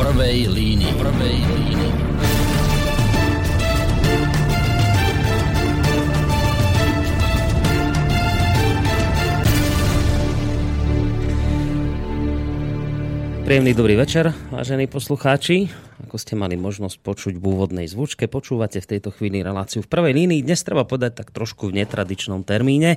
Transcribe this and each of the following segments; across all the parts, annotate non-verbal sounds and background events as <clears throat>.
prvej línii. Prvej línii. Príjemný dobrý večer, vážení poslucháči. Ako ste mali možnosť počuť v úvodnej zvučke, počúvate v tejto chvíli reláciu v prvej línii. Dnes treba povedať tak trošku v netradičnom termíne,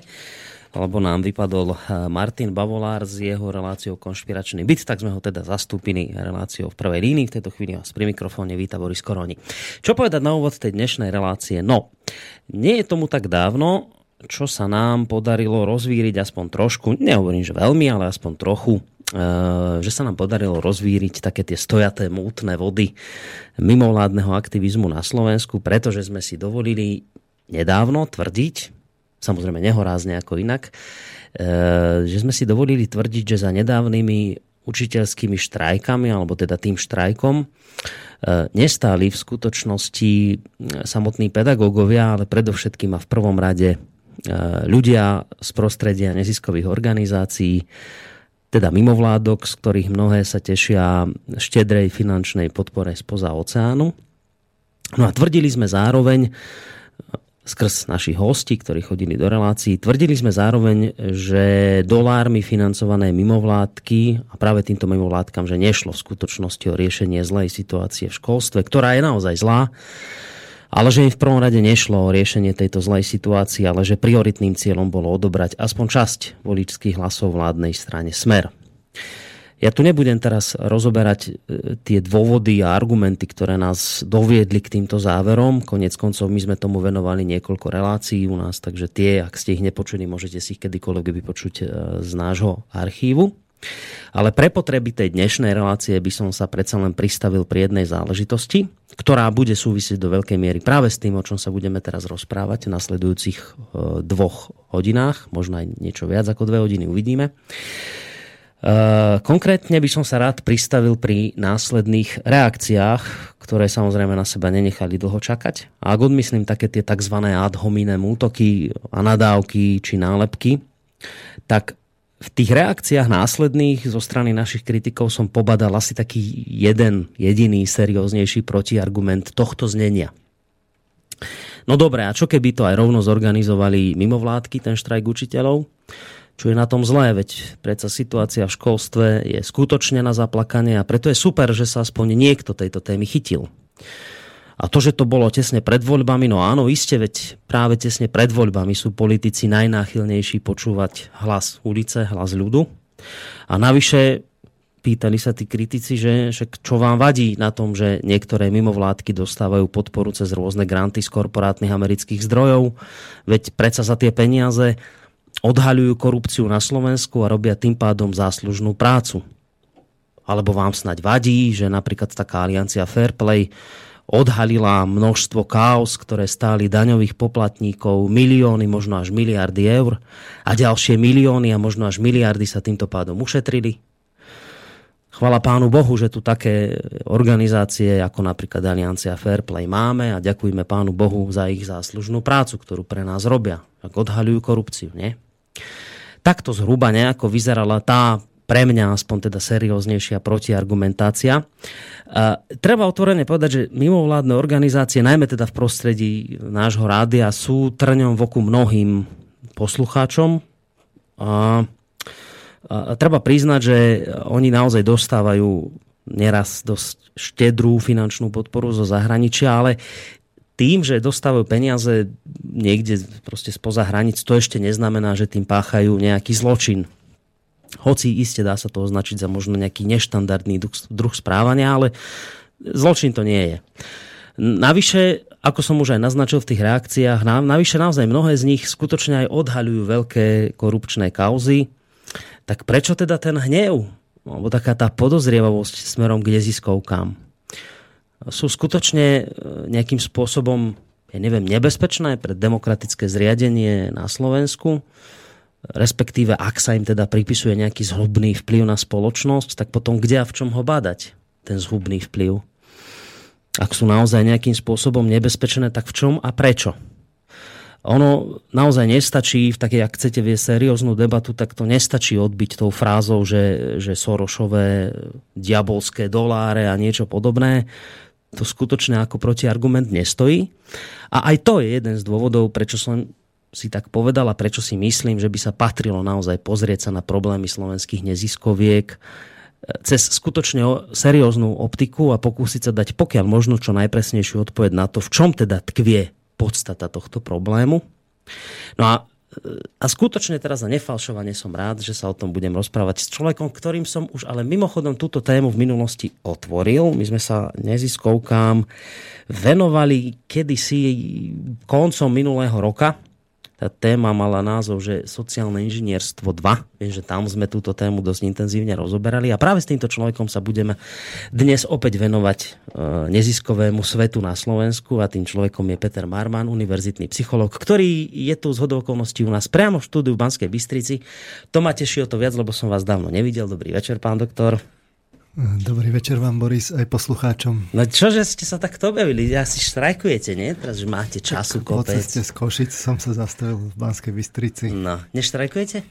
lebo nám vypadol eh, Martin Bavolár s jeho reláciou Konšpiračný byt, tak sme ho teda zastúpili reláciou v prvej línii. V tejto chvíli vás pri mikrofóne víta Boris Koroni. Čo povedať na úvod tej dnešnej relácie? No, nie je tomu tak dávno, čo sa nám podarilo rozvíriť aspoň trošku, nehovorím, že veľmi, ale aspoň trochu Eh, že sa nám podarilo rozvíriť také tie stojaté mútne vody mimovládneho aktivizmu na Slovensku, pretože sme si dovolili nedávno tvrdiť, samozrejme nehorázne ako inak, eh, že sme si dovolili tvrdiť, že za nedávnymi učiteľskými štrajkami, alebo teda tým štrajkom, eh, nestáli v skutočnosti samotní pedagógovia, ale predovšetkým a v prvom rade ľudia z prostredia neziskových organizácií, teda mimovládok, z ktorých mnohé sa tešia štedrej finančnej podpore spoza oceánu. No a tvrdili sme zároveň, skrz našich hostí, ktorí chodili do relácií, tvrdili sme zároveň, že dolármi financované mimovládky a práve týmto mimovládkam, že nešlo v skutočnosti o riešenie zlej situácie v školstve, ktorá je naozaj zlá, ale že im v prvom rade nešlo o riešenie tejto zlej situácie, ale že prioritným cieľom bolo odobrať aspoň časť voličských hlasov vládnej strane Smer. Ja tu nebudem teraz rozoberať e, tie dôvody a argumenty, ktoré nás doviedli k týmto záverom. Konec koncov my sme tomu venovali niekoľko relácií u nás, takže tie, ak ste ich nepočuli, môžete si ich kedykoľvek vypočuť e, z nášho archívu. Ale pre potreby tej dnešnej relácie by som sa predsa len pristavil pri jednej záležitosti, ktorá bude súvisieť do veľkej miery práve s tým, o čom sa budeme teraz rozprávať v nasledujúcich e, dvoch hodinách, možno aj niečo viac ako dve hodiny, uvidíme. E, konkrétne by som sa rád pristavil pri následných reakciách, ktoré samozrejme na seba nenechali dlho čakať. A ak odmyslím také tie tzv. ad hominem útoky a nadávky či nálepky, tak v tých reakciách následných zo strany našich kritikov som pobadal asi taký jeden jediný serióznejší protiargument tohto znenia. No dobré, a čo keby to aj rovno zorganizovali mimovládky, ten štrajk učiteľov? Čo je na tom zlé, veď predsa situácia v školstve je skutočne na zaplakanie a preto je super, že sa aspoň niekto tejto témy chytil. A to, že to bolo tesne pred voľbami, no áno, iste, veď práve tesne pred voľbami sú politici najnáchylnejší počúvať hlas ulice, hlas ľudu. A navyše pýtali sa tí kritici, že, že čo vám vadí na tom, že niektoré mimovládky dostávajú podporu cez rôzne granty z korporátnych amerických zdrojov, veď predsa za tie peniaze odhaľujú korupciu na Slovensku a robia tým pádom záslužnú prácu. Alebo vám snaď vadí, že napríklad taká aliancia Fairplay odhalila množstvo chaos, ktoré stáli daňových poplatníkov milióny, možno až miliardy eur a ďalšie milióny a možno až miliardy sa týmto pádom ušetrili. Chvala pánu Bohu, že tu také organizácie ako napríklad Aliancia Fairplay máme a ďakujeme pánu Bohu za ich záslužnú prácu, ktorú pre nás robia. Ak odhaľujú korupciu, nie? Takto zhruba nejako vyzerala tá pre mňa aspoň teda serióznejšia protiargumentácia. A treba otvorene povedať, že mimovládne organizácie, najmä teda v prostredí nášho rádia, sú trňom v oku mnohým poslucháčom. A treba priznať, že oni naozaj dostávajú neraz dosť štedrú finančnú podporu zo zahraničia, ale tým, že dostávajú peniaze niekde proste spoza hranic, to ešte neznamená, že tým páchajú nejaký zločin hoci iste dá sa to označiť za možno nejaký neštandardný druh správania, ale zločin to nie je. Navyše, ako som už aj naznačil v tých reakciách, navyše naozaj mnohé z nich skutočne aj odhaľujú veľké korupčné kauzy. Tak prečo teda ten hnev? Alebo taká tá podozrievavosť smerom k neziskovkám? Sú skutočne e, nejakým spôsobom, ja neviem, nebezpečné pre demokratické zriadenie na Slovensku? respektíve ak sa im teda pripisuje nejaký zhubný vplyv na spoločnosť, tak potom kde a v čom ho bádať, ten zhubný vplyv? Ak sú naozaj nejakým spôsobom nebezpečné, tak v čom a prečo? ono naozaj nestačí, v takej, ak chcete viesť serióznu debatu, tak to nestačí odbiť tou frázou, že, že Sorošové diabolské doláre a niečo podobné. To skutočne ako protiargument nestojí. A aj to je jeden z dôvodov, prečo som si tak povedal a prečo si myslím, že by sa patrilo naozaj pozrieť sa na problémy slovenských neziskoviek cez skutočne serióznu optiku a pokúsiť sa dať pokiaľ možno čo najpresnejšiu odpoveď na to, v čom teda tkvie podstata tohto problému. No a, a skutočne teraz za nefalšovanie som rád, že sa o tom budem rozprávať s človekom, ktorým som už ale mimochodom túto tému v minulosti otvoril. My sme sa neziskovkám venovali kedysi koncom minulého roka, téma mala názov, že sociálne inžinierstvo 2. Viem, že tam sme túto tému dosť intenzívne rozoberali a práve s týmto človekom sa budeme dnes opäť venovať e, neziskovému svetu na Slovensku a tým človekom je Peter Marman, univerzitný psycholog, ktorý je tu z hodovokolností u nás priamo v štúdiu v Banskej Bystrici. To ma teší o to viac, lebo som vás dávno nevidel. Dobrý večer, pán doktor. Dobrý večer vám, Boris, aj poslucháčom. No čože ste sa takto objavili? Asi štrajkujete, nie? Teraz, že máte času kopec. Po ceste z Košic som sa zastavil v Banskej Bystrici. No, neštrajkujete?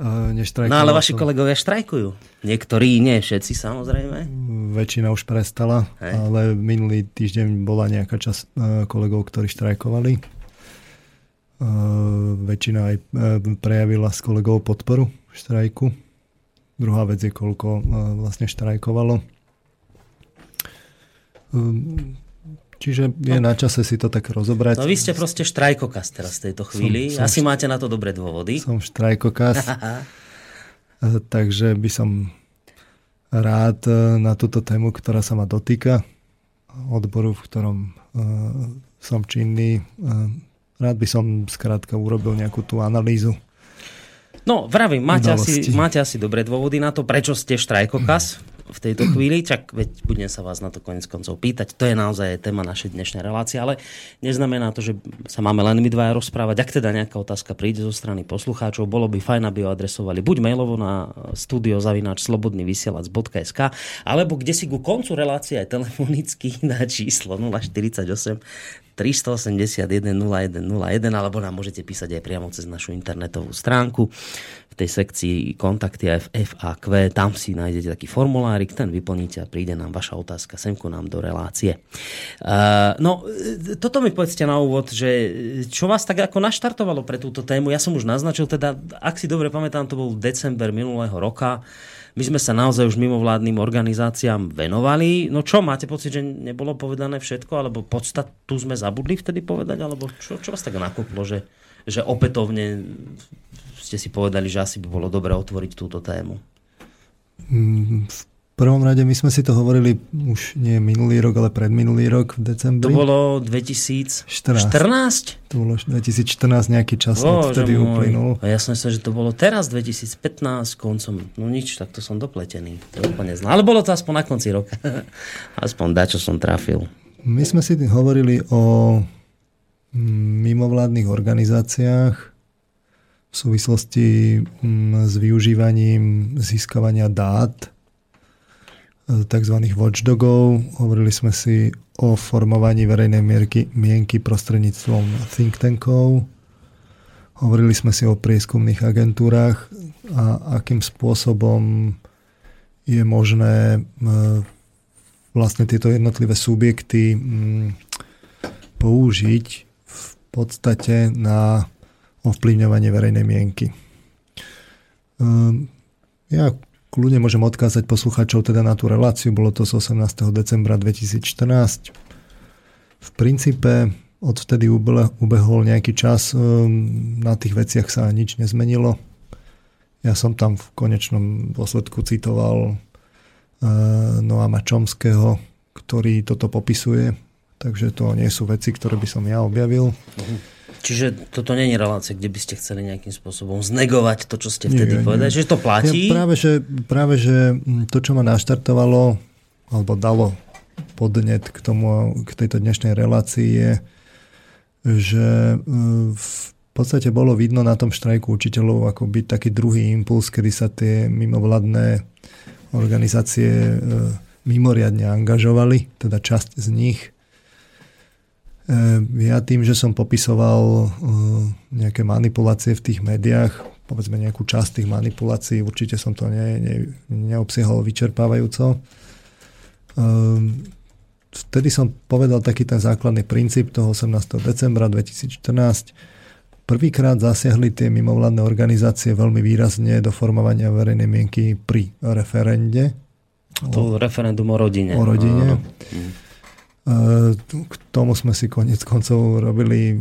Uh, no ale vaši som... kolegovia štrajkujú. Niektorí, nie všetci samozrejme. Väčšina už prestala, Hej. ale minulý týždeň bola nejaká časť uh, kolegov, ktorí štrajkovali. Uh, väčšina aj uh, prejavila s kolegov podporu štrajku. Druhá vec je, koľko e, vlastne štrajkovalo. Ehm, čiže je no. na čase si to tak rozobrať. No vy ste proste štrajkokas teraz v tejto chvíli. Som, som Asi máte na to dobré dôvody. Som štrajkokas. <laughs> E, takže by som rád e, na túto tému, ktorá sa ma dotýka, odboru, v ktorom som činný, rád by som skrátka urobil nejakú tú analýzu No, vravím, máte asi, máte asi dobré dôvody na to, prečo ste štrajkokas v tejto chvíli, čak veď budem sa vás na to konec koncov pýtať. To je naozaj téma našej dnešnej relácie, ale neznamená to, že sa máme len my dvaja rozprávať. Ak teda nejaká otázka príde zo strany poslucháčov, bolo by fajn, aby ho adresovali buď mailovo na studiozavináč slobodnyvysielac.sk alebo kde si ku koncu relácie aj telefonicky <laughs> na číslo 048 381 0101 alebo nám môžete písať aj priamo cez našu internetovú stránku v tej sekcii kontakty FAQ, tam si nájdete taký formulárik, ten vyplníte a príde nám vaša otázka semku nám do relácie. Uh, no, toto mi povedzte na úvod, že čo vás tak ako naštartovalo pre túto tému? Ja som už naznačil, teda, ak si dobre pamätám, to bol december minulého roka, my sme sa naozaj už mimovládnym organizáciám venovali. No čo, máte pocit, že nebolo povedané všetko, alebo podstatu sme zabudli vtedy povedať, alebo čo, čo vás tak nakoplo, že, že opätovne ste si povedali, že asi by bolo dobre otvoriť túto tému? Mm, v prvom rade my sme si to hovorili už nie minulý rok, ale predminulý rok v decembri. To bolo 2014? 14? To bolo 2014 nejaký čas, Bože vtedy môj. uplynul. A ja som myslel, že to bolo teraz 2015 koncom. No nič, tak to som dopletený. To úplne znám. Ale bolo to aspoň na konci roka. <laughs> aspoň dá, čo som trafil. My sme si hovorili o mimovládnych organizáciách v súvislosti s využívaním získavania dát tzv. watchdogov. Hovorili sme si o formovaní verejnej mierky, mienky prostredníctvom think tankov. Hovorili sme si o prieskumných agentúrach a akým spôsobom je možné vlastne tieto jednotlivé subjekty použiť v podstate na ovplyvňovanie verejnej mienky. Ja kľudne môžem odkázať posluchačov teda na tú reláciu, bolo to z 18. decembra 2014. V princípe odvtedy ubehol nejaký čas, ehm, na tých veciach sa nič nezmenilo. Ja som tam v konečnom dôsledku citoval ehm, Noama Čomského, ktorý toto popisuje, takže to nie sú veci, ktoré by som ja objavil. Uh-huh. Čiže toto nie je relácia, kde by ste chceli nejakým spôsobom znegovať to, čo ste vtedy nie, povedali, nie. že to platí? Ja práve, že, práve, že to, čo ma naštartovalo, alebo dalo podnet k, tomu, k tejto dnešnej relácii je, že e, v podstate bolo vidno na tom štrajku učiteľov ako byť taký druhý impuls, kedy sa tie mimovladné organizácie e, mimoriadne angažovali, teda časť z nich ja tým, že som popisoval nejaké manipulácie v tých médiách, povedzme nejakú časť tých manipulácií, určite som to ne, ne, neobsiahol vyčerpávajúco. Vtedy som povedal taký ten základný princíp toho 18. decembra 2014, Prvýkrát zasiahli tie mimovládne organizácie veľmi výrazne do formovania verejnej mienky pri referende. To o, referendum o rodine. O rodine. K tomu sme si konec koncov robili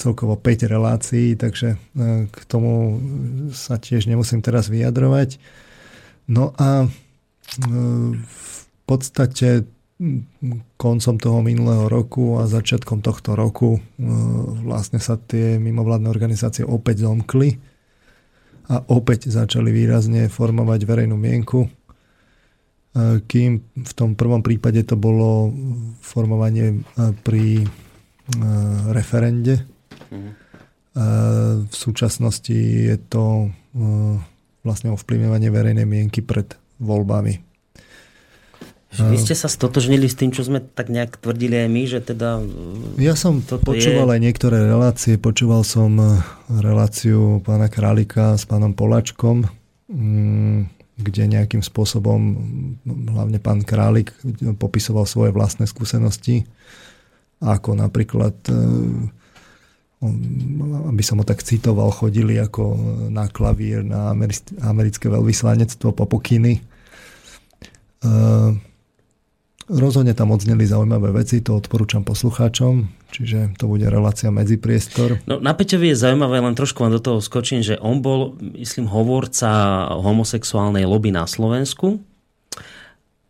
celkovo 5 relácií, takže e, k tomu sa tiež nemusím teraz vyjadrovať. No a e, v podstate koncom toho minulého roku a začiatkom tohto roku vlastne sa tie mimovládne organizácie opäť zomkli a opäť začali výrazne formovať verejnú mienku. E, kým v tom prvom prípade to bolo formovanie e, pri referende. Mhm. V súčasnosti je to vlastne ovplyvňovanie verejnej mienky pred voľbami vy ste sa stotožnili s tým, čo sme tak nejak tvrdili aj my, že teda... Ja som počúval je... aj niektoré relácie. Počúval som eh, reláciu pána Králika s pánom Polačkom, mm, kde nejakým spôsobom hlavne pán Králik popisoval svoje vlastné skúsenosti, ako napríklad eh, aby som ho tak citoval, chodili ako na klavír na americké veľvyslanectvo po pokyny. Uh, Rozhodne tam odzneli zaujímavé veci, to odporúčam poslucháčom, čiže to bude relácia medzi priestor. No, na Peťovi je zaujímavé, len trošku vám do toho skočím, že on bol, myslím, hovorca homosexuálnej lobby na Slovensku.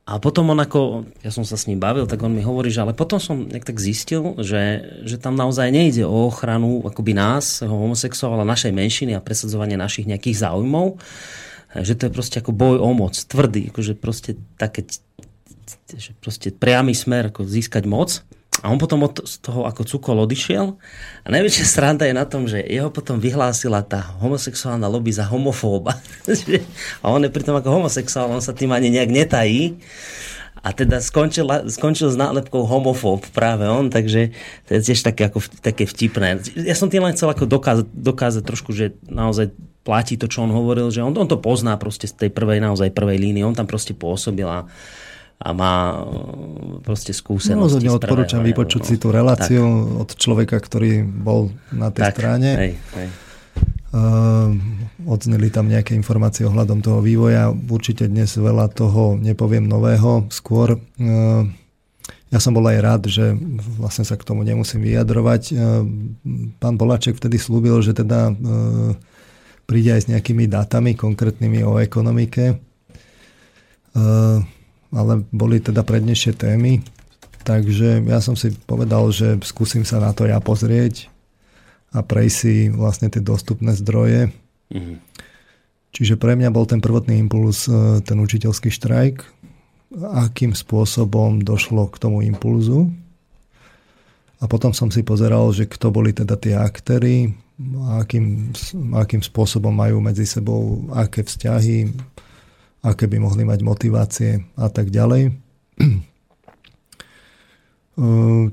A potom on ako, ja som sa s ním bavil, tak on mi hovorí, že ale potom som nejak tak zistil, že, že tam naozaj nejde o ochranu akoby nás, homosexuála, našej menšiny a presadzovanie našich nejakých záujmov, že to je proste ako boj o moc, tvrdý, akože proste také že proste priamy smer ako získať moc. A on potom od toho ako cukol odišiel. A najväčšia sranda je na tom, že jeho potom vyhlásila tá homosexuálna lobby za homofóba. <laughs> a on je pritom ako homosexuál, on sa tým ani nejak netají. A teda skončil, skončil s nálepkou homofób práve on, takže to je tiež také, ako, také vtipné. Ja som tým len chcel ako dokázať, dokázať trošku, že naozaj platí to, čo on hovoril, že on, on to pozná proste z tej prvej, naozaj prvej línie, on tam proste pôsobil a a má e, proste skúsenosti. No, rozhodne odporúčam vypočuť no. si tú reláciu tak. od človeka, ktorý bol na tej tak, strane. Hej, hej. Uh, odzneli tam nejaké informácie ohľadom toho vývoja. Určite dnes veľa toho nepoviem nového. Skôr uh, ja som bol aj rád, že vlastne sa k tomu nemusím vyjadrovať. Uh, pán Boláček vtedy slúbil, že teda príde aj s nejakými dátami konkrétnymi o ekonomike. Ale boli teda prednejšie témy, takže ja som si povedal, že skúsim sa na to ja pozrieť a prejsť si vlastne tie dostupné zdroje. Mm-hmm. Čiže pre mňa bol ten prvotný impuls e, ten učiteľský štrajk, akým spôsobom došlo k tomu impulzu. A potom som si pozeral, že kto boli teda tie aktéry, akým, akým spôsobom majú medzi sebou aké vzťahy, aké by mohli mať motivácie a tak ďalej. <clears throat>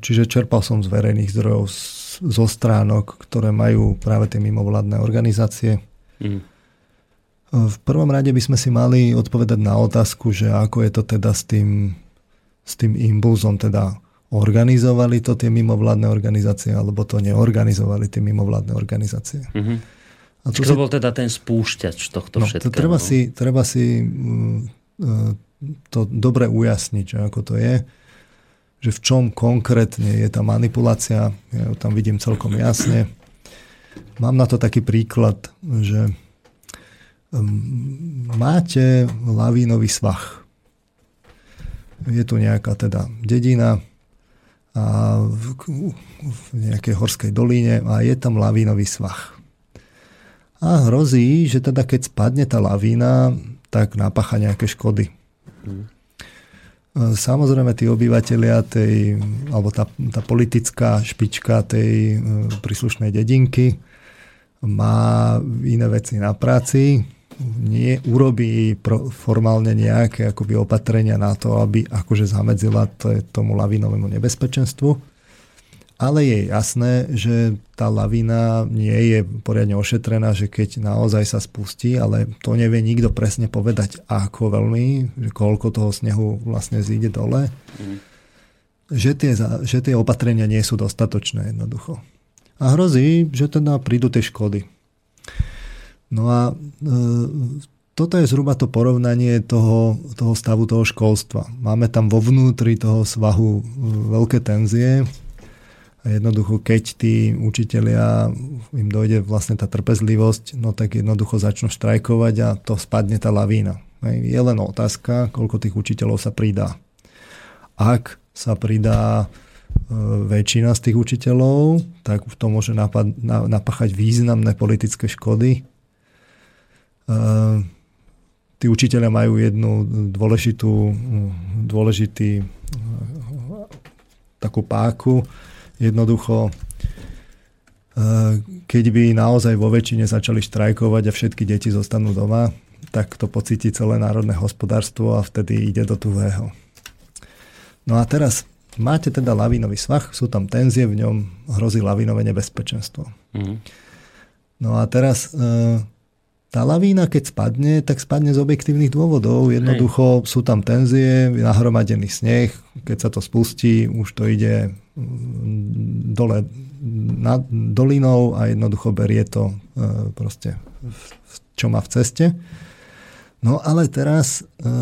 Čiže čerpal som z verejných zdrojov, zo stránok, ktoré majú práve tie mimovládne organizácie. Mm. V prvom rade by sme si mali odpovedať na otázku, že ako je to teda s tým, s tým impulzom, teda organizovali to tie mimovládne organizácie, alebo to neorganizovali tie mimovládne organizácie. Mm-hmm. A to, si... bol teda ten spúšťač tohto no, všetkého? To treba, si, treba si uh, to dobre ujasniť, ako to je, že v čom konkrétne je tá manipulácia, ja ju tam vidím celkom jasne. Mám na to taký príklad, že um, máte lavínový svach. Je tu nejaká teda dedina a v, v nejakej horskej dolíne a je tam lavínový svach a hrozí, že teda keď spadne tá lavína, tak napácha nejaké škody. Hmm. Samozrejme, tí obyvateľia tej, alebo tá, tá politická špička tej e, príslušnej dedinky má iné veci na práci, nie urobí pro, formálne nejaké akoby opatrenia na to, aby akože zamedzila to, tomu lavinovému nebezpečenstvu ale je jasné, že tá lavina nie je poriadne ošetrená, že keď naozaj sa spustí, ale to nevie nikto presne povedať, ako veľmi, že koľko toho snehu vlastne zíde dole, mm. že, tie, že tie opatrenia nie sú dostatočné jednoducho. A hrozí, že teda prídu tie škody. No a e, toto je zhruba to porovnanie toho, toho stavu toho školstva. Máme tam vo vnútri toho svahu e, veľké tenzie jednoducho, keď tí učitelia, im dojde vlastne tá trpezlivosť, no tak jednoducho začnú štrajkovať a to spadne tá lavína. Je len otázka, koľko tých učiteľov sa pridá. Ak sa pridá e, väčšina z tých učiteľov, tak to môže napáchať významné politické škody e, tí učiteľia majú jednu dôležitú, dôležitý takú páku. Jednoducho, keď by naozaj vo väčšine začali štrajkovať a všetky deti zostanú doma, tak to pocíti celé národné hospodárstvo a vtedy ide do tuhého. No a teraz máte teda lavínový svah, sú tam tenzie, v ňom hrozí lavinové nebezpečenstvo. Mm. No a teraz tá lavína, keď spadne, tak spadne z objektívnych dôvodov. Jednoducho Hej. sú tam tenzie, nahromadený sneh, keď sa to spustí, už to ide mm, dole nad dolinou a jednoducho berie to e, proste, čo má v ceste. No ale teraz e, e,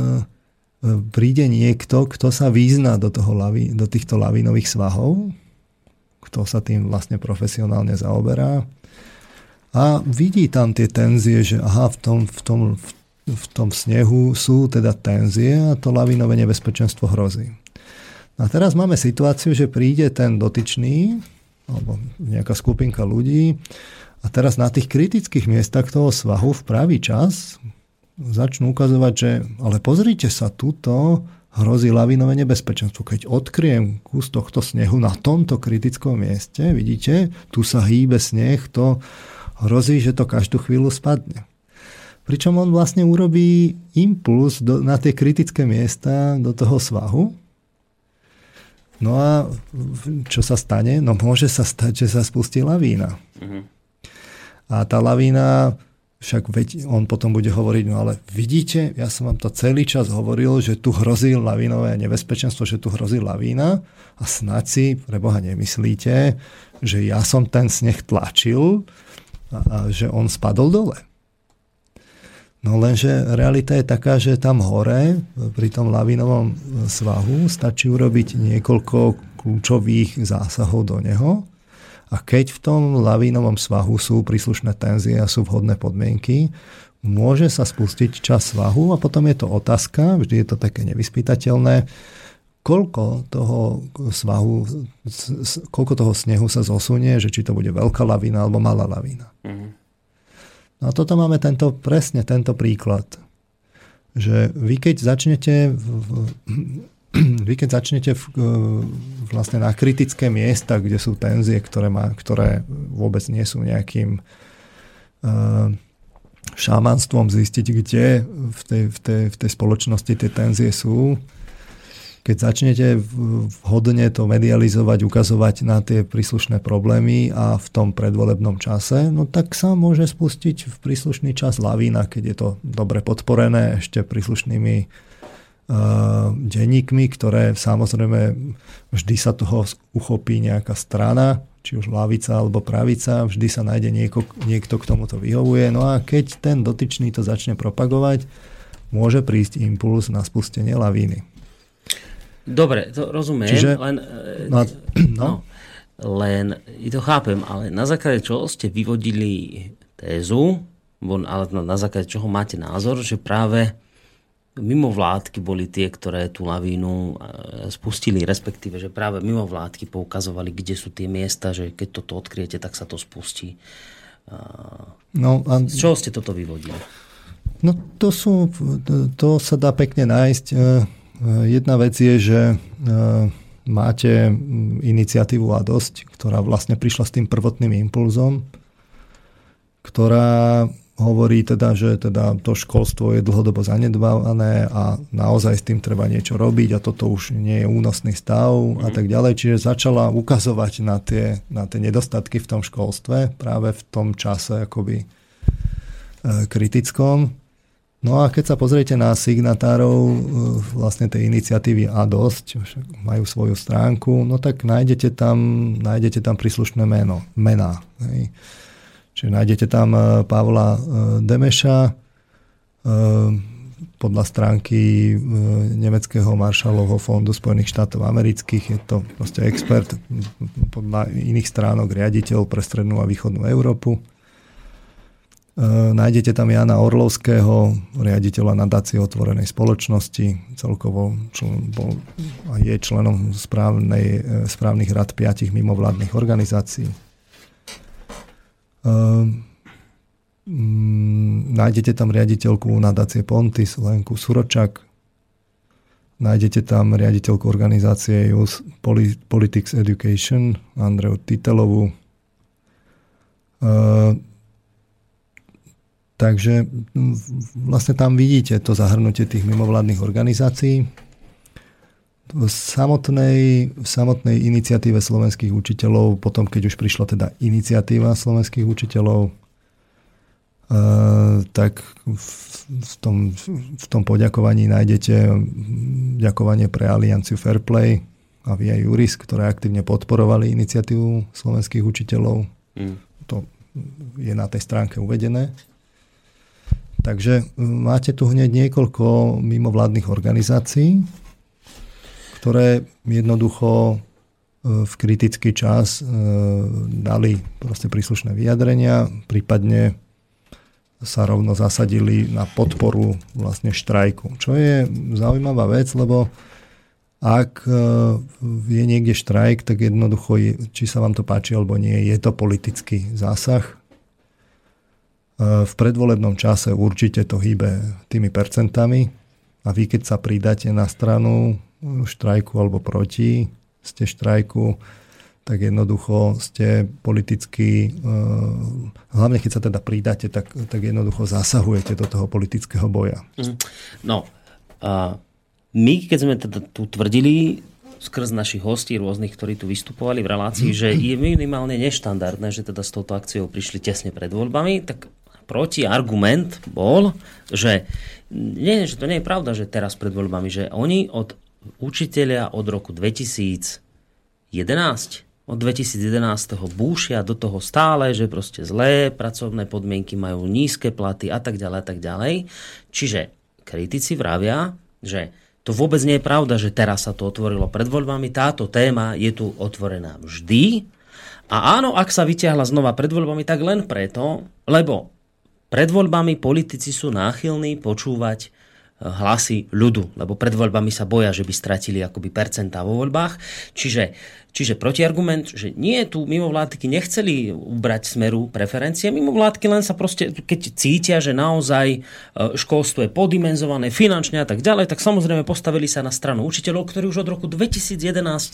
príde niekto, kto sa význa do, toho do týchto lavínových svahov, kto sa tým vlastne profesionálne zaoberá a vidí tam tie tenzie, že aha, v tom, v tom, v tom snehu sú teda tenzie a to lavinové nebezpečenstvo hrozí. A teraz máme situáciu, že príde ten dotyčný, alebo nejaká skupinka ľudí a teraz na tých kritických miestach toho svahu v pravý čas začnú ukazovať, že ale pozrite sa, tuto hrozí lavinové nebezpečenstvo. Keď odkriem kus tohto snehu na tomto kritickom mieste, vidíte, tu sa hýbe sneh, to hrozí, že to každú chvíľu spadne. Pričom on vlastne urobí impuls do, na tie kritické miesta do toho svahu. No a čo sa stane? No môže sa stať, že sa spustí lavína. Mm-hmm. A tá lavína, však veď on potom bude hovoriť, no ale vidíte, ja som vám to celý čas hovoril, že tu hrozí lavínové nebezpečenstvo, že tu hrozí lavína a snad si, preboha nemyslíte, že ja som ten sneh tlačil, a, a že on spadol dole. No lenže realita je taká, že tam hore, pri tom lavinovom svahu, stačí urobiť niekoľko kľúčových zásahov do neho a keď v tom lavinovom svahu sú príslušné tenzie a sú vhodné podmienky, môže sa spustiť čas svahu a potom je to otázka, vždy je to také nevyspytateľné, koľko toho svahu, koľko toho snehu sa zosunie, že či to bude veľká lavína alebo malá lavína. Mm-hmm. No a toto máme tento, presne tento príklad. Že vy keď začnete v, <clears throat> vy keď začnete v, vlastne na kritické miesta, kde sú tenzie, ktoré, má, ktoré vôbec nie sú nejakým uh, šamanstvom zistiť, kde v tej, v, tej, v tej spoločnosti tie tenzie sú, keď začnete vhodne to medializovať, ukazovať na tie príslušné problémy a v tom predvolebnom čase, no tak sa môže spustiť v príslušný čas lavína, keď je to dobre podporené ešte príslušnými uh, denníkmi, ktoré samozrejme vždy sa toho uchopí nejaká strana, či už lavica alebo pravica, vždy sa nájde nieko, niekto, k tomuto vyhovuje. No a keď ten dotyčný to začne propagovať, môže prísť impuls na spustenie lavíny. Dobre, to rozumiem, Čiže, len... E, no, <clears throat> no. no, len, i to chápem, ale na základe čoho ste vyvodili tézu, ale na základe čoho máte názor, že práve mimo vládky boli tie, ktoré tú lavínu e, spustili, respektíve, že práve mimo vládky poukazovali, kde sú tie miesta, že keď toto odkriete, tak sa to spustí. No, a... Z čoho ste toto vyvodili? No to sú, to sa dá pekne nájsť e, jedna vec je, že eh, máte iniciatívu a dosť, ktorá vlastne prišla s tým prvotným impulzom, ktorá hovorí teda, že teda to školstvo je dlhodobo zanedbávané a naozaj s tým treba niečo robiť a toto už nie je únosný stav a mhm. tak ďalej. Čiže začala ukazovať na tie, na tie nedostatky v tom školstve práve v tom čase akoby e, kritickom. No a keď sa pozriete na signatárov e, vlastne tej iniciatívy A dosť, majú svoju stránku, no tak nájdete tam, nájdete tam príslušné meno, mená. Hej. Čiže nájdete tam e, Pavla e, Demeša, podľa stránky Nemeckého maršalovho fondu Spojených štátov amerických. Je to proste expert, podľa iných stránok riaditeľ pre strednú a východnú Európu. Nájdete tam Jana Orlovského, riaditeľa nadácie otvorenej spoločnosti, celkovo člen, bol, je členom správnej, správnych rad piatich mimovládnych organizácií. Ehm, mm, nájdete tam riaditeľku nadácie Pontis, Lenku Suročak, nájdete tam riaditeľku organizácie Youth Politics Education, Andreu Titelovu. Ehm, takže vlastne tam vidíte to zahrnutie tých mimovládnych organizácií. V samotnej, v samotnej iniciatíve slovenských učiteľov, potom keď už prišla teda iniciatíva slovenských učiteľov, Uh, tak v, v, tom, v tom poďakovaní nájdete ďakovanie pre Alianciu Fairplay a Via Juris, ktoré aktívne podporovali iniciatívu slovenských učiteľov. Mm. To je na tej stránke uvedené. Takže máte tu hneď niekoľko mimovládnych organizácií, ktoré jednoducho e, v kritický čas e, dali proste príslušné vyjadrenia, prípadne sa rovno zasadili na podporu vlastne štrajku. Čo je zaujímavá vec, lebo ak e, je niekde štrajk, tak jednoducho, je, či sa vám to páči alebo nie, je to politický zásah. V predvolebnom čase určite to hýbe tými percentami a vy keď sa pridáte na stranu štrajku alebo proti ste štrajku, tak jednoducho ste politicky, eh, hlavne keď sa teda pridáte, tak, tak jednoducho zasahujete do toho politického boja. Mhm. No, a my keď sme teda tu tvrdili skrz našich hostí rôznych, ktorí tu vystupovali v relácii, že je minimálne neštandardné, že teda s touto akciou prišli tesne pred voľbami, tak protiargument bol, že nie, že to nie je pravda, že teraz pred voľbami, že oni od učiteľia od roku 2011 od 2011. búšia do toho stále, že proste zlé pracovné podmienky majú nízke platy a tak ďalej a tak ďalej. Čiže kritici vravia, že to vôbec nie je pravda, že teraz sa to otvorilo pred voľbami. Táto téma je tu otvorená vždy. A áno, ak sa vyťahla znova pred voľbami, tak len preto, lebo pred voľbami politici sú náchylní počúvať hlasy ľudu, lebo pred voľbami sa boja, že by stratili akoby percentá vo voľbách. Čiže, čiže protiargument, že nie, tu mimovládky nechceli ubrať smeru preferencie, mimovládky len sa proste, keď cítia, že naozaj e, školstvo je podimenzované finančne a tak ďalej, tak samozrejme postavili sa na stranu učiteľov, ktorí už od roku 2011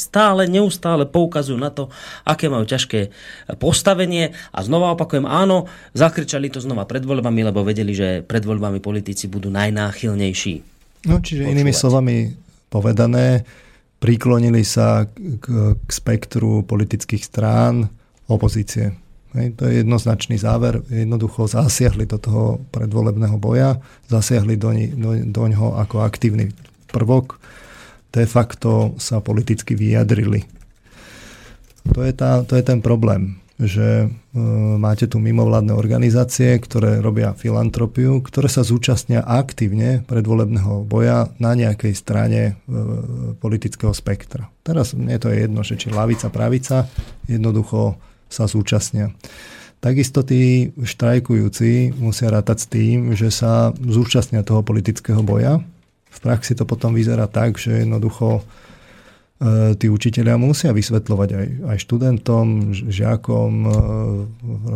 stále, neustále poukazujú na to, aké majú ťažké postavenie a znova opakujem, áno, zakričali to znova pred voľbami, lebo vedeli, že pred voľbami politici budú najnáchylnejší. No, čiže počúvať. inými slovami povedané, priklonili sa k, k spektru politických strán opozície. Hej, to je jednoznačný záver. Jednoducho zasiahli do toho predvolebného boja, zasiahli do, do, do ňoho ako aktívny prvok. De facto sa politicky vyjadrili. To je, tá, to je ten problém že e, máte tu mimovládne organizácie, ktoré robia filantropiu, ktoré sa zúčastnia aktívne predvolebného boja na nejakej strane e, politického spektra. Teraz mne to je jedno, že či lavica, pravica, jednoducho sa zúčastnia. Takisto tí štrajkujúci musia rátať s tým, že sa zúčastnia toho politického boja. V praxi to potom vyzerá tak, že jednoducho tí učiteľia musia vysvetľovať aj, aj študentom, žiakom, e,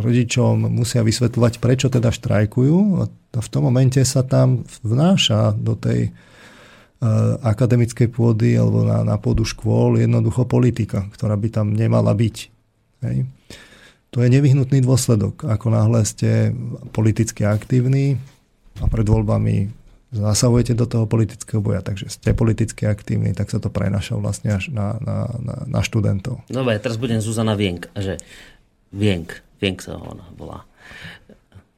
rodičom, musia vysvetľovať, prečo teda štrajkujú. A v tom momente sa tam vnáša do tej e, akademickej pôdy alebo na, na pôdu škôl jednoducho politika, ktorá by tam nemala byť. Hej. To je nevyhnutný dôsledok. Ako náhle ste politicky aktívni a pred voľbami zasahujete do toho politického boja, takže ste politicky aktívni, tak sa to prenaša vlastne až na, na, na, na študentov. Dobre, teraz budem Zuzana Vienk, že Vienk, Vienk sa ona volá.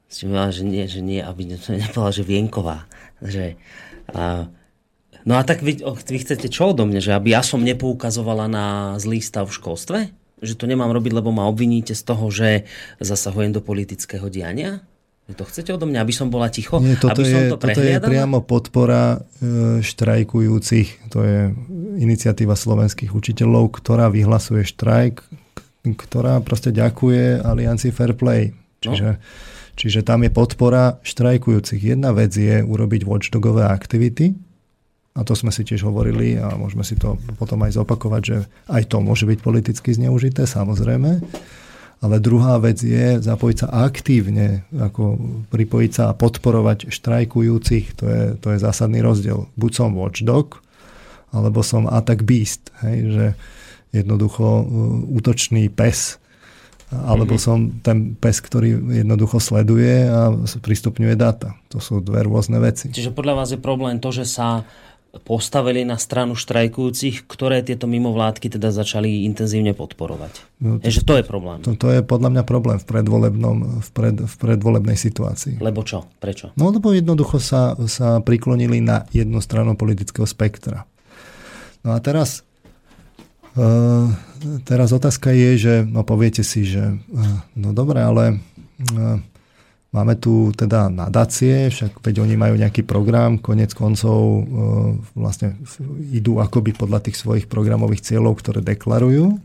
Si mi že nie, že nie, aby som nepovedala, že Vienková. Že, a, no a tak vy, vy chcete čo odo mňa? Že aby ja som nepoukazovala na zlý stav v školstve? že to nemám robiť, lebo ma obviníte z toho, že zasahujem do politického diania? To chcete odo mňa, aby som bola ticho? Nie, toto, aby je, som to, toto je priamo podpora e, štrajkujúcich. To je iniciatíva slovenských učiteľov, ktorá vyhlasuje štrajk, ktorá proste ďakuje Aliancii Fair Play. Čiže, no. čiže tam je podpora štrajkujúcich. Jedna vec je urobiť watchdogové aktivity, a to sme si tiež hovorili a môžeme si to potom aj zopakovať, že aj to môže byť politicky zneužité, samozrejme. Ale druhá vec je zapojiť sa aktívne, ako pripojiť sa a podporovať štrajkujúcich. To je, to je zásadný rozdiel. Buď som watchdog, alebo som attack beast. Hej, že jednoducho uh, útočný pes, alebo mm-hmm. som ten pes, ktorý jednoducho sleduje a pristupňuje data. To sú dve rôzne veci. Čiže podľa vás je problém to, že sa postavili na stranu štrajkujúcich, ktoré tieto mimovládky teda začali intenzívne podporovať. No, to, je, že to je problém. To, to je podľa mňa problém v, predvolebnom, v, pred, v predvolebnej situácii. Lebo čo? Prečo? No lebo jednoducho sa, sa priklonili na jednu stranu politického spektra. No a teraz uh, teraz otázka je, že no poviete si, že uh, no dobre, ale uh, Máme tu teda nadácie, však veď oni majú nejaký program, konec koncov e, vlastne idú akoby podľa tých svojich programových cieľov, ktoré deklarujú. E,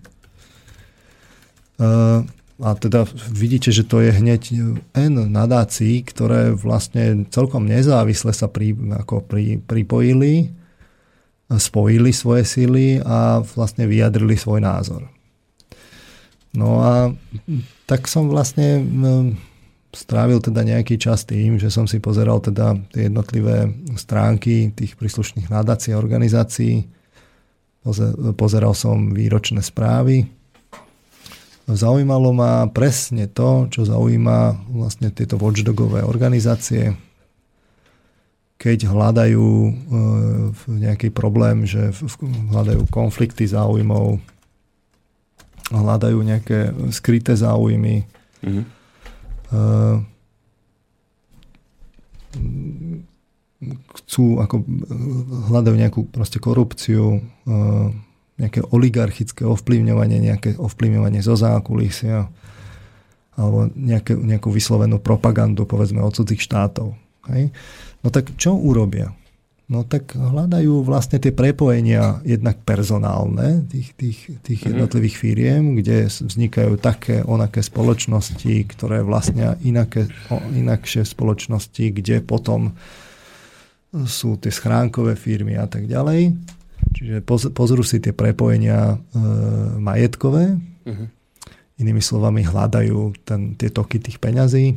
a teda vidíte, že to je hneď N nadácií, ktoré vlastne celkom nezávisle sa pri, ako pri, pripojili, spojili svoje síly a vlastne vyjadrili svoj názor. No a tak som vlastne strávil teda nejaký čas tým, že som si pozeral teda tie jednotlivé stránky tých príslušných nadácií a organizácií. Pozeral som výročné správy. Zaujímalo ma presne to, čo zaujíma vlastne tieto watchdogové organizácie, keď hľadajú e, nejaký problém, že hľadajú konflikty záujmov, hľadajú nejaké skryté záujmy, mm-hmm chcú, ako hľadajú nejakú proste korupciu, nejaké oligarchické ovplyvňovanie, nejaké ovplyvňovanie zo zákulisia alebo nejaké, nejakú vyslovenú propagandu, povedzme, od cudzích štátov. Hej? No tak čo urobia? No tak hľadajú vlastne tie prepojenia jednak personálne tých, tých, tých mm-hmm. jednotlivých firiem, kde vznikajú také onaké spoločnosti, ktoré vlastnia inaké, inakšie spoločnosti, kde potom sú tie schránkové firmy a tak ďalej. Čiže pozrú si tie prepojenia e, majetkové. Mm-hmm. Inými slovami hľadajú ten, tie toky tých peňazí.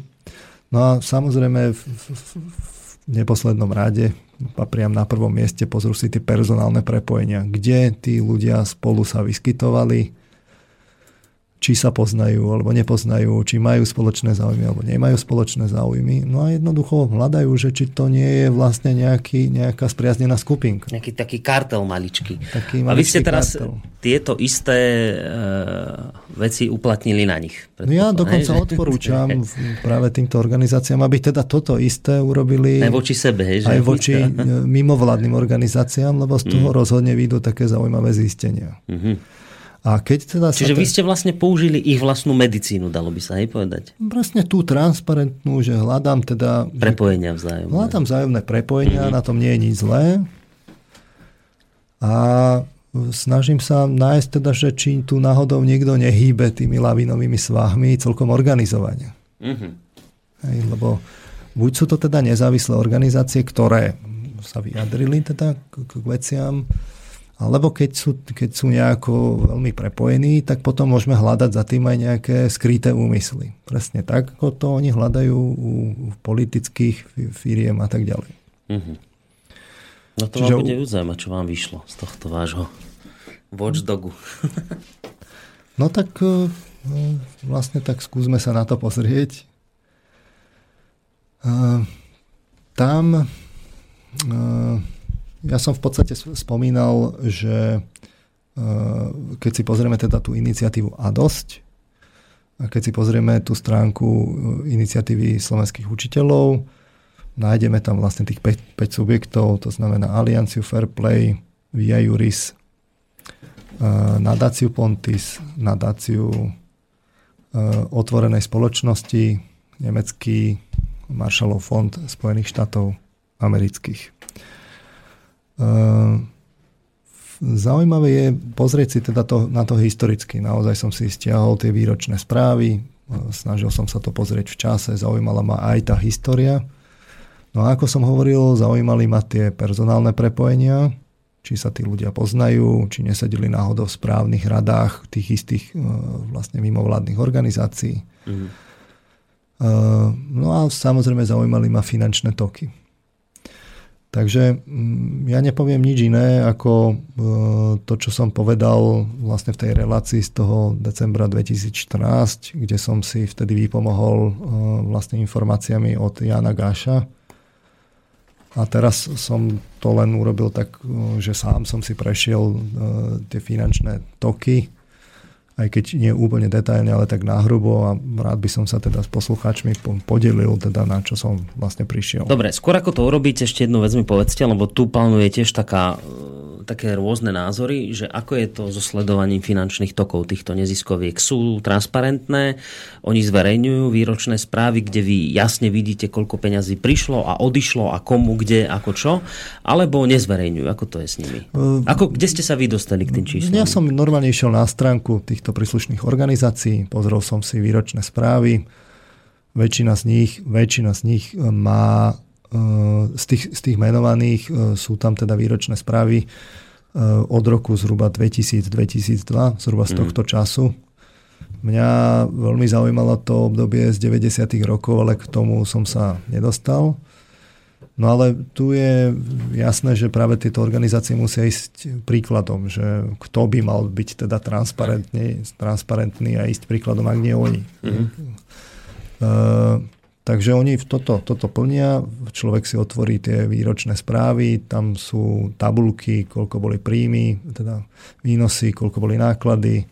No a samozrejme v, v, v neposlednom rade a priam na prvom mieste pozrú si tie personálne prepojenia, kde tí ľudia spolu sa vyskytovali, či sa poznajú alebo nepoznajú, či majú spoločné záujmy alebo nemajú spoločné záujmy. No a jednoducho hľadajú, že či to nie je vlastne nejaký, nejaká spriaznená skupinka. Nejaký taký kartel maličký. Taký maličký a vy ste teraz kartel. tieto isté e, veci uplatnili na nich. No ja dokonca hej, odporúčam <laughs> práve týmto organizáciám, aby teda toto isté urobili aj voči sebe. Hej, aj voči <laughs> e, mimovládnym organizáciám, lebo z toho mm. rozhodne výjdu také zaujímavé zistenia. Mm-hmm. A keď teda Čiže vy ste vlastne použili ich vlastnú medicínu, dalo by sa aj povedať. Presne tú transparentnú, že hľadám teda... Prepojenia vzájomné. Hľadám vzájomné prepojenia, mm-hmm. na tom nie je nič zlé. A snažím sa nájsť teda, že či tu náhodou niekto nehýbe tými lavinovými svahmi celkom organizovania. Mm-hmm. Hej, lebo buď sú to teda nezávislé organizácie, ktoré sa vyjadrili teda k, k veciam, alebo keď sú, keď sú nejako veľmi prepojení, tak potom môžeme hľadať za tým aj nejaké skryté úmysly. Presne tak, ako to oni hľadajú u politických firiem a tak ďalej. Mm-hmm. No to Čiže... vám bude zaujímať, čo vám vyšlo z tohto vášho watchdogu. <laughs> no tak e, No, vlastne tak skúsme sa na to pozrieť. Tam ja som v podstate spomínal, že keď si pozrieme teda tú iniciatívu A dosť, a keď si pozrieme tú stránku iniciatívy slovenských učiteľov, nájdeme tam vlastne tých 5, 5 subjektov, to znamená Alianciu Fairplay, Via Juris, nadáciu Pontis, nadáciu otvorenej spoločnosti, nemecký Marshallov fond Spojených štátov amerických. Zaujímavé je pozrieť si teda to, na to historicky. Naozaj som si stiahol tie výročné správy, snažil som sa to pozrieť v čase, zaujímala ma aj tá história. No a ako som hovoril, zaujímali ma tie personálne prepojenia, či sa tí ľudia poznajú, či nesedeli náhodou v správnych radách tých istých e, vlastne mimovládnych organizácií. Mm. No a samozrejme zaujímali ma finančné toky. Takže mm, ja nepoviem nič iné ako e, to, čo som povedal vlastne v tej relácii z toho decembra 2014, kde som si vtedy vypomohol vlastne informáciami od Jana Gáša, a teraz som to len urobil tak, že sám som si prešiel e, tie finančné toky aj keď nie úplne detailne, ale tak náhrubo a rád by som sa teda s poslucháčmi podelil teda na čo som vlastne prišiel. Dobre, skôr ako to urobíte, ešte jednu vec mi povedzte, lebo tu panuje tiež taká, také rôzne názory, že ako je to so sledovaním finančných tokov týchto neziskoviek. Sú transparentné, oni zverejňujú výročné správy, kde vy jasne vidíte, koľko peňazí prišlo a odišlo a komu, kde, ako čo, alebo nezverejňujú, ako to je s nimi? E, ako, kde ste sa vy dostali k tým číslom? Ja som normálne išiel na stránku týchto príslušných organizácií. Pozrel som si výročné správy. Väčšina z nich, väčšina z nich má z tých, z tých menovaných e, sú tam teda výročné správy od roku zhruba 2000-2002, zhruba z mhm. tohto času. Mňa veľmi zaujímalo to obdobie z 90. rokov, ale k tomu som sa nedostal. No ale tu je jasné, že práve tieto organizácie musia ísť príkladom, že kto by mal byť teda transparentný, transparentný a ísť príkladom, ak nie oni. Mm-hmm. Uh, takže oni toto, toto plnia, človek si otvorí tie výročné správy, tam sú tabulky, koľko boli príjmy, teda výnosy, koľko boli náklady,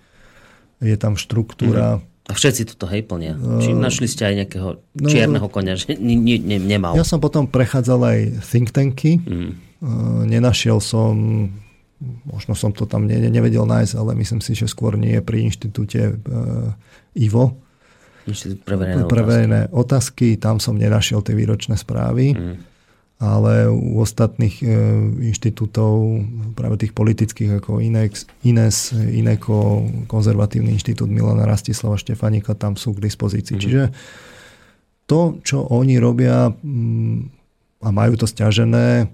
je tam štruktúra. Mm-hmm a všetci toto hej plnia. Uh, Či našli ste aj nejakého no, čierneho konia, že ne, ne, ne, nemal. Ja som potom prechádzal aj think tanky. Mm. Uh, nenašiel som, možno som to tam ne, nevedel nájsť, ale myslím si, že skôr nie pri inštitúte uh, IVO. Inštitút pre verejné, pre verejné otázky. otázky. Tam som nenašiel tie výročné správy. Mm ale u ostatných e, inštitútov, práve tých politických ako Inex, Ines, Ineko, konzervatívny inštitút Milana Rastislava Štefanika, tam sú k dispozícii. Mm-hmm. Čiže to, čo oni robia mm, a majú to stiažené, e,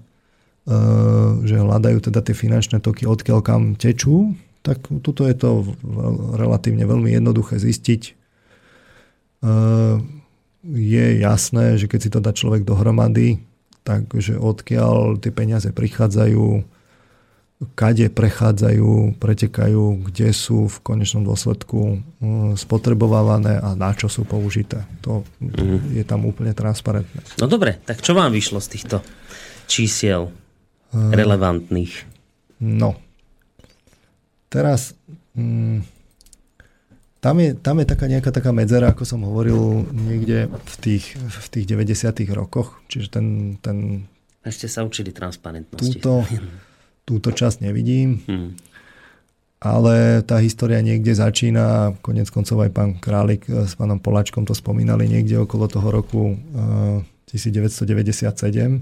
že hľadajú teda tie finančné toky, odkiaľ kam tečú, tak tuto je to relatívne veľmi jednoduché zistiť. E, je jasné, že keď si to dá človek dohromady, takže odkiaľ tie peniaze prichádzajú, kade prechádzajú, pretekajú, kde sú v konečnom dôsledku mm, spotrebovávané a na čo sú použité. To mm. je tam úplne transparentné. No dobre, tak čo vám vyšlo z týchto čísiel uh, relevantných? No, teraz... Mm, tam je, tam je taká nejaká taká medzera, ako som hovoril, niekde v tých, v tých 90 rokoch. Čiže ten, ten... Ešte sa učili transparentnosti. Túto, túto časť nevidím. Hmm. Ale tá história niekde začína, konec koncov aj pán Králik s pánom Poláčkom to spomínali niekde okolo toho roku uh, 1997.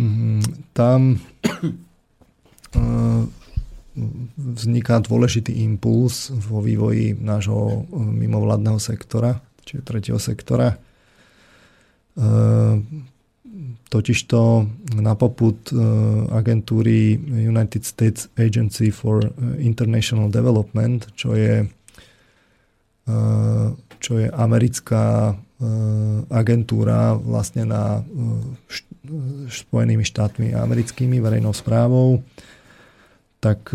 Mm, tam uh, vzniká dôležitý impuls vo vývoji nášho e, mimovládneho sektora, čiže tretieho sektora. E, totižto na poput e, agentúry United States Agency for International Development, čo je, čo je americká agentúra vlastne na Spojenými štátmi americkými verejnou správou, tak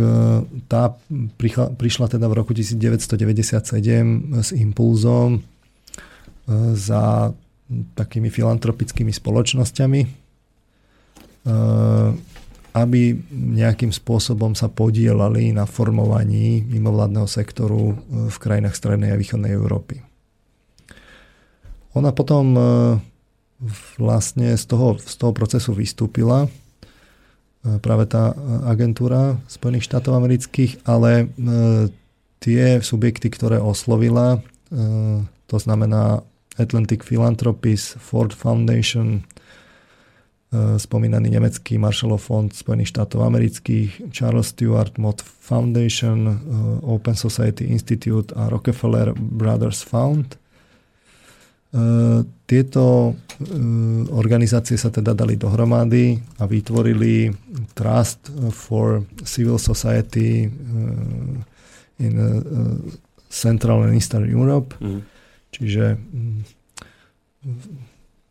tá prišla, prišla teda v roku 1997 s impulzom za takými filantropickými spoločnosťami, aby nejakým spôsobom sa podielali na formovaní mimovládneho sektoru v krajinách Strednej a Východnej Európy. Ona potom vlastne z toho, z toho procesu vystúpila práve tá agentúra Spojených štátov amerických, ale tie subjekty, ktoré oslovila, to znamená Atlantic Philanthropies, Ford Foundation, e, spomínaný nemecký Marshallov fond Spojených štátov amerických, Charles Stewart Mott Foundation, e, Open Society Institute a Rockefeller Brothers Fund. E, tieto organizácie sa teda dali dohromady a vytvorili Trust for Civil Society in Central and Eastern Europe. Mm Čiže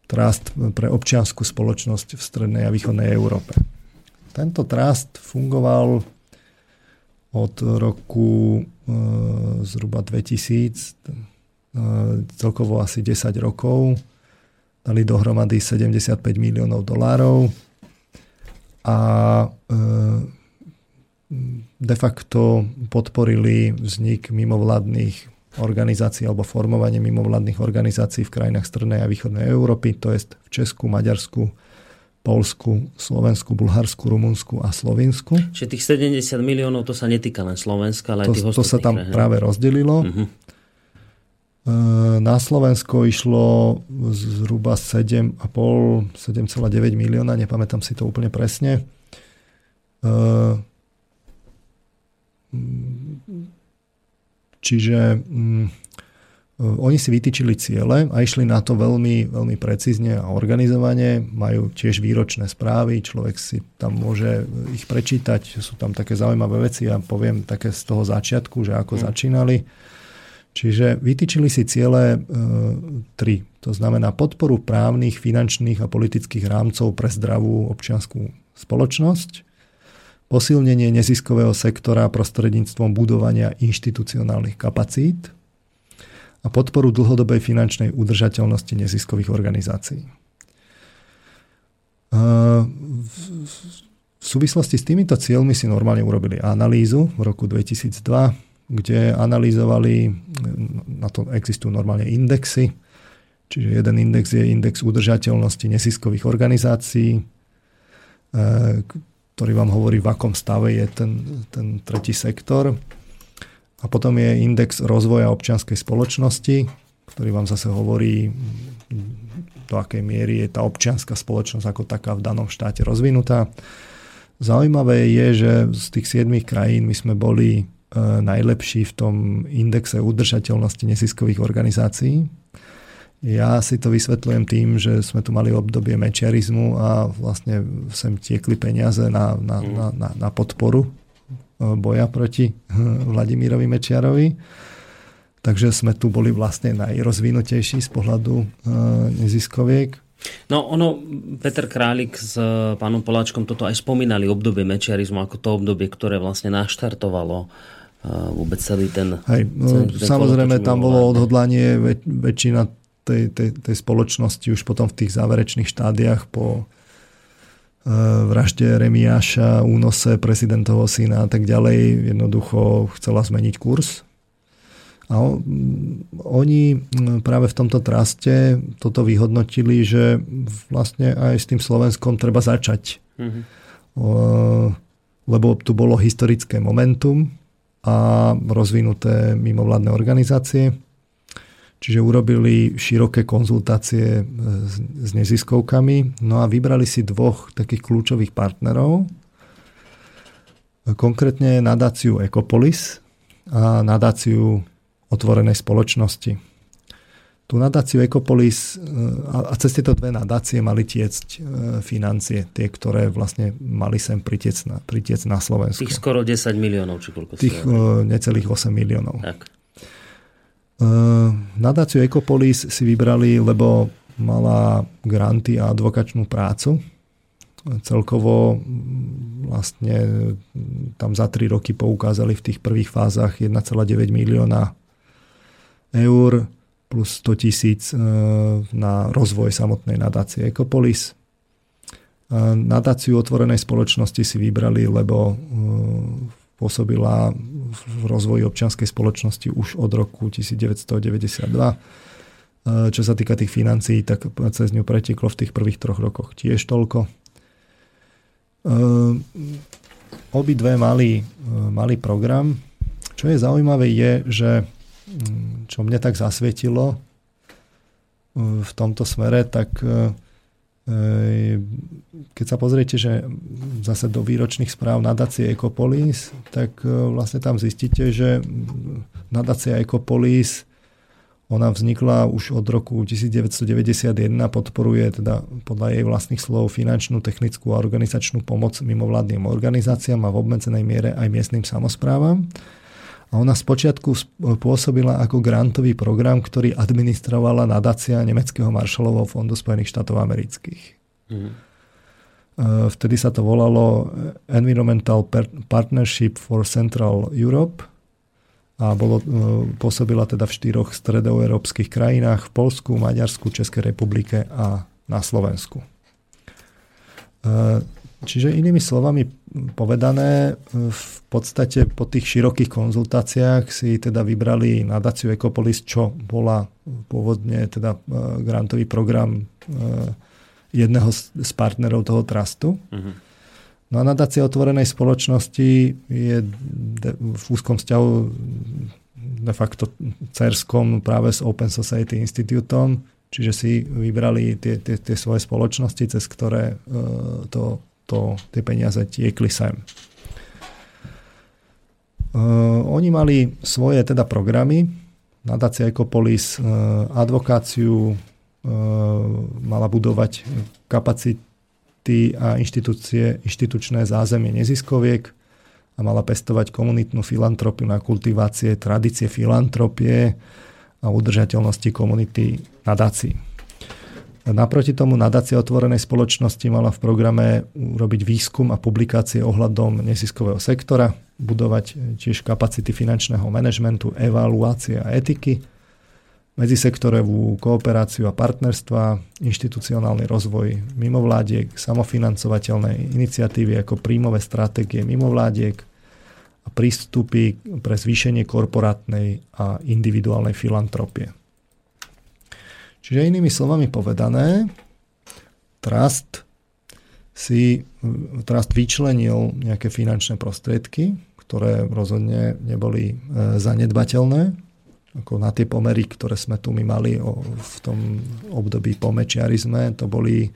trust pre občianskú spoločnosť v strednej a východnej Európe. Tento trust fungoval od roku e, zhruba 2000, e, celkovo asi 10 rokov. Dali dohromady 75 miliónov dolárov a e, de facto podporili vznik mimovládnych organizácií alebo formovanie mimovládnych organizácií v krajinách Strednej a Východnej Európy, to je v Česku, Maďarsku, Polsku, Slovensku, Bulharsku, Rumunsku a Slovinsku. Čiže tých 70 miliónov to sa netýka len Slovenska, ale to, aj tých To sa tam ne? práve rozdelilo. Uh-huh. Na Slovensko išlo zhruba 7,5, 7,9 milióna, nepamätám si to úplne presne. Čiže mm, oni si vytýčili ciele a išli na to veľmi, veľmi precízne a organizovane. Majú tiež výročné správy, človek si tam môže ich prečítať. Sú tam také zaujímavé veci. Ja poviem také z toho začiatku, že ako hmm. začínali. Čiže vytýčili si ciele e, tri. To znamená podporu právnych, finančných a politických rámcov pre zdravú občianskú spoločnosť, posilnenie neziskového sektora prostredníctvom budovania inštitucionálnych kapacít a podporu dlhodobej finančnej udržateľnosti neziskových organizácií. V súvislosti s týmito cieľmi si normálne urobili analýzu v roku 2002, kde analýzovali, na to existujú normálne indexy, čiže jeden index je index udržateľnosti neziskových organizácií, ktorý vám hovorí, v akom stave je ten, ten tretí sektor. A potom je index rozvoja občianskej spoločnosti, ktorý vám zase hovorí, do akej miery je tá občianská spoločnosť ako taká v danom štáte rozvinutá. Zaujímavé je, že z tých siedmých krajín my sme boli e, najlepší v tom indexe udržateľnosti neziskových organizácií. Ja si to vysvetľujem tým, že sme tu mali obdobie mečiarizmu a vlastne sem tiekli peniaze na, na, mm. na, na, na podporu e, boja proti Vladimírovi Mečiarovi. Takže sme tu boli vlastne najrozvinutejší z pohľadu e, neziskoviek. No ono, Peter Králik s pánom Poláčkom toto aj spomínali obdobie mečiarizmu ako to obdobie, ktoré vlastne naštartovalo e, vôbec celý ten... Hej, no, ten samozrejme tam bolo odhodlanie, väč, väčšina tej, tej, tej spoločnosti už potom v tých záverečných štádiách po e, vražde Remiáša, únose prezidentovho syna a tak ďalej jednoducho chcela zmeniť kurz. A oni práve v tomto traste toto vyhodnotili, že vlastne aj s tým Slovenskom treba začať. Mm-hmm. Lebo tu bolo historické momentum a rozvinuté mimovládne organizácie Čiže urobili široké konzultácie e, s neziskovkami no a vybrali si dvoch takých kľúčových partnerov, konkrétne nadáciu Ecopolis a nadáciu otvorenej spoločnosti. Tu nadáciu Ecopolis e, a cez tieto dve nadácie mali tiecť e, financie, tie, ktoré vlastne mali sem pritiec na, pritiec na Slovensku. Tých skoro 10 miliónov, či koľko Tých necelých 8 miliónov. Tak. Nadáciu Ecopolis si vybrali, lebo mala granty a advokačnú prácu celkovo vlastne tam za 3 roky poukázali v tých prvých fázach 1,9 milióna eur plus 100 tisíc na rozvoj samotnej nadácie Ecopolis. Nadáciu otvorenej spoločnosti si vybrali, lebo pôsobila v rozvoji občianskej spoločnosti už od roku 1992. Čo sa týka tých financií, tak cez ňu preteklo v tých prvých troch rokoch tiež toľko. Obidve mali, mali program. Čo je zaujímavé je, že mm, čo mne tak zasvietilo v tomto smere, tak keď sa pozriete, že zase do výročných správ nadácie Ecopolis, tak e, vlastne tam zistíte, že nadácia Ecopolis ona vznikla už od roku 1991, podporuje teda podľa jej vlastných slov finančnú, technickú a organizačnú pomoc mimovládnym organizáciám a v obmedzenej miere aj miestnym samozprávam. A ona spočiatku pôsobila ako grantový program, ktorý administrovala nadácia Nemeckého Marshallovho fondu Spojených štátov amerických. Mm. Vtedy sa to volalo Environmental Partnership for Central Europe a bolo, e, pôsobila teda v štyroch stredoeurópskych krajinách v Polsku, Maďarsku, Českej republike a na Slovensku. E, čiže inými slovami, povedané, v podstate po tých širokých konzultáciách si teda vybrali nadáciu Ecopolis, čo bola pôvodne teda e, grantový program e, jedného z partnerov toho trustu. Uh-huh. No a nadácia otvorenej spoločnosti je v úzkom vzťahu de facto cerskom práve s Open Society Instituteom, čiže si vybrali tie, tie, tie svoje spoločnosti, cez ktoré uh, to to, tie peniaze tiekli sem. Uh, oni mali svoje teda programy, nadácia Ecopolis, uh, advokáciu, uh, mala budovať kapacity a inštitúcie, inštitučné zázemie neziskoviek a mala pestovať komunitnú filantropiu na kultivácie tradície filantropie a udržateľnosti komunity nadácií. Naproti tomu nadácia otvorenej spoločnosti mala v programe urobiť výskum a publikácie ohľadom neziskového sektora, budovať tiež kapacity finančného manažmentu, evaluácie a etiky, medzisektorovú kooperáciu a partnerstva, inštitucionálny rozvoj mimovládiek, samofinancovateľné iniciatívy ako príjmové stratégie mimovládiek a prístupy pre zvýšenie korporátnej a individuálnej filantropie. Čiže inými slovami povedané, Trust si Trust vyčlenil nejaké finančné prostriedky, ktoré rozhodne neboli e, zanedbateľné, ako na tie pomery, ktoré sme tu my mali v tom období po mečiarizme, to boli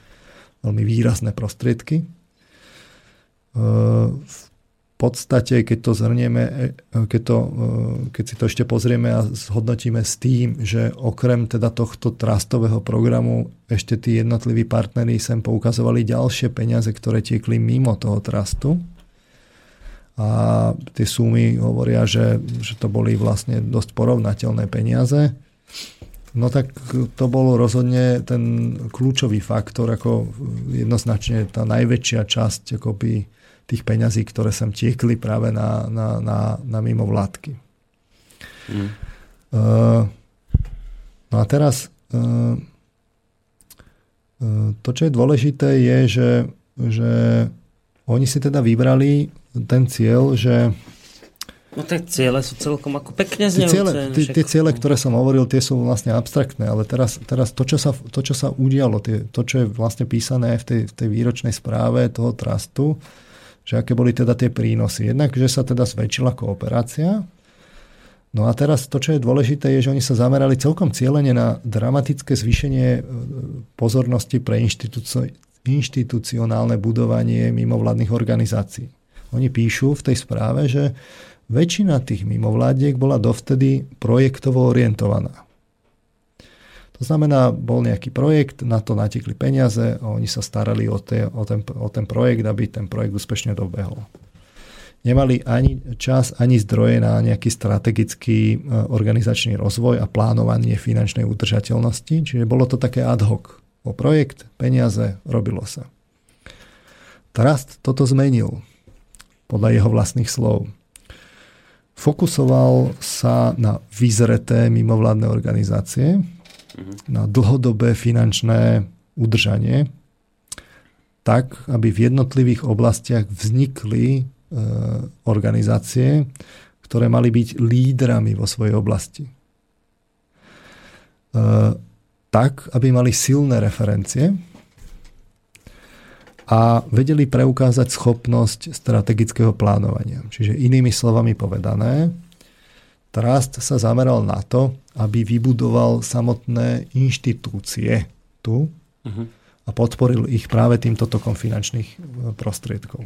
veľmi výrazné prostriedky. E, podstate, keď to zhrnieme, e, keď, to, e, keď si to ešte pozrieme a zhodnotíme s tým, že okrem teda tohto trastového programu ešte tí jednotliví partneri sem poukazovali ďalšie peniaze, ktoré tiekli mimo toho trastu. A tie sumy hovoria, že, že to boli vlastne dosť porovnateľné peniaze. No tak to bol rozhodne ten kľúčový faktor, ako jednoznačne tá najväčšia časť akoby tých peňazí, ktoré sem tiekli práve na, na, na, na mimovládky. Mm. Uh, no a teraz uh, to, čo je dôležité, je, že, že oni si teda vybrali ten cieľ, že No tie ciele sú celkom ako pekne znejúce. Tie ciele, tie, tie ciele, ktoré som hovoril, tie sú vlastne abstraktné, ale teraz, teraz to, čo sa, to, čo sa udialo, tie, to, čo je vlastne písané v tej, v tej výročnej správe toho trastu, že aké boli teda tie prínosy. Jednak, že sa teda zväčšila kooperácia, No a teraz to, čo je dôležité, je, že oni sa zamerali celkom cieľene na dramatické zvýšenie e, pozornosti pre inštitucionálne budovanie mimovládnych organizácií. Oni píšu v tej správe, že väčšina tých mimovládiek bola dovtedy projektovo orientovaná. To znamená, bol nejaký projekt, na to natekli peniaze a oni sa starali o, te, o, ten, o ten projekt, aby ten projekt úspešne dobehol. Nemali ani čas, ani zdroje na nejaký strategický e, organizačný rozvoj a plánovanie finančnej udržateľnosti, čiže bolo to také ad hoc. O projekt, peniaze, robilo sa. Trust toto zmenil podľa jeho vlastných slov. Fokusoval sa na vyzreté mimovládne organizácie, na dlhodobé finančné udržanie, tak, aby v jednotlivých oblastiach vznikli e, organizácie, ktoré mali byť lídrami vo svojej oblasti. E, tak, aby mali silné referencie a vedeli preukázať schopnosť strategického plánovania. Čiže inými slovami povedané, Trust sa zameral na to, aby vybudoval samotné inštitúcie tu uh-huh. a podporil ich práve týmto tokom finančných e, prostriedkov.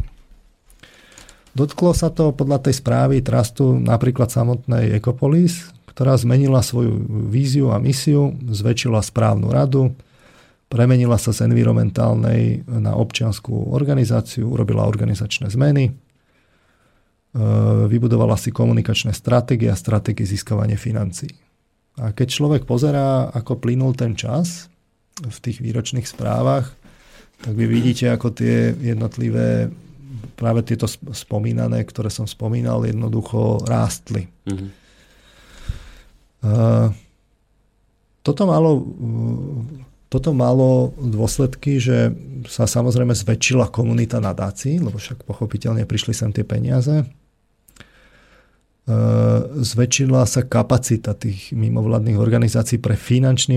Dotklo sa to podľa tej správy Trustu napríklad samotnej Ecopolis, ktorá zmenila svoju víziu a misiu, zväčšila správnu radu, premenila sa z environmentálnej na občianskú organizáciu, urobila organizačné zmeny, vybudovala si komunikačné stratégie a stratégie získavania financí. A keď človek pozerá, ako plynul ten čas v tých výročných správach, tak vy vidíte, ako tie jednotlivé, práve tieto spomínané, ktoré som spomínal, jednoducho rástli. Mm-hmm. Toto malo, toto malo dôsledky, že sa samozrejme zväčšila komunita nadácií, lebo však pochopiteľne prišli sem tie peniaze Eh, zväčšila sa kapacita tých mimovládnych organizácií pre finančný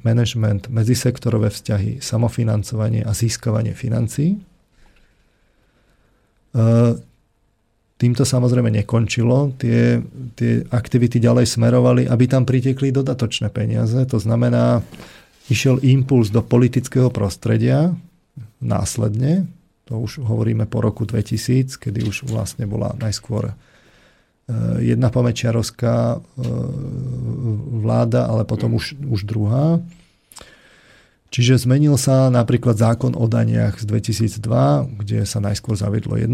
manažment, medzisektorové vzťahy, samofinancovanie a získavanie financií. Eh, týmto samozrejme nekončilo. Tie, tie aktivity ďalej smerovali, aby tam pritekli dodatočné peniaze. To znamená, išiel impuls do politického prostredia následne. To už hovoríme po roku 2000, kedy už vlastne bola najskôr Eh, jedna pamäčiarovská eh, vláda, ale potom už, už druhá. Čiže zmenil sa napríklad zákon o daniach z 2002, kde sa najskôr zaviedlo 1%,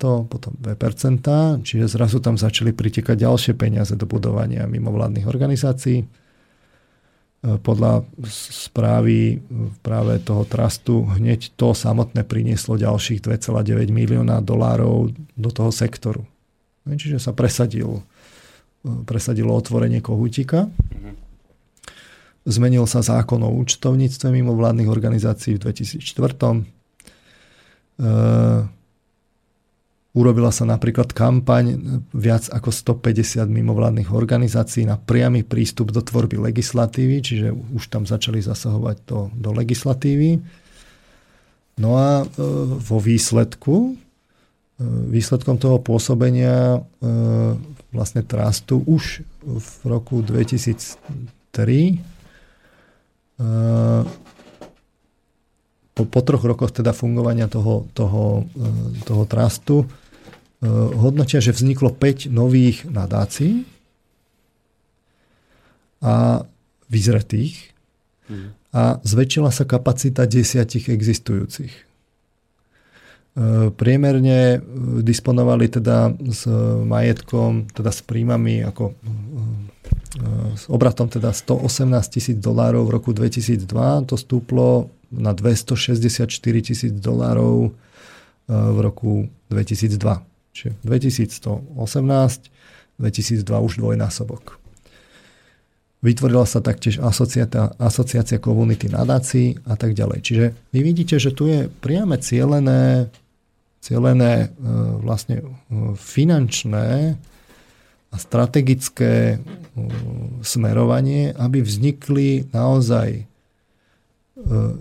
potom 2%, čiže zrazu tam začali pritekať ďalšie peniaze do budovania mimovládnych organizácií. Eh, podľa správy práve toho trustu hneď to samotné prinieslo ďalších 2,9 milióna dolárov do toho sektoru. Čiže sa presadil, presadilo otvorenie kohútika. Zmenil sa zákon o účtovníctve mimovládnych organizácií v 2004. E, urobila sa napríklad kampaň viac ako 150 mimovládnych organizácií na priamy prístup do tvorby legislatívy, čiže už tam začali zasahovať do, do legislatívy. No a vo výsledku výsledkom toho pôsobenia e, vlastne trastu už v roku 2003 e, po, po troch rokoch teda fungovania toho, toho, e, toho trastu hodnotia, že vzniklo 5 nových nadácií a vyzretých mhm. a zväčšila sa kapacita desiatich existujúcich. E, priemerne e, disponovali teda s majetkom, teda s príjmami ako s obratom teda 118 tisíc dolárov v roku 2002, to stúplo na 264 tisíc dolárov v roku 2002. Čiže 2118, 2002 už dvojnásobok. Vytvorila sa taktiež asociácia, asociácia komunity nadácií a tak ďalej. Čiže vy vidíte, že tu je priame cielené celené e, vlastne e, finančné a strategické e, smerovanie, aby vznikli naozaj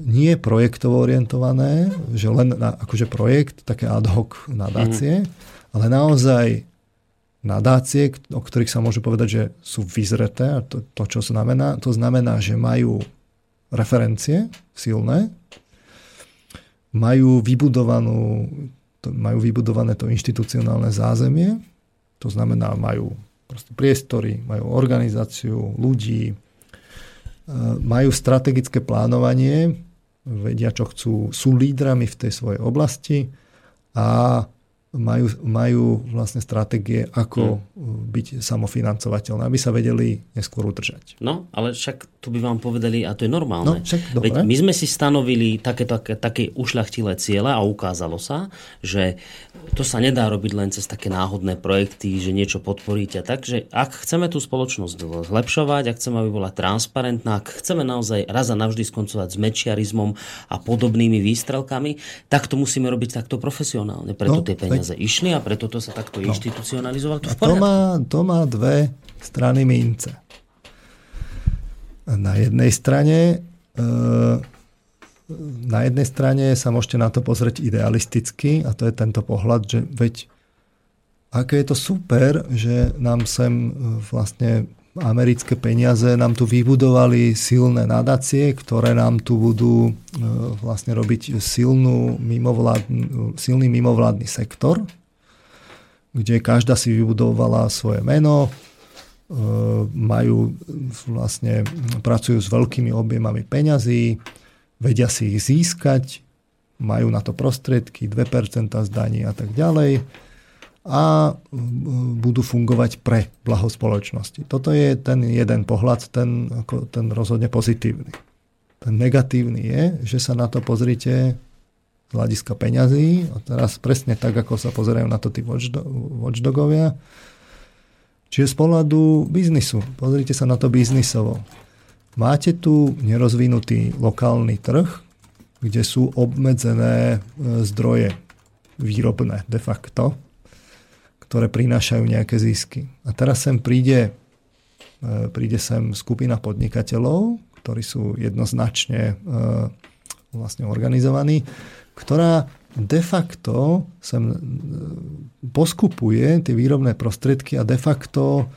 nie projektovo orientované, že len na, akože projekt, také ad hoc nadácie, mm. ale naozaj nadácie, o ktorých sa môže povedať, že sú vyzreté, a to, to čo znamená, to znamená, že majú referencie silné, majú vybudovanú majú vybudované to inštitucionálne zázemie, to znamená, majú priestory, majú organizáciu ľudí, e, majú strategické plánovanie, vedia, čo chcú, sú lídrami v tej svojej oblasti a majú, majú vlastne stratégie, ako hmm. byť samofinancovateľné, aby sa vedeli neskôr udržať. No, ale však tu by vám povedali, a to je normálne. No, však, dobre. Veď my sme si stanovili také, také, také ušľachtilé ciele a ukázalo sa, že to sa nedá robiť len cez také náhodné projekty, že niečo podporíte. Takže ak chceme tú spoločnosť zlepšovať, ak chceme, aby bola transparentná, ak chceme naozaj raz a navždy skoncovať s mečiarizmom a podobnými výstrelkami, tak to musíme robiť takto profesionálne. Preto no, tie peniaze peniaze išli a preto to sa takto no. inštitucionalizovalo. To, to, má, to má dve strany mince. Na jednej strane e, na jednej strane sa môžete na to pozrieť idealisticky a to je tento pohľad, že veď aké je to super, že nám sem e, vlastne americké peniaze nám tu vybudovali silné nadácie, ktoré nám tu budú e, vlastne robiť silnú mimovládny, silný mimovládny sektor, kde každá si vybudovala svoje meno, e, majú vlastne, pracujú s veľkými objemami peňazí, vedia si ich získať, majú na to prostriedky, 2% zdaní a tak ďalej a budú fungovať pre blaho spoločnosti. Toto je ten jeden pohľad, ten, ten rozhodne pozitívny. Ten negatívny je, že sa na to pozrite z hľadiska peňazí, a teraz presne tak, ako sa pozerajú na to tí watchdogovia, čiže z pohľadu biznisu. Pozrite sa na to biznisovo. Máte tu nerozvinutý lokálny trh, kde sú obmedzené e, zdroje výrobné de facto, ktoré prinášajú nejaké zisky. A teraz sem príde, e, príde sem skupina podnikateľov, ktorí sú jednoznačne e, vlastne organizovaní, ktorá de facto sem e, poskupuje tie výrobné prostriedky a de facto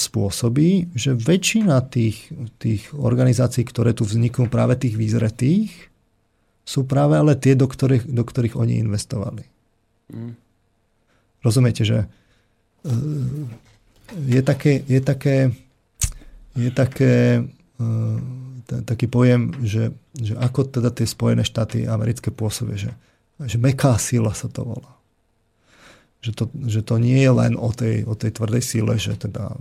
spôsobí, že väčšina tých, tých organizácií, ktoré tu vzniknú práve tých výzretých, sú práve ale tie, do ktorých, do ktorých oni investovali. Mm. Rozumiete, že e, je také, je také, je také e, taký pojem, že, že ako teda tie Spojené štáty americké pôsobia, že, že meká sila sa to volá. Že to, že to nie je len o tej, o tej tvrdej sile, že teda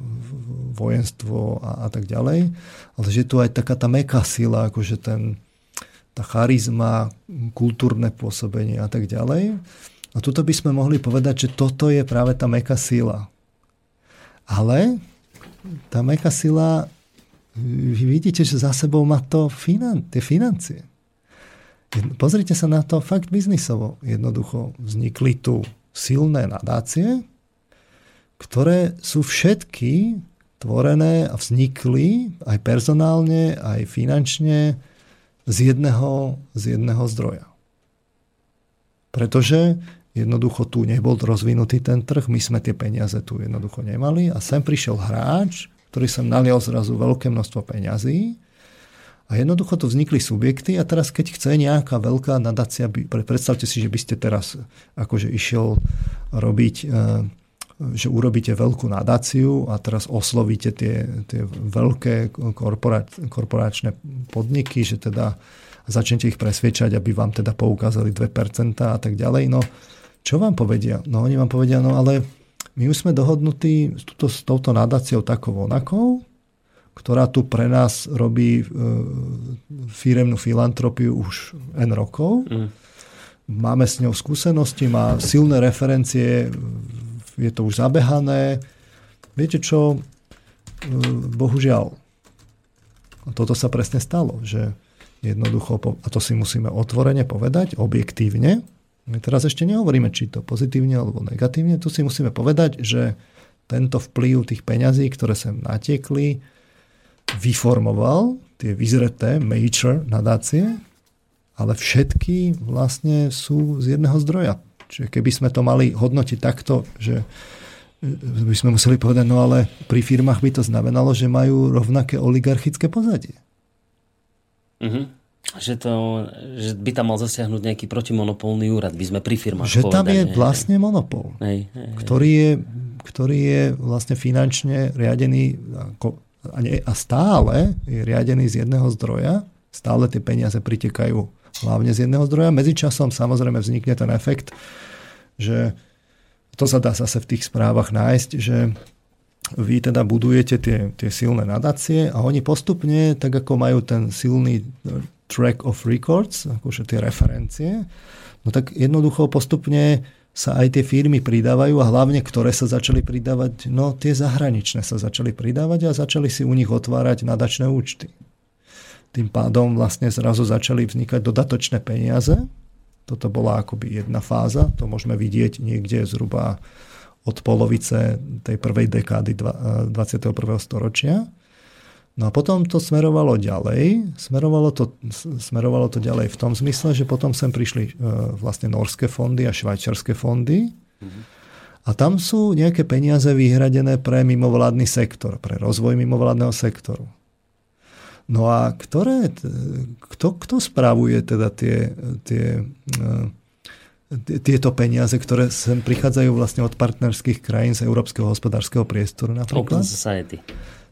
vojenstvo a, a tak ďalej, ale že je tu aj taká tá meká sila, akože ten, tá charizma, kultúrne pôsobenie a tak ďalej. A tuto by sme mohli povedať, že toto je práve tá meká sila. Ale tá meká sila, vy vidíte, že za sebou má to finan, tie financie. Pozrite sa na to fakt biznisovo. Jednoducho vznikli tu silné nadácie, ktoré sú všetky tvorené a vznikli aj personálne, aj finančne z jedného, z jedného zdroja. Pretože Jednoducho tu nebol rozvinutý ten trh, my sme tie peniaze tu jednoducho nemali a sem prišiel hráč, ktorý sem nalial zrazu veľké množstvo peňazí a jednoducho tu vznikli subjekty a teraz keď chce nejaká veľká nadácia, predstavte si, že by ste teraz akože išiel robiť e, že urobíte veľkú nadáciu a teraz oslovíte tie, tie veľké korporačné podniky, že teda začnete ich presviečať, aby vám teda poukázali 2% a tak ďalej. No, čo vám povedia? No oni vám povedia, no ale my už sme dohodnutí s, túto, s touto nadáciou takou onakou, ktorá tu pre nás robí e, firemnú filantropiu už N rokov. Mm. Máme s ňou skúsenosti, má silné referencie, je to už zabehané. Viete čo? E, bohužiaľ, toto sa presne stalo, že jednoducho, a to si musíme otvorene povedať, objektívne, my teraz ešte nehovoríme, či to pozitívne alebo negatívne. Tu si musíme povedať, že tento vplyv tých peňazí, ktoré sem natiekli, vyformoval tie vyzreté major nadácie, ale všetky vlastne sú z jedného zdroja. Čiže keby sme to mali hodnotiť takto, že by sme museli povedať, no ale pri firmách by to znamenalo, že majú rovnaké oligarchické pozadie. Mm-hmm že, to, že by tam mal zasiahnuť nejaký protimonopolný úrad, by sme pri firmách Že povedali, tam je vlastne monopol, hej, hej, ktorý, je, ktorý je vlastne finančne riadený ako, a, nie, a stále je riadený z jedného zdroja, stále tie peniaze pritekajú hlavne z jedného zdroja. Medzičasom samozrejme vznikne ten efekt, že to sa dá zase v tých správach nájsť, že vy teda budujete tie, tie silné nadácie a oni postupne, tak ako majú ten silný track of records, akože tie referencie, no tak jednoducho postupne sa aj tie firmy pridávajú a hlavne, ktoré sa začali pridávať, no tie zahraničné sa začali pridávať a začali si u nich otvárať nadačné účty. Tým pádom vlastne zrazu začali vznikať dodatočné peniaze. Toto bola akoby jedna fáza, to môžeme vidieť niekde zhruba od polovice tej prvej dekády 21. storočia. No a potom to smerovalo ďalej. Smerovalo to, smerovalo to ďalej v tom zmysle, že potom sem prišli uh, vlastne norské fondy a švajčiarske fondy. A tam sú nejaké peniaze vyhradené pre mimovládny sektor, pre rozvoj mimovládneho sektoru. No a ktoré, kto, kto spravuje teda tie, tie, uh, tieto peniaze, ktoré sem prichádzajú vlastne od partnerských krajín z Európskeho hospodárskeho priestoru napríklad? Open Society.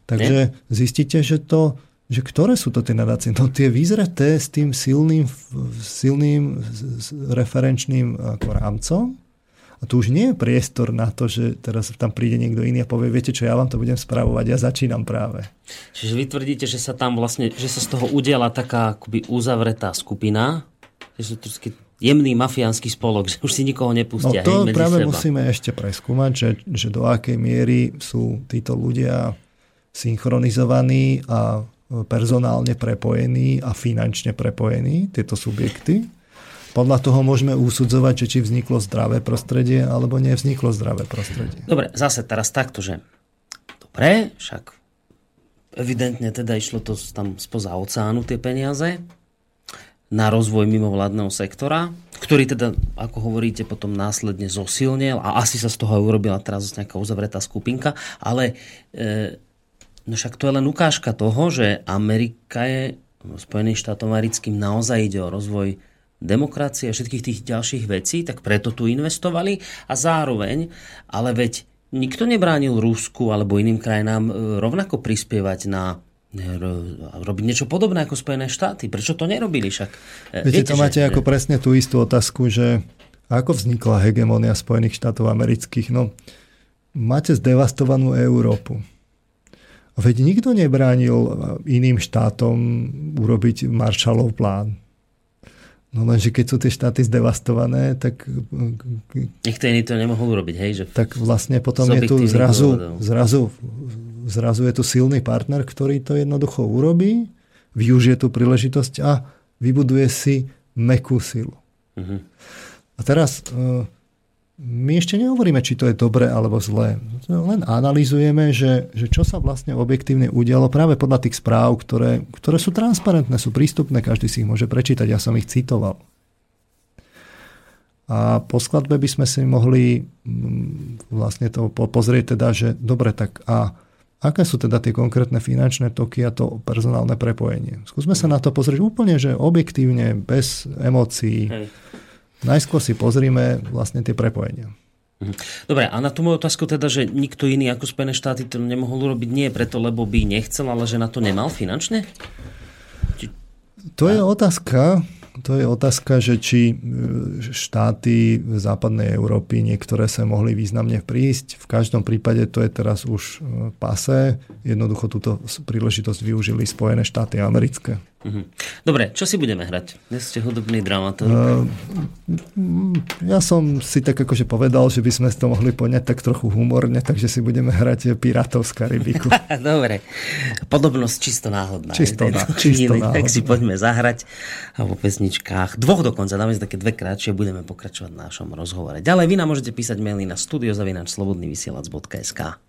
Takže Nie? zistíte, že to, že ktoré sú to tie nadácie? No tie vyzreté s tým silným, silným referenčným ako rámcom. A tu už nie je priestor na to, že teraz tam príde niekto iný a povie, viete čo, ja vám to budem správovať, ja začínam práve. Čiže vy tvrdíte, že sa tam vlastne, že sa z toho udiela taká akoby uzavretá skupina, že sú jemný mafiánsky spolok, <laughs> že už si nikoho nepustia. No to hej, práve seba. musíme ešte preskúmať, že, že do akej miery sú títo ľudia synchronizovaní a personálne prepojení a finančne prepojení, tieto subjekty. Podľa toho môžeme usudzovať, že či vzniklo zdravé prostredie alebo nevzniklo zdravé prostredie. Dobre, zase teraz takto, že dobre, však evidentne teda išlo to tam spoza oceánu tie peniaze na rozvoj mimovládneho sektora, ktorý teda, ako hovoríte, potom následne zosilnil a asi sa z toho urobila teraz nejaká uzavretá skupinka, ale e, No však to je len ukážka toho, že Amerika je Spojeným štátom americkým naozaj ide o rozvoj demokracie a všetkých tých ďalších vecí, tak preto tu investovali a zároveň, ale veď nikto nebránil Rusku alebo iným krajinám e, rovnako prispievať na robiť niečo podobné ako Spojené štáty. Prečo to nerobili však? E, viete, Viete to máte že... ako presne tú istú otázku, že ako vznikla hegemonia Spojených štátov amerických? No, máte zdevastovanú Európu Veď nikto nebránil e, iným štátom urobiť Marshallov plán. No lenže keď sú tie štáty zdevastované, tak... E, Nikto iný to nemohol urobiť, hej? Že tak vlastne potom je tu zrazu, zrazu, zrazu je tu silný partner, ktorý to jednoducho urobí, využije tú príležitosť a vybuduje si mekú silu. Uh-huh. A teraz e, my ešte nehovoríme, či to je dobré alebo zlé. Len analizujeme, že, že čo sa vlastne objektívne udialo práve podľa tých správ, ktoré, ktoré sú transparentné, sú prístupné, každý si ich môže prečítať, ja som ich citoval. A po skladbe by sme si mohli mm, vlastne to pozrieť teda, že dobre, tak a aké sú teda tie konkrétne finančné toky a to personálne prepojenie. Skúsme sa na to pozrieť úplne, že objektívne, bez emócií. Hej Najskôr si pozrime vlastne tie prepojenia. Mhm. Dobre, a na tú moju otázku teda, že nikto iný ako Spojené štáty to nemohol urobiť nie preto, lebo by nechcel, ale že na to nemal finančne? Či... To je otázka, to je otázka, že či e, štáty západnej Európy niektoré sa mohli významne prísť. V každom prípade to je teraz už e, pase. Jednoducho túto príležitosť využili Spojené štáty americké. Mhm. Dobre, čo si budeme hrať? Dnes ste hudobný dramator. Uh, ja som si tak akože povedal, že by sme to mohli poňať tak trochu humorne, takže si budeme hrať Pirátov z Karibiku. <laughs> Dobre, podobnosť čisto náhodná. Čisto, na, čisto náhodná. Tak si poďme zahrať a po pesničkách, dvoch dokonca, dáme si také dve krátšie, budeme pokračovať v našom rozhovore. Ďalej vy nám môžete písať maily na studiozavinačslobodnyvysielac.sk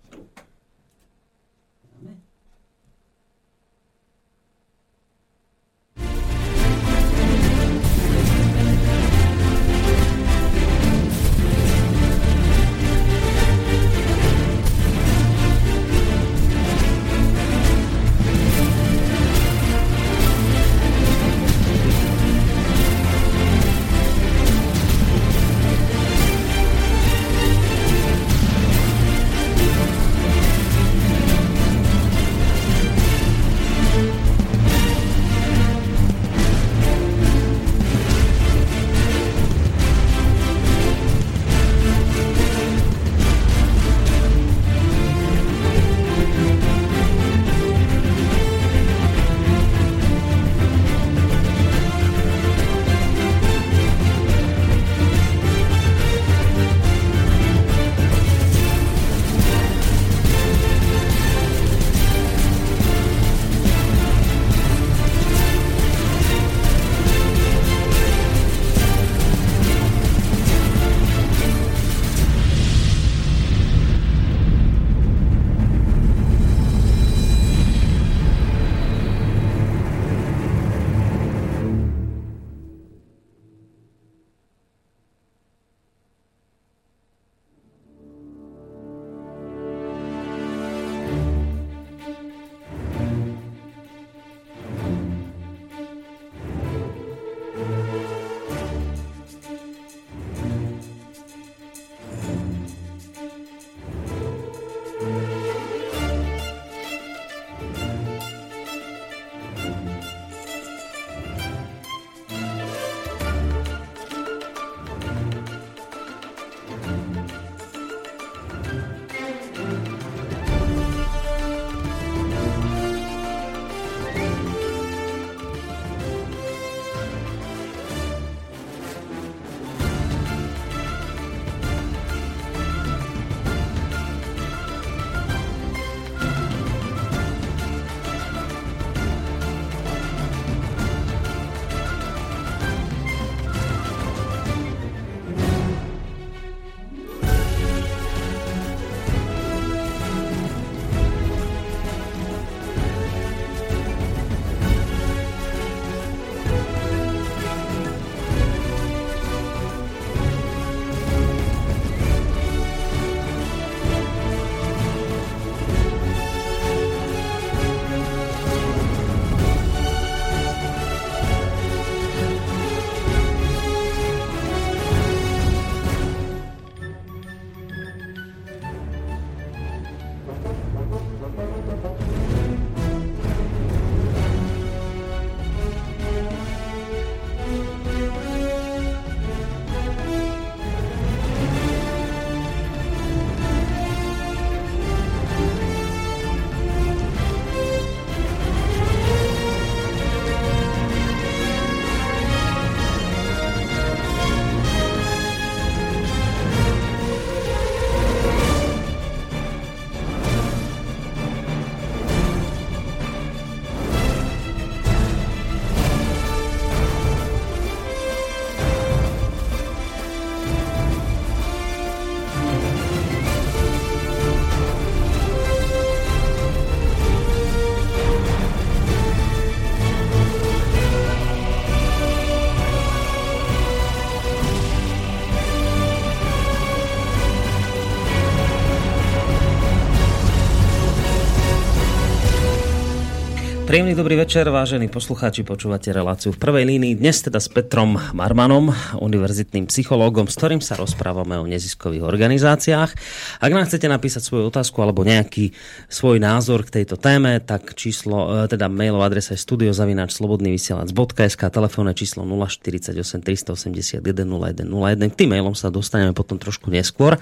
Príjemný dobrý večer, vážení poslucháči, počúvate reláciu v prvej línii. Dnes teda s Petrom Marmanom, univerzitným psychológom, s ktorým sa rozprávame o neziskových organizáciách. Ak nám chcete napísať svoju otázku alebo nejaký svoj názor k tejto téme, tak číslo, e, teda mailová adresa je studiozavináčslobodnyvysielac.sk, telefónne číslo 048 381 0101. K tým mailom sa dostaneme potom trošku neskôr.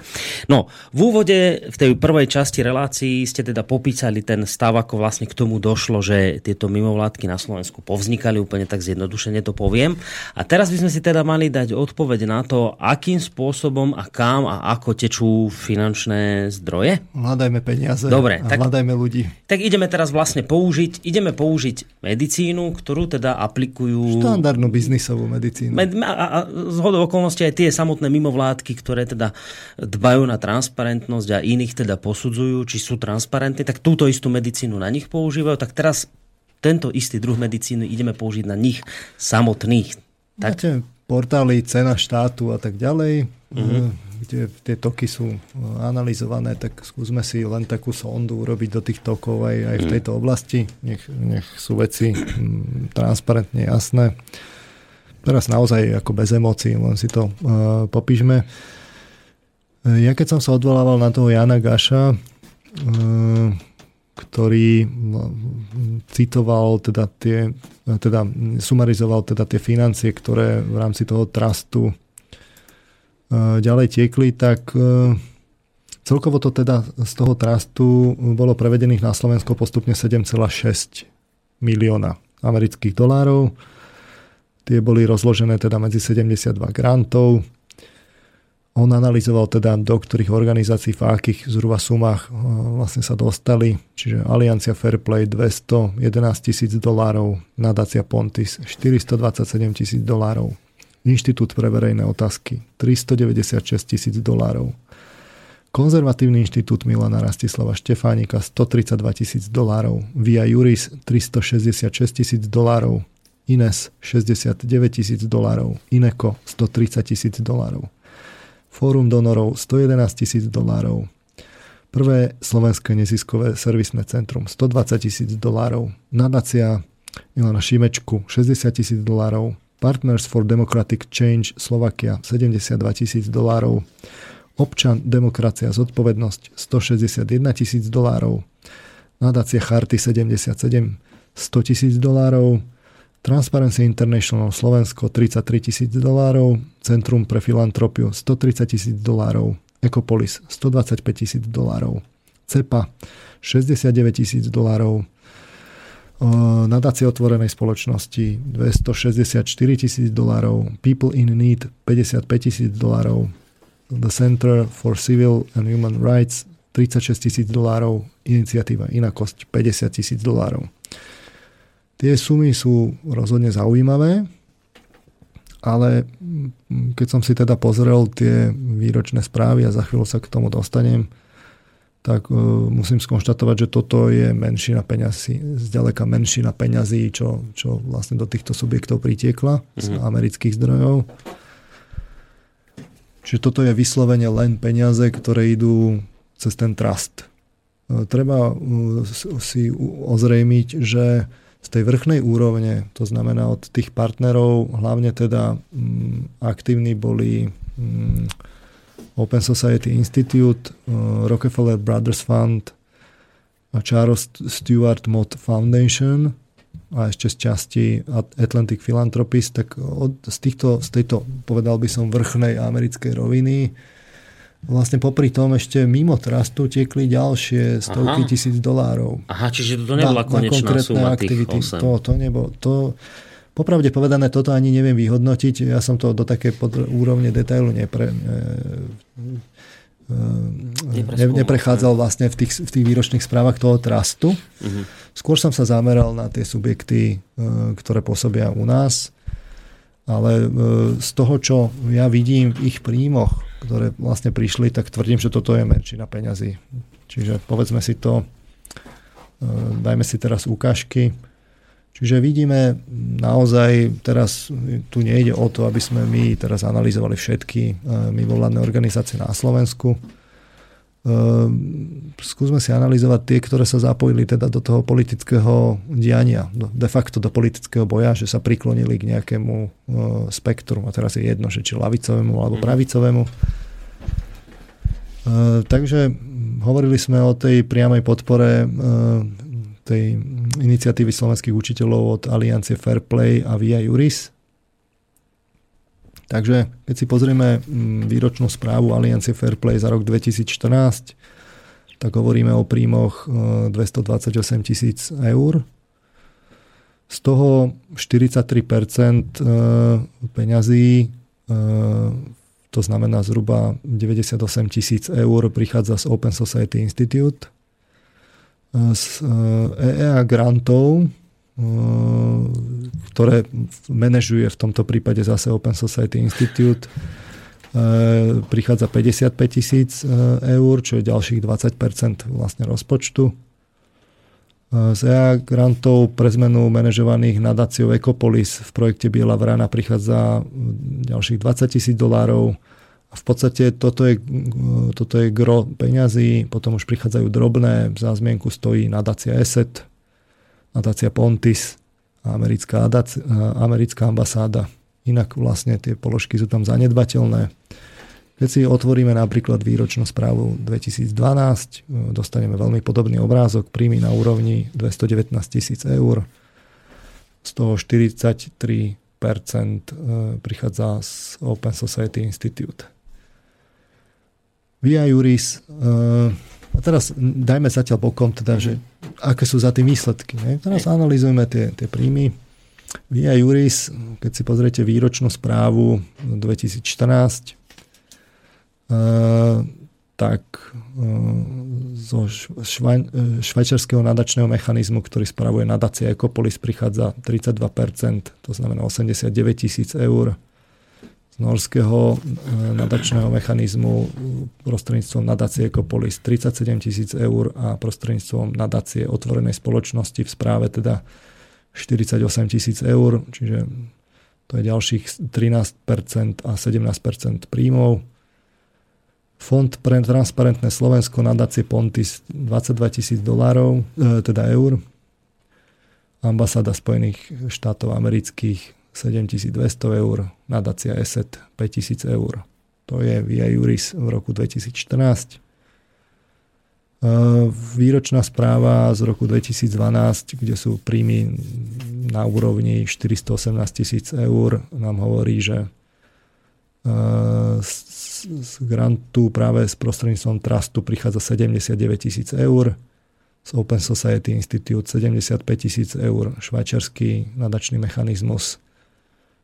No, v úvode, v tej prvej časti relácií ste teda popísali ten stav, ako vlastne k tomu došlo, že tieto mimovládky na Slovensku povznikali, úplne tak zjednodušene to poviem. A teraz by sme si teda mali dať odpoveď na to, akým spôsobom a kam a ako tečú finančné zdroje. Hľadajme peniaze Dobre, a tak, hľadajme ľudí. Tak ideme teraz vlastne použiť, ideme použiť medicínu, ktorú teda aplikujú... Štandardnú biznisovú medicínu. Med, a, a z hodou okolností aj tie samotné mimovládky, ktoré teda dbajú na transparentnosť a iných teda posudzujú, či sú transparentní, tak túto istú medicínu na nich používajú. Tak teraz tento istý druh medicíny ideme použiť na nich samotných. Tak... Máte portály cena štátu a tak ďalej, uh-huh. kde tie toky sú eh, analyzované, tak skúsme si len takú sondu urobiť do tých tokov aj, aj v mhm. tejto oblasti. Nech, nech sú veci m, transparentne jasné. Teraz naozaj ako bez emócií, len si to uh, popíšme. Ja keď som sa odvolával na toho Jana Gaša, uh, ktorý citoval teda tie, teda sumarizoval teda tie financie, ktoré v rámci toho trustu e, ďalej tiekli, tak e, celkovo to teda z toho trustu bolo prevedených na Slovensko postupne 7,6 milióna amerických dolárov. Tie boli rozložené teda medzi 72 grantov, on analyzoval teda, do ktorých organizácií v akých zhruba sumách eh, vlastne sa dostali, čiže Aliancia Fairplay 211 tisíc dolárov, nadácia Pontis 427 tisíc dolárov, Inštitút pre verejné otázky 396 tisíc dolárov, Konzervatívny inštitút Milana Rastislava Štefánika 132 tisíc dolárov, Via Juris 366 tisíc dolárov, Ines 69 tisíc dolárov, Ineko 130 tisíc dolárov. Fórum donorov 111 tisíc dolárov. Prvé slovenské neziskové servisné centrum 120 tisíc dolárov. Nadácia Milana Šimečku 60 tisíc dolárov. Partners for Democratic Change Slovakia 72 tisíc dolárov. Občan, demokracia, zodpovednosť 161 tisíc dolárov. Nadácia Charty 77 100 tisíc dolárov Transparency International Slovensko 33 tisíc dolárov, Centrum pre filantropiu 130 tisíc dolárov, Ecopolis 125 tisíc dolárov, CEPA 69 tisíc dolárov, nadácie otvorenej spoločnosti 264 tisíc dolárov, People in Need 55 tisíc dolárov, The Center for Civil and Human Rights 36 tisíc dolárov, iniciatíva Inakosť 50 tisíc dolárov. Tie sumy sú rozhodne zaujímavé, ale keď som si teda pozrel tie výročné správy a za chvíľu sa k tomu dostanem, tak uh, musím skonštatovať, že toto je menšina peňazí, zďaleka menšina peňazí, čo, čo vlastne do týchto subjektov pritiekla mm-hmm. z mhm. amerických zdrojov. Čiže toto je vyslovene len peniaze, ktoré idú cez ten trust. Uh, treba uh, si ozrejmiť, že z tej vrchnej úrovne, to znamená od tých partnerov, hlavne teda m, mm, aktívni boli m, mm, Open Society Institute, uh, Rockefeller Brothers Fund a Charles Stewart Mott Foundation a ešte z časti Atlantic Philanthropies, tak od, z, týchto, z tejto, povedal by som, vrchnej americkej roviny vlastne popri tom ešte mimo trastu tiekli ďalšie stovky Aha. tisíc dolárov. Aha, čiže to nebola na, konečná na suma aktivity. tých 8. To, to nebolo. To, popravde povedané, toto ani neviem vyhodnotiť. Ja som to do také pod, úrovne detailu nepre, ne, ne, neprechádzal vlastne v tých, v tých výročných správach toho trastu. Uh-huh. Skôr som sa zameral na tie subjekty, e, ktoré pôsobia u nás, ale e, z toho, čo ja vidím v ich príjmoch, ktoré vlastne prišli, tak tvrdím, že toto je menšina peňazí. Čiže povedzme si to, e, dajme si teraz ukážky. Čiže vidíme naozaj, teraz tu nejde o to, aby sme my teraz analyzovali všetky e, mimovládne organizácie na Slovensku. E, skúsme si analyzovať tie, ktoré sa zapojili teda do toho politického diania, de facto do politického boja, že sa priklonili k nejakému spektru. A teraz je jedno, že či lavicovému alebo mhm. pravicovému. Takže hovorili sme o tej priamej podpore tej iniciatívy slovenských učiteľov od Aliancie Fairplay a Via Juris. Takže keď si pozrieme mm, výročnú správu Aliancie Fairplay za rok 2014, tak hovoríme o príjmoch 228 e, tisíc eur. Z toho 43% e, peňazí, e, to znamená zhruba 98 tisíc eur, prichádza z Open Society Institute z EEA grantov, ktoré manažuje v tomto prípade zase Open Society Institute, e, prichádza 55 tisíc eur, čo je ďalších 20% vlastne rozpočtu. Z EA grantov pre zmenu manažovaných nadáciou Ecopolis v projekte Biela vrana prichádza ďalších 20 tisíc dolárov a v podstate toto je, toto je gro peňazí, potom už prichádzajú drobné, za zmienku stojí nadácia ESET, nadácia Pontis a americká, americká ambasáda. Inak vlastne tie položky sú tam zanedbateľné. Keď si otvoríme napríklad výročnú správu 2012, dostaneme veľmi podobný obrázok, príjmy na úrovni 219 tisíc eur, z toho 43% e, prichádza z Open Society Institute. Via Juris, uh, a teraz dajme zatiaľ bokom, teda, že aké sú za tým výsledky. Ne? Teraz analýzujeme tie, tie príjmy. Via Juris, keď si pozriete výročnú správu 2014, uh, tak uh, zo švaj, švajčiarského nadačného mechanizmu, ktorý spravuje nadácia Ecopolis, prichádza 32%, to znamená 89 tisíc eur norského e, nadačného mechanizmu prostredníctvom nadácie Ecopolis 37 tisíc eur a prostredníctvom nadácie otvorenej spoločnosti v správe teda 48 tisíc eur, čiže to je ďalších 13% a 17% príjmov. Fond pre transparentné Slovensko nadácie Pontis 22 tisíc dolárov, e, teda eur. Ambasáda Spojených štátov amerických 7200 eur, nadácia ESET 5000 eur. To je via Juris v roku 2014. E, výročná správa z roku 2012, kde sú príjmy na úrovni 418 tisíc eur, nám hovorí, že e, z grantu práve s prostredníctvom trustu prichádza 79 tisíc eur, z Open Society Institute 75 tisíc eur, švajčiarsky nadačný mechanizmus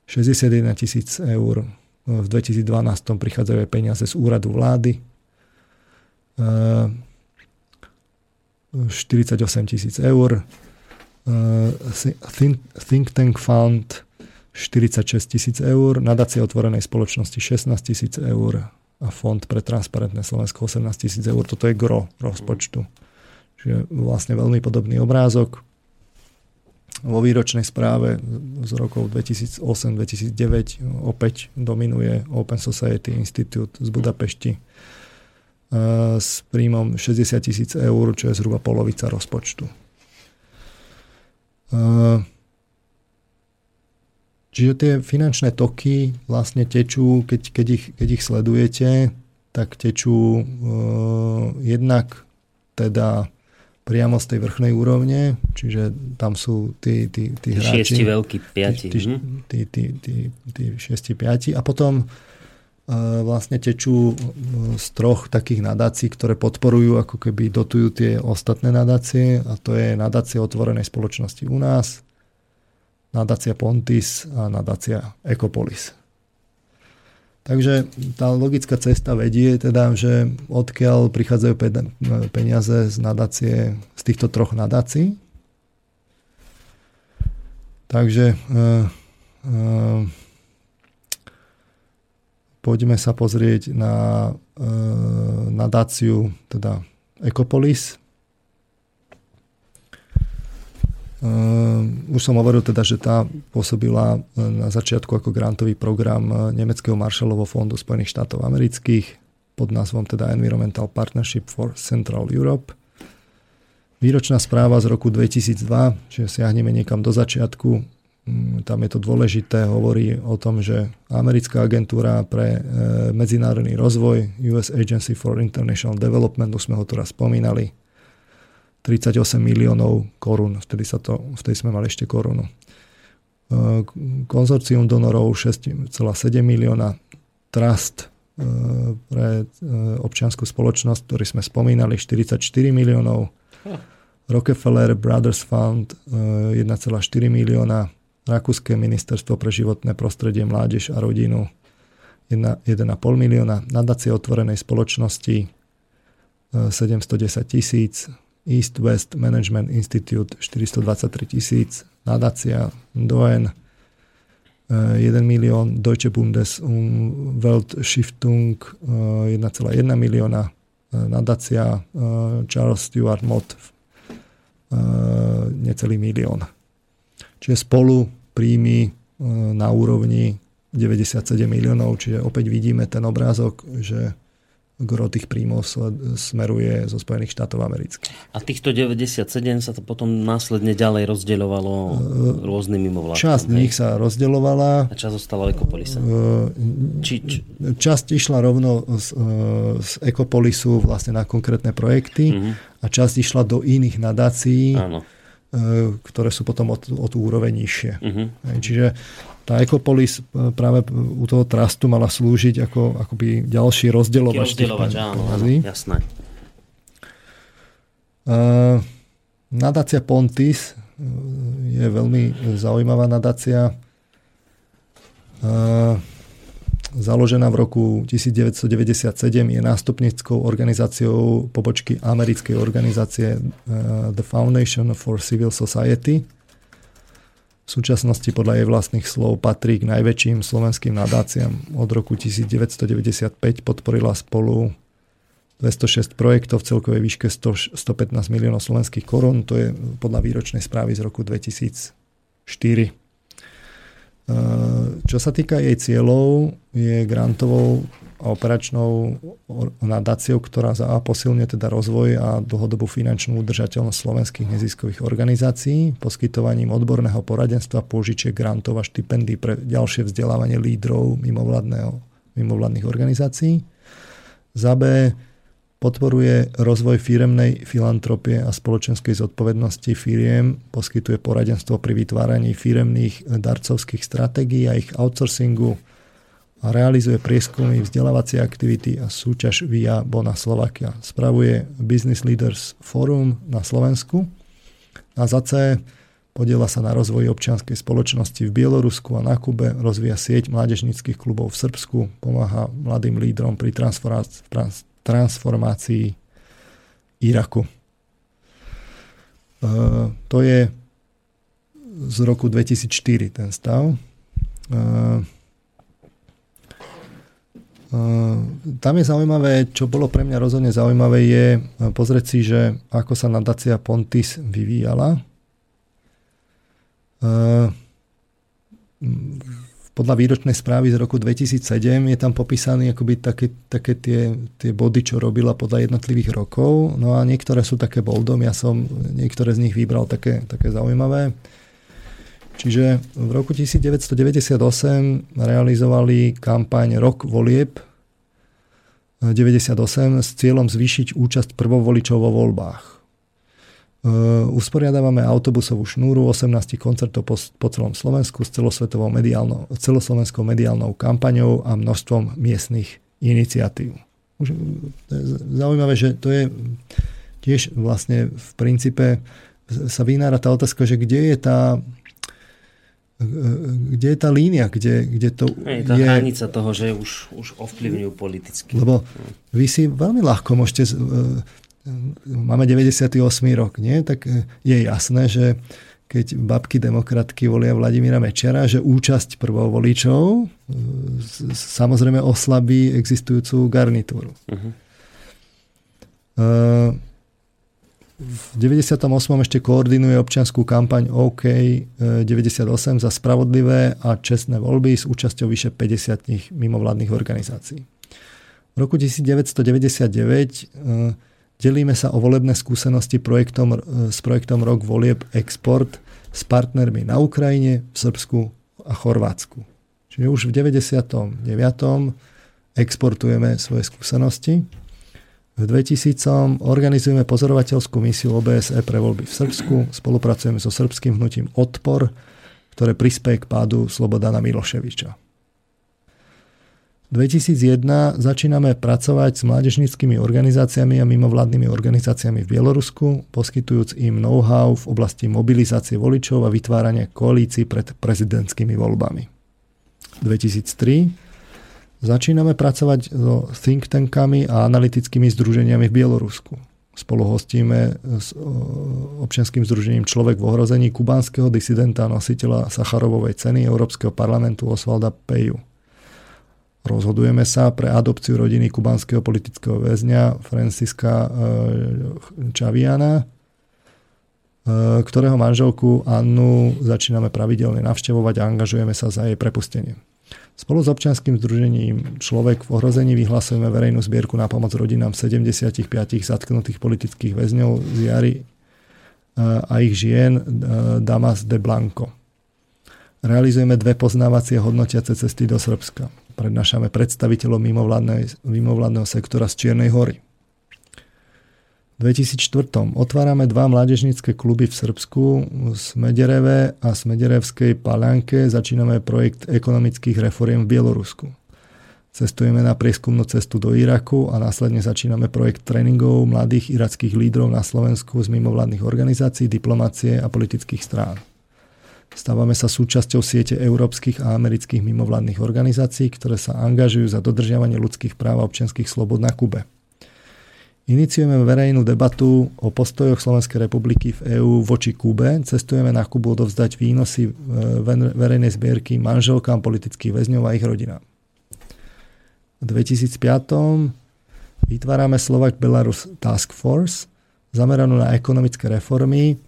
61 tisíc eur. V 2012 prichádzajú aj peniaze z úradu vlády. 48 tisíc eur. Think Tank Fund 46 tisíc eur. Nadácia otvorenej spoločnosti 16 tisíc eur a Fond pre transparentné Slovensko 18 tisíc eur. Toto je gro rozpočtu. Čiže vlastne veľmi podobný obrázok vo výročnej správe z rokov 2008-2009 opäť dominuje Open Society Institute z Budapešti e, s príjmom 60 tisíc eur, čo je zhruba polovica rozpočtu. E, čiže tie finančné toky vlastne tečú, keď, keď, ich, keď ich sledujete, tak tečú uh, jednak teda priamo z tej vrchnej úrovne, čiže tam sú tí, tí, tí hráči. Šiesti veľkí, piati. Tí, tí, tí, tí, tí, tí šiesti, piati. A potom uh, vlastne tečú z troch takých nadácií, ktoré podporujú, ako keby dotujú tie ostatné nadácie a to je nadácia otvorenej spoločnosti u nás, nadácia Pontis a nadácia Ecopolis. Takže tá logická cesta vedie teda, že odkiaľ prichádzajú peniaze z nadácie, z týchto troch nadácií. Takže uh, uh, poďme sa pozrieť na uh, nadáciu teda Ecopolis, Ehm, už som hovoril teda, že tá pôsobila eh, na začiatku ako grantový program eh, Nemeckého Marshallovho fondu Spojených štátov amerických. pod názvom teda Environmental Partnership for Central Europe. Výročná správa z roku 2002, čiže siahneme niekam do začiatku, mm, tam je to dôležité, hovorí o tom, že americká agentúra pre e, medzinárodný rozvoj US Agency for International Development, už sme ho teraz spomínali, 38 miliónov korún, vtedy, sa to, vtedy sme mali ešte korunu. E, konzorcium donorov 6,7 milióna, Trust e, pre občianskú spoločnosť, ktorý sme spomínali, 44 miliónov, Rockefeller Brothers Fund 1,4 eh, milióna, Rakúske ministerstvo pre životné prostredie, mládež a rodinu 1,5 milióna, nadácie otvorenej spoločnosti 710 eh, tisíc, East West Management Institute 423 tisíc, nadácia Doen 1 eh, milión, Deutsche Bundes Weltstiftung 1,1 milióna, nadácia Charles Stewart Mott necelý milión. Čiže spolu príjmy na úrovni 97 miliónov, čiže opäť vidíme ten obrázok, že gro tých príjmov smeruje zo Spojených štátov amerických. A týchto 97 sa to potom následne ďalej rozdeľovalo rôznymi mimovládkami? Časť z nich sa rozdeľovala. A časť zostala v Ekopolise? Či, či... Časť išla rovno z, z Ekopolisu vlastne na konkrétne projekty uh-huh. a časť išla do iných nadácií. Áno ktoré sú potom o, o tú úroveň nižšie. Uh-huh. Čiže tá Ecopolis e, práve u toho trastu mala slúžiť ako akoby ďalší rozdeľovač. Rozdeľovač, áno, áno, jasné. Uh, nadácia Pontis e, je veľmi zaujímavá nadácia. Uh, založená v roku 1997 je nástupnickou organizáciou pobočky americkej organizácie uh, The Foundation for Civil Society v súčasnosti podľa jej vlastných slov patrí k najväčším slovenským nadáciám. Od roku 1995 podporila spolu 206 projektov v celkovej výške 100, 115 miliónov slovenských korún. To je podľa výročnej správy z roku 2004. Čo sa týka jej cieľov, je grantovou a operačnou nadáciou, ktorá za A posilňuje teda rozvoj a dlhodobú finančnú udržateľnosť slovenských neziskových organizácií, poskytovaním odborného poradenstva, použitie grantov a štipendií pre ďalšie vzdelávanie lídrov mimovládnych organizácií. Za B podporuje rozvoj firemnej filantropie a spoločenskej zodpovednosti firiem, poskytuje poradenstvo pri vytváraní firemných darcovských stratégií a ich outsourcingu, a realizuje prieskumy, vzdelávacie aktivity a súťaž via Bona Slovakia. Spravuje Business Leaders Forum na Slovensku a za C podiela sa na rozvoji občianskej spoločnosti v Bielorusku a na Kube, rozvíja sieť mládežnických klubov v Srbsku, pomáha mladým lídrom pri transformácii Iraku. Uh, to je z roku 2004 ten stav. Uh, tam je zaujímavé, čo bolo pre mňa rozhodne zaujímavé, je pozrieť si, že ako sa nadácia Pontis vyvíjala. Podľa výročnej správy z roku 2007 je tam popísané akoby také, také tie, tie body, čo robila podľa jednotlivých rokov. No a niektoré sú také boldom, ja som niektoré z nich vybral také, také zaujímavé. Čiže v roku 1998 realizovali kampaň Rok volieb 98 s cieľom zvýšiť účasť prvovoličov vo voľbách. Usporiadávame autobusovú šnúru 18 koncertov po, po celom Slovensku s celosvetovou mediálnou, celoslovenskou mediálnou kampaňou a množstvom miestnych iniciatív. Už, to je zaujímavé, že to je tiež vlastne v princípe sa vynára tá otázka, že kde je tá kde je tá línia, kde, kde to je tá je... hranica toho, že už, už ovplyvňujú politicky. Lebo vy si veľmi ľahko môžete... Máme 98. rok, nie? Tak e, je jasné, že keď babky demokratky volia Vladimíra Mečera, že účasť prvovoličov e, samozrejme oslabí existujúcu garnitúru. Uh-huh. Uh, v 98. ešte koordinuje občianskú kampaň OK 98 e, za spravodlivé a čestné voľby s účasťou vyše 50 mimovládnych organizácií. V roku 1999 delíme sa o volebné skúsenosti projektom, s projektom Rok volieb Export s partnermi na Ukrajine, v Srbsku a Chorvátsku. Čiže už v 99. exportujeme svoje skúsenosti. V 2000 organizujeme pozorovateľskú misiu OBSE pre voľby v Srbsku, spolupracujeme so srbským hnutím Odpor, ktoré prispieje k pádu Slobodana Miloševiča. 2001 začíname pracovať s mládežnickými organizáciami a mimovládnymi organizáciami v Bielorusku, poskytujúc im know-how v oblasti mobilizácie voličov a vytvárania koalícií pred prezidentskými voľbami. 2003 začíname pracovať so think tankami a analytickými združeniami v Bielorusku. Spolu hostíme s občianským združením Človek v ohrození kubánskeho disidenta nositeľa Sacharovovej ceny Európskeho parlamentu Osvalda Peju. Rozhodujeme sa pre adopciu rodiny kubanského politického väzňa Franciska Čaviana, e, ktorého manželku Annu začíname pravidelne navštevovať a angažujeme sa za jej prepustenie. Spolu s občianským združením Človek v ohrození vyhlasujeme verejnú zbierku na pomoc rodinám 75 zatknutých politických väzňov z Jary e, a ich žien Damas de Blanco. Realizujeme dve poznávacie hodnotiace cesty do Srbska prednášame predstaviteľov mimovládneho sektora z Čiernej hory. V 2004. otvárame dva mládežnícke kluby v Srbsku, Smedereve a Smederevskej Palanke. Začíname projekt ekonomických reforiem v Bielorusku. Cestujeme na prieskumnú cestu do Iraku a následne začíname projekt tréningov mladých irackých lídrov na Slovensku z mimovládnych organizácií, diplomácie a politických strán. Stávame sa súčasťou siete európskych a amerických mimovládnych organizácií, ktoré sa angažujú za dodržiavanie ľudských práv a občianských slobod na Kube. Iniciujeme verejnú debatu o postojoch Slovenskej republiky v EÚ voči Kube. Cestujeme na Kubu odovzdať výnosy e, verejnej zbierky manželkám politických väzňov a ich rodinám. V 2005 vytvárame Slovak Belarus Task Force zameranú na ekonomické reformy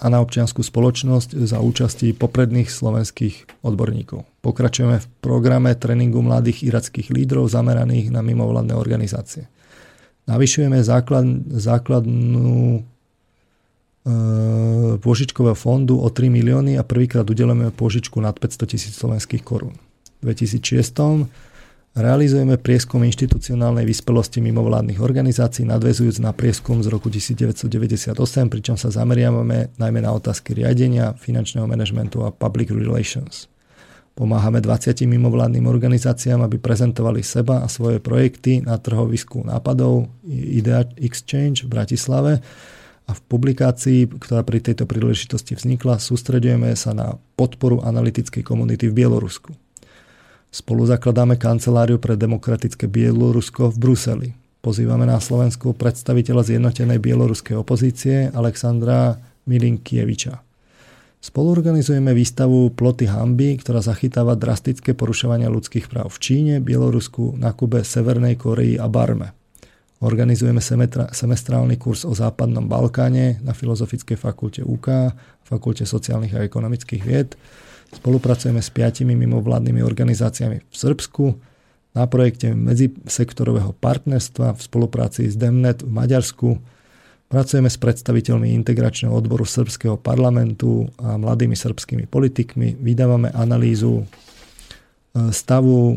a na občianskú spoločnosť za účasti popredných slovenských odborníkov. Pokračujeme v programe tréningu mladých irackých lídrov zameraných na mimovládne organizácie. Navyšujeme základ, základnú e, pôžičkového fondu o 3 milióny a prvýkrát udelujeme pôžičku nad 500 tisíc slovenských korún. V 2006 Realizujeme prieskum inštitucionálnej vyspelosti mimovládnych organizácií, nadvezujúc na prieskum z roku 1998, pričom sa zameriavame najmä na otázky riadenia, finančného manažmentu a public relations. Pomáhame 20 mimovládnym organizáciám, aby prezentovali seba a svoje projekty na trhovisku nápadov Idea Exchange v Bratislave a v publikácii, ktorá pri tejto príležitosti vznikla, sústredujeme sa na podporu analytickej komunity v Bielorusku. Spolu zakladáme kanceláriu pre demokratické Bielorusko v Bruseli. Pozývame na Slovensku predstaviteľa zjednotenej bieloruskej opozície Alexandra Milinkieviča. Spoluorganizujeme výstavu Ploty hamby, ktorá zachytáva drastické porušovania ľudských práv v Číne, Bielorusku, na Kube, Severnej Koreji a Barme. Organizujeme semestrálny kurz o západnom Balkáne na Filozofickej fakulte UK, Fakulte sociálnych a ekonomických vied Spolupracujeme s piatimi mimovládnymi organizáciami v Srbsku na projekte medzisektorového partnerstva v spolupráci s Demnet v Maďarsku. Pracujeme s predstaviteľmi integračného odboru srbského parlamentu a mladými srbskými politikmi. Vydávame analýzu e, stavu e,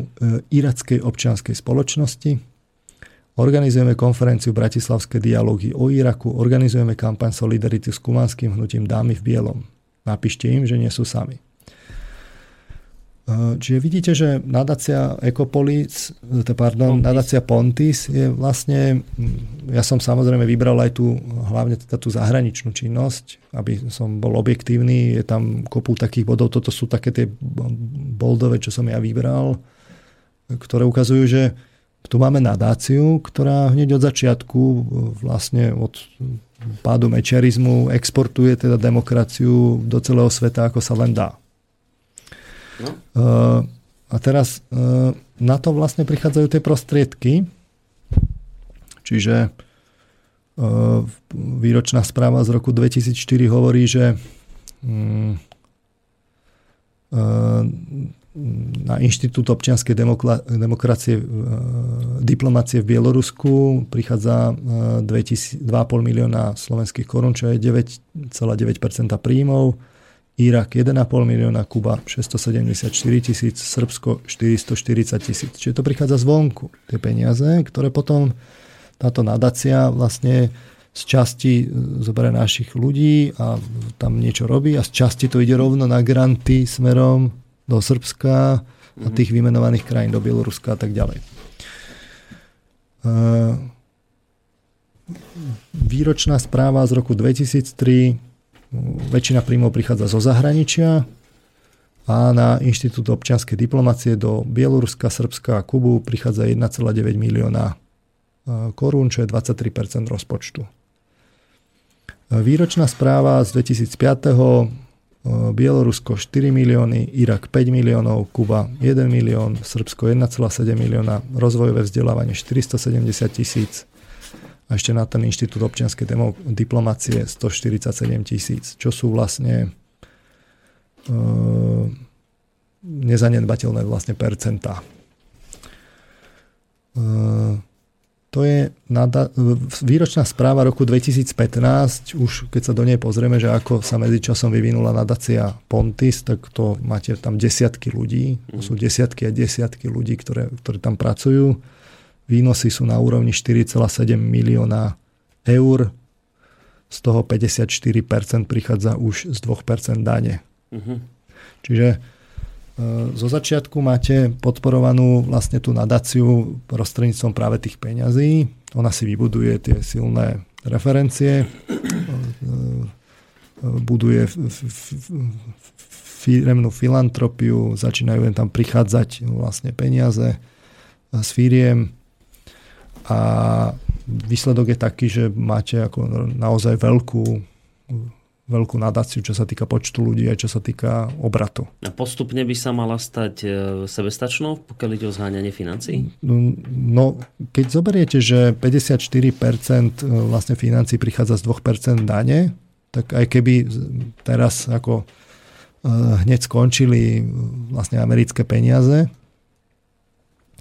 irackej občianskej spoločnosti. Organizujeme konferenciu Bratislavské dialógy o Iraku. Organizujeme kampaň Solidarity s kumanským hnutím Dámy v bielom. Napíšte im, že nie sú sami. Eh, čiže vidíte, že nadácia Ecopolis, eh, pardon, Pontis. nadácia Pontis je vlastne, hm, ja som samozrejme vybral aj tú, hlavne teda tú zahraničnú činnosť, aby som bol objektívny, je tam kopu takých bodov, toto sú také tie boldové, čo som ja vybral, ktoré ukazujú, že tu máme nadáciu, ktorá hneď od začiatku, eh, vlastne od pádu mečerizmu exportuje teda demokraciu do celého sveta, ako sa len dá. No. Uh, a teraz uh, na to vlastne prichádzajú tie prostriedky. Čiže uh, výročná správa z roku 2004 hovorí, že um, na Inštitút občianskej demokracie diplomácie v Bielorusku prichádza 2,5 milióna slovenských korún, čo je 9,9% príjmov. Irak 1,5 milióna, Kuba 674 tisíc, Srbsko 440 tisíc. Čiže to prichádza zvonku, tie peniaze, ktoré potom táto nadácia vlastne z časti e, zoberie našich ľudí a tam niečo robí a z časti to ide rovno na granty smerom do Srbska a mhm. tých vymenovaných krajín, do Bieloruska a tak ďalej. E, výročná správa z roku 2003 väčšina príjmov prichádza zo zahraničia a na Inštitút občianskej diplomácie do Bieloruska, Srbska a Kubu prichádza 1,9 milióna e, korún, čo je 23% rozpočtu. Výročná správa z 2005. E, Bielorusko 4 milióny, Irak 5 miliónov, Kuba 1 milión, Srbsko 1,7 milióna, rozvojové vzdelávanie 470 tisíc, a ešte na ten Inštitút občianskej diplomácie 147 tisíc, čo sú vlastne e, nezanedbateľné vlastne percentá. E, to je nada, výročná správa roku 2015, už keď sa do nej pozrieme, že ako sa medzičasom vyvinula nadácia Pontis, tak to máte tam desiatky ľudí, to sú desiatky a desiatky ľudí, ktoré, ktoré tam pracujú Výnosy sú na úrovni 4,7 milióna eur, z toho 54% prichádza už z 2% dane. Uh-huh. Čiže e, zo začiatku máte podporovanú vlastne tú nadáciu prostredníctvom práve tých peňazí. Ona si vybuduje tie silné referencie, e, buduje firemnú filantropiu, začínajú tam prichádzať vlastne peniaze z firiem, a výsledok je taký, že máte ako naozaj veľkú, veľkú nadáciu, čo sa týka počtu ľudí a čo sa týka obratu. A postupne by sa mala stať e, sebestačnou, pokiaľ ide o zháňanie financií? No, no, keď zoberiete, že 54% e, vlastne financí prichádza z 2% dane, tak aj keby teraz ako e, hneď skončili vlastne americké peniaze,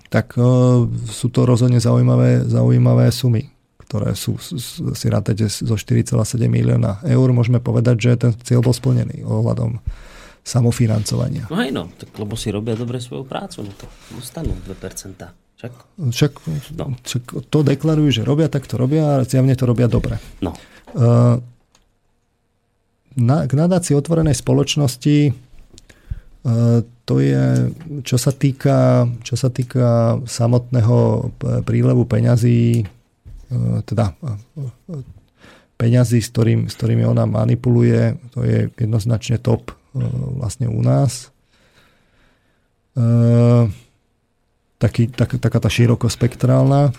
tak uh, sú to rozhodne zaujímavé, zaujímavé sumy, ktoré sú, si rátate zo 4,7 milióna eur. Môžeme povedať, že ten cieľ bol splnený ohľadom samofinancovania. No aj no, tak lebo si robia dobre svoju prácu, no to dostanú 2%. Však? Však, no. však to deklarujú, že robia, tak to robia a zjavne to robia dobre. No. Uh, na, k nadácii otvorenej spoločnosti to je, čo sa týka, čo sa týka samotného prílevu peňazí, e, teda e, peňazí, s, ktorým, s ktorými ona manipuluje, to je jednoznačne top e, vlastne u nás. Taký, tak, taká tá širokospektrálna.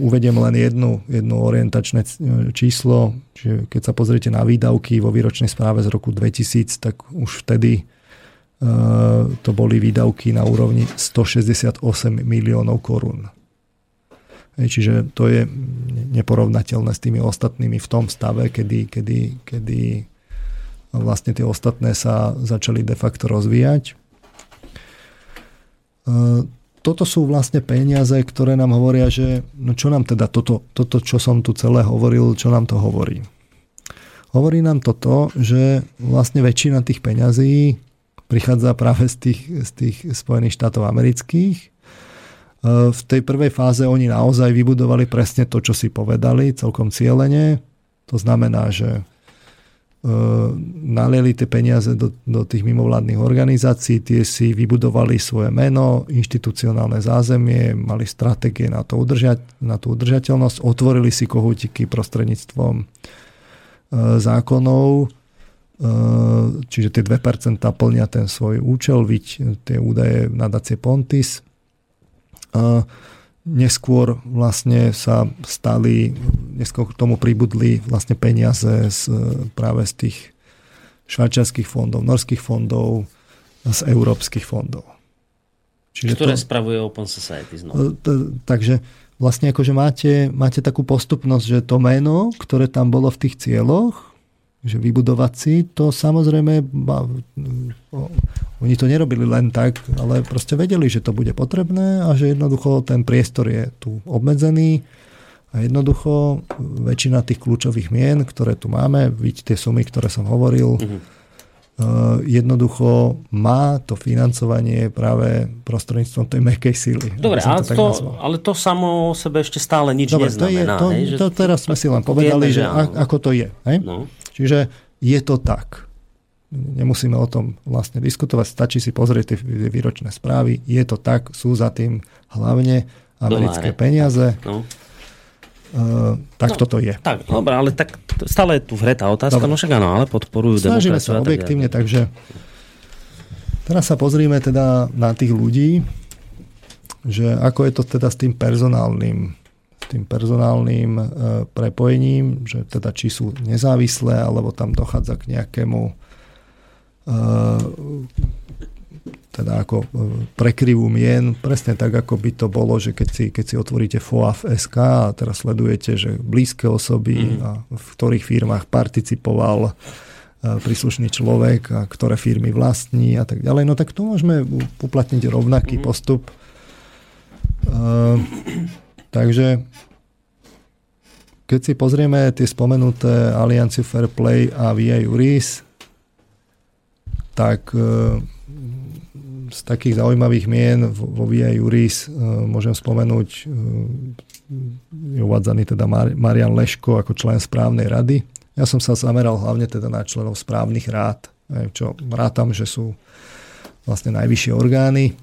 Uvediem len jednu, jednu orientačné číslo, Čiže keď sa pozriete na výdavky vo výročnej správe z roku 2000, tak už vtedy uh, to boli výdavky na úrovni 168 miliónov korún. Čiže to je neporovnateľné s tými ostatnými v tom stave, kedy, kedy, kedy vlastne tie ostatné sa začali de facto rozvíjať. Toto sú vlastne peniaze, ktoré nám hovoria, že no čo nám teda toto, toto, čo som tu celé hovoril, čo nám to hovorí. Hovorí nám toto, že vlastne väčšina tých peňazí prichádza práve z tých, z tých Spojených štátov amerických. E, v tej prvej fáze oni naozaj vybudovali presne to, čo si povedali, celkom cieľene. To znamená, že nalieli tie peniaze do, do tých mimovládnych organizácií, tie si vybudovali svoje meno, inštitucionálne zázemie, mali stratégie na, to udržať, na tú udržateľnosť, otvorili si kohútiky prostredníctvom e, zákonov, e, čiže tie 2% plnia ten svoj účel, viď tie údaje nadácie Pontis. E, neskôr vlastne sa stali, neskôr k tomu pribudli vlastne peniaze z, práve z tých švajčiarských fondov, norských fondov, z európskych fondov. Čiže Ktoré to, spravuje Open Society znovu. Takže vlastne akože máte, máte takú postupnosť, že to meno, ktoré tam bolo v tých cieľoch, že vybudovať si, to samozrejme, oni to nerobili len tak, ale proste vedeli, že to bude potrebné a že jednoducho ten priestor je tu obmedzený a jednoducho väčšina tých kľúčových mien, ktoré tu máme, vidíte tie sumy, ktoré som hovoril, mm-hmm jednoducho má to financovanie práve prostredníctvom tej mekej síly. Dobre, ale to, to ale to samo o sebe ešte stále nič Dobre, neznamená. To, je, to, hej, že... to teraz sme si len povedali, vieme, že, že ako to je. Hej? No. Čiže je to tak. Nemusíme o tom vlastne diskutovať, stačí si pozrieť tie výročné správy. Je to tak, sú za tým hlavne americké Doláre. peniaze. No. Uh, tak no, toto je. Tak, dobre, ale tak stále je tu hre tá otázka, dobre. no však áno, ale podporujú Snažíme sa objektívne, tak takže teraz sa pozrime teda na tých ľudí, že ako je to teda s tým personálnym tým personálnym e, prepojením, že teda či sú nezávislé, alebo tam dochádza k nejakému e, teda ako e, prekryvú mien, presne tak, ako by to bolo, že keď si, keď si otvoríte FOAF SK a teraz sledujete, že blízke osoby mm. a v ktorých firmách participoval príslušný človek a ktoré firmy vlastní a tak ďalej, no tak tu môžeme uplatniť rovnaký mm. postup. Uh, Takže keď si pozrieme tie spomenuté Alianciu Fairplay a VA Juris, tak e, z takých zaujímavých mien vo VA Juris e, môžem spomenúť e, je uvádzaný teda Marian Leško ako člen správnej rady. Ja som sa zameral hlavne teda na členov správnych rád, čo rátam, že sú vlastne najvyššie orgány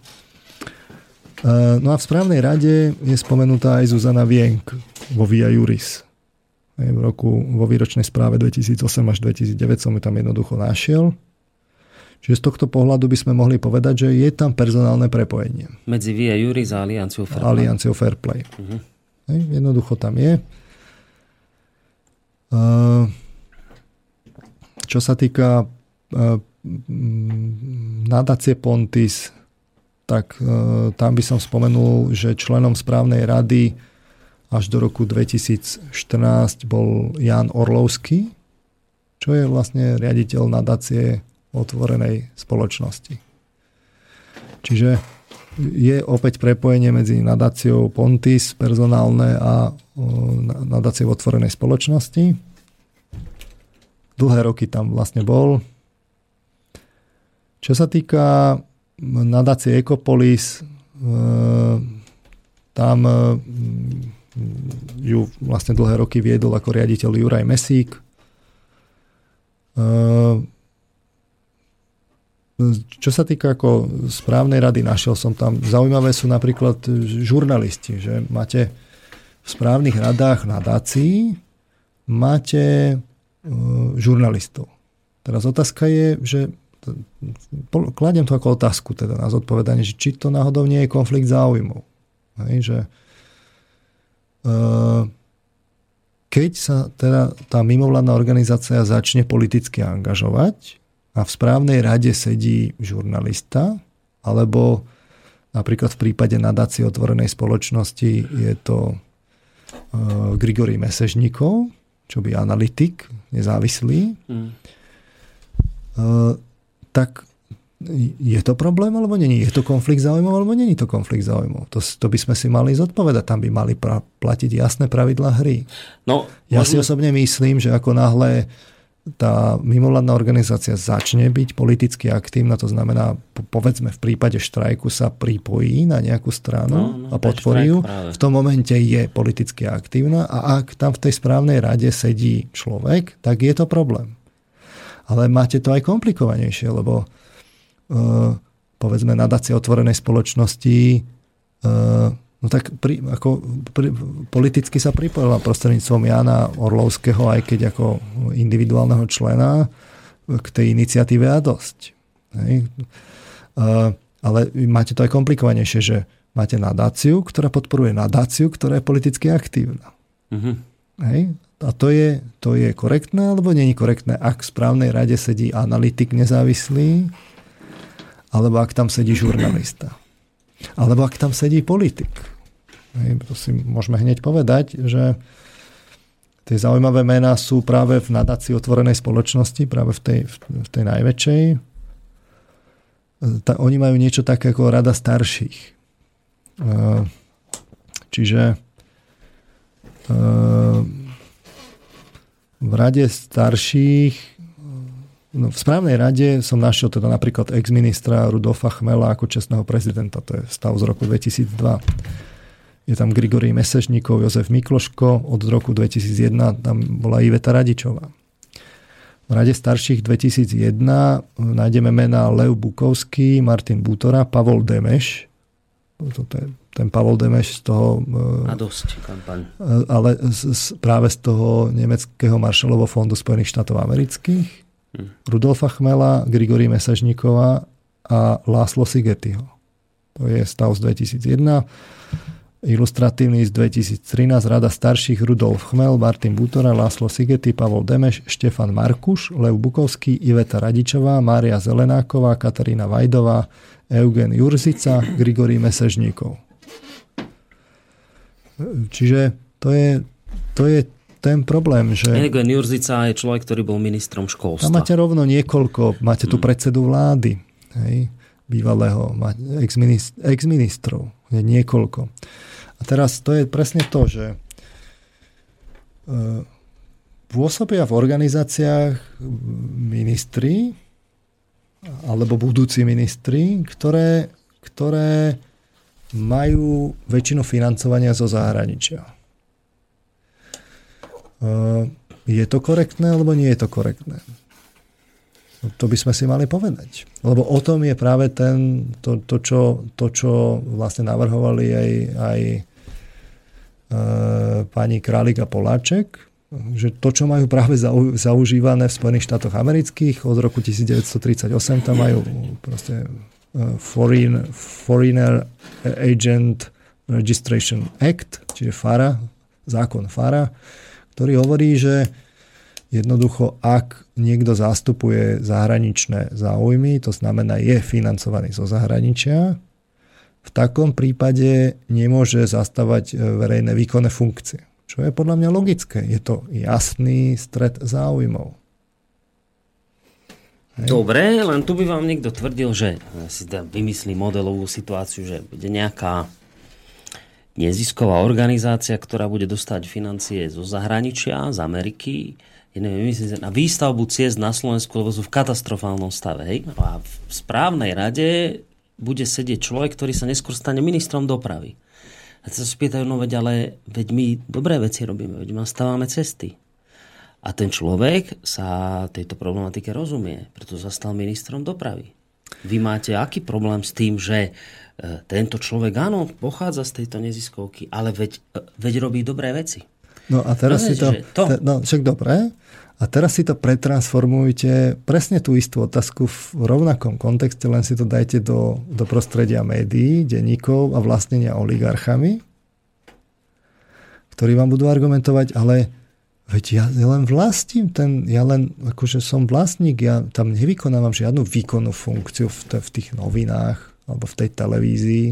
no a v správnej rade je spomenutá aj Zuzana Vienk vo Via Juris. V roku, vo výročnej správe 2008 až 2009 som ju tam jednoducho našiel. Čiže z tohto pohľadu by sme mohli povedať, že je tam personálne prepojenie. Medzi Via Juris a Alianciou Fairplay. Alianciou Fairplay. Uh-huh. Jednoducho tam je. Eh, čo sa týka eh, nadácie Pontis, tak e, tam by som spomenul, že členom správnej rady až do roku 2014 bol Jan Orlovský, čo je vlastne riaditeľ nadácie otvorenej spoločnosti. Čiže je opäť prepojenie medzi nadáciou Pontis personálne a nadáciou otvorenej spoločnosti. Dlhé roky tam vlastne bol. Čo sa týka nadácie Ecopolis, e, tam e, ju vlastne dlhé roky viedol ako riaditeľ Juraj Mesík. E, čo sa týka ako správnej rady, našiel som tam, zaujímavé sú napríklad žurnalisti, že máte v správnych radách nadácií máte žurnalistov. Teraz otázka je, že kladiem to ako otázku teda na zodpovedanie, že či to náhodou nie je konflikt záujmov. Hej, že uh, keď sa teda tá mimovládna organizácia začne politicky angažovať a v správnej rade sedí žurnalista, alebo napríklad v prípade nadácie otvorenej spoločnosti je to uh, Grigory Mesežníkov, čo by analytik, nezávislý. Mm. Uh, tak je to problém alebo není? Je to konflikt záujmov alebo není to konflikt záujmov? To, to by sme si mali zodpovedať. Tam by mali pra, platiť jasné pravidlá hry. No, ja možno... si osobne myslím, že ako náhle tá mimovládna organizácia začne byť politicky aktívna, to znamená, povedzme v prípade štrajku sa pripojí na nejakú stranu no, no, a podporí ju, v tom momente je politicky aktívna a ak tam v tej správnej rade sedí človek, tak je to problém ale máte to aj komplikovanejšie, lebo uh, povedzme nadácia otvorenej spoločnosti uh, no tak pri, ako, pri, politicky sa pripojila prostredníctvom Jana Orlovského, aj keď ako individuálneho člena k tej iniciatíve a dosť. Hej. Uh, ale máte to aj komplikovanejšie, že máte nadáciu, ktorá podporuje nadáciu, ktorá je politicky aktívna. Mm-hmm. Hej? A to je, to je korektné alebo není korektné, ak v správnej rade sedí analytik nezávislý, alebo ak tam sedí žurnalista. Alebo ak tam sedí politik. Hej, to si môžeme hneď povedať, že tie zaujímavé mená sú práve v nadácii otvorenej spoločnosti, práve v tej, v tej najväčšej. Ta, oni majú niečo také ako rada starších. Čiže v rade starších No, v správnej rade som našiel teda napríklad ex-ministra Rudolfa Chmela ako čestného prezidenta. To je stav z roku 2002. Je tam Grigory Mesežníkov, Jozef Mikloško, od roku 2001 tam bola Iveta Radičová. V rade starších 2001 nájdeme mená Lev Bukovský, Martin Bútora, Pavol Demeš. Toto je ten Pavol Demeš z toho... A dosť kampaň. Ale z, z, práve z toho nemeckého Marshallovo fondu Spojených štátov amerických Rudolfa Chmela, Grigory Mesažníkova a Láslo Sigetyho. To je stav z 2001. Ilustratívny z 2013 Rada starších Rudolf Chmel, Martin Butora, Láslo Sigety, Pavol Demeš, Štefan Markuš, Lev Bukovský, Iveta Radičová, Mária Zelenáková, Katarína Vajdová, Eugen Jurzica, Grigory Mesežníkov. Čiže to je, to je ten problém, že... Egon Jurzica je človek, ktorý bol ministrom školstva. Tam máte rovno niekoľko, máte tu mm. predsedu vlády, hej, bývalého, ex-ministrov, niekoľko. A teraz to je presne to, že e, pôsobia v organizáciách ministri alebo budúci ministri, ktoré, ktoré majú väčšinu financovania zo zahraničia. Je to korektné, alebo nie je to korektné? No, to by sme si mali povedať. Lebo o tom je práve ten, to, to, čo, to čo vlastne navrhovali aj, aj e, pani Králik a Poláček, že to, čo majú práve zau, zaužívané v Spojených štátoch amerických od roku 1938, tam majú proste e, Foreign, Foreigner Agent Registration Act, čiže FARA, zákon FARA, ktorý hovorí, že jednoducho, ak niekto zastupuje zahraničné záujmy, to znamená je financovaný zo zahraničia, v takom prípade nemôže zastávať e, verejné výkonné funkcie. Čo je podľa mňa logické. Je to jasný stred záujmov. Dobre, len tu by vám niekto tvrdil, že si vymyslí modelovú situáciu, že bude nejaká nezisková organizácia, ktorá bude dostať financie zo zahraničia, z Ameriky, ja neviem, na výstavbu ciest na Slovensku, lebo sú v katastrofálnom stave. Hej? A v správnej rade bude sedieť človek, ktorý sa neskôr stane ministrom dopravy. A sa spýtajú, no veď ale veď my dobré veci robíme, veď my stávame cesty. A ten človek sa tejto problematike rozumie, preto sa stal ministrom dopravy. Vy máte aký problém s tým, že E, tento človek, áno, pochádza z tejto neziskovky, ale veď, e, veď robí dobré veci. No a teraz no, si to, to... No však dobre, a teraz si to pretransformujte, presne tú istú otázku v rovnakom kontexte, len si to dajte do, do prostredia médií, denníkov a vlastnenia oligarchami, ktorí vám budú argumentovať, ale veď ja, len vlastním ten, ja len akože som vlastník, ja tam nevykonávam žiadnu výkonnú funkciu v, v tých novinách, alebo v tej televízii.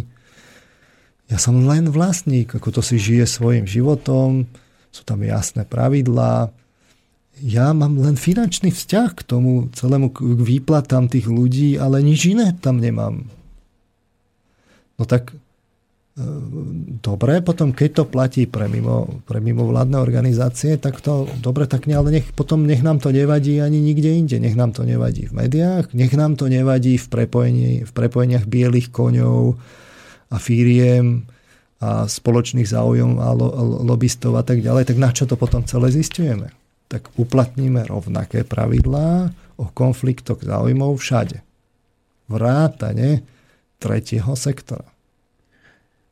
Ja som len vlastník, ako to si žije svojim životom, sú tam jasné pravidlá. Ja mám len finančný vzťah k tomu celému, k výplatám tých ľudí, ale nič iné tam nemám. No tak dobre, potom keď to platí pre, mimo, pre mimovládne organizácie, tak to dobre, tak ne, ale nech, potom nech nám to nevadí ani nikde inde. Nech nám to nevadí v médiách, nech nám to nevadí v, prepojení, v prepojeniach bielých koňov a firiem a spoločných záujom a lo, lobbystov a tak ďalej, tak na čo to potom celé zistujeme? Tak uplatníme rovnaké pravidlá o konfliktoch záujmov všade. Vrátane tretieho sektora.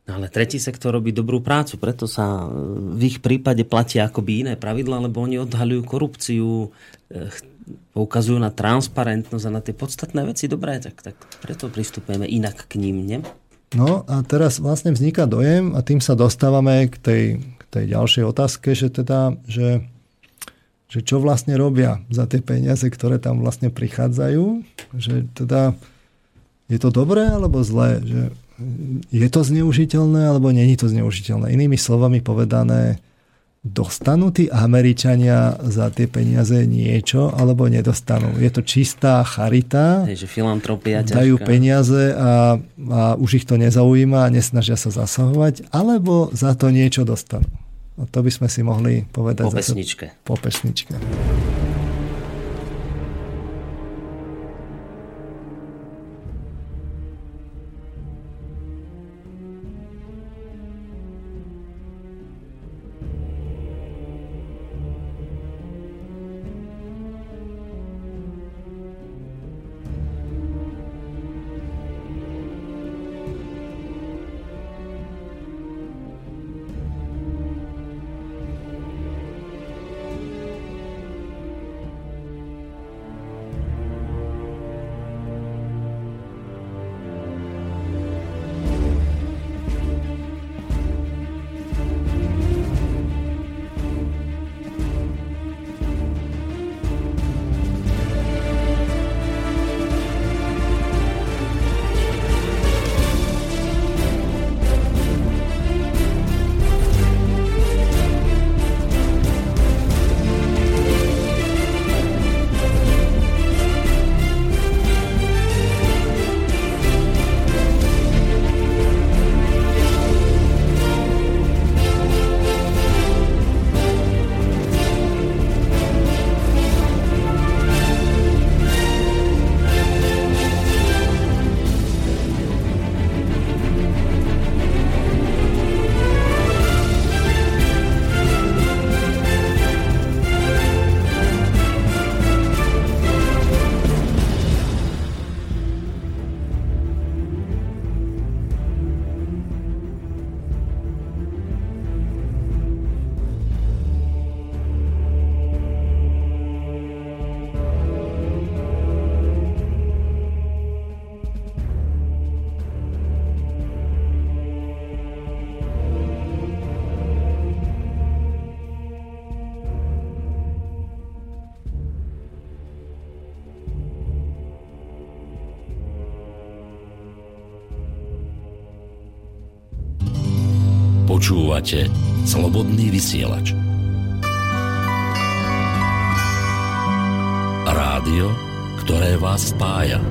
No ale tretí sektor robí dobrú prácu, preto sa v ich prípade platia akoby iné pravidla, lebo oni odhaľujú korupciu, eh, poukazujú na transparentnosť a na tie podstatné veci. Dobre, tak, tak preto pristupujeme inak k ním, nie? No a teraz vlastne vzniká dojem a tým sa dostávame k tej, k tej ďalšej otázke, že teda, že, že čo vlastne robia za tie peniaze, ktoré tam vlastne prichádzajú, že teda je to dobré alebo zlé, že je to zneužiteľné alebo není to zneužiteľné. Inými slovami povedané, dostanú tí Američania za tie peniaze niečo, alebo nedostanú. Je to čistá charita, že filantropia dajú ťažká. peniaze a, a už ich to nezaujíma a nesnažia sa zasahovať, alebo za to niečo dostanú. A to by sme si mohli povedať Po zase pesničke. po pesničke. Počúvate Slobodný vysielač. Rádio, ktoré vás spája.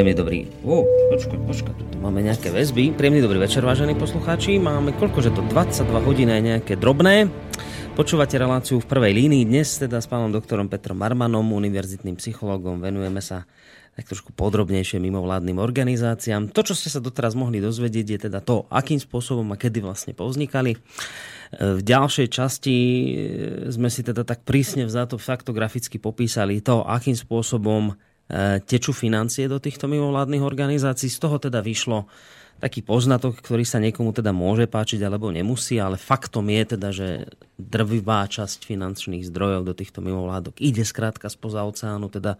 Príjemný dobrý... Ó, počkaj, počkaj, tu máme nejaké väzby. Príjemný dobrý večer, vážení poslucháči. Máme koľko, že to 22 hodín aj nejaké drobné. Počúvate reláciu v prvej línii. Dnes teda s pánom doktorom Petrom Marmanom, univerzitným psychologom, venujeme sa tak trošku podrobnejšie mimovládnym organizáciám. To, čo ste sa doteraz mohli dozvedieť, je teda to, akým spôsobom a kedy vlastne povznikali. V ďalšej časti e, sme si teda tak prísne vzato faktograficky popísali to, akým spôsobom tečú financie do týchto mimovládnych organizácií. Z toho teda vyšlo taký poznatok, ktorý sa niekomu teda môže páčiť alebo nemusí, ale faktom je teda, že drvivá časť finančných zdrojov do týchto mimovládok ide skrátka spoza oceánu, teda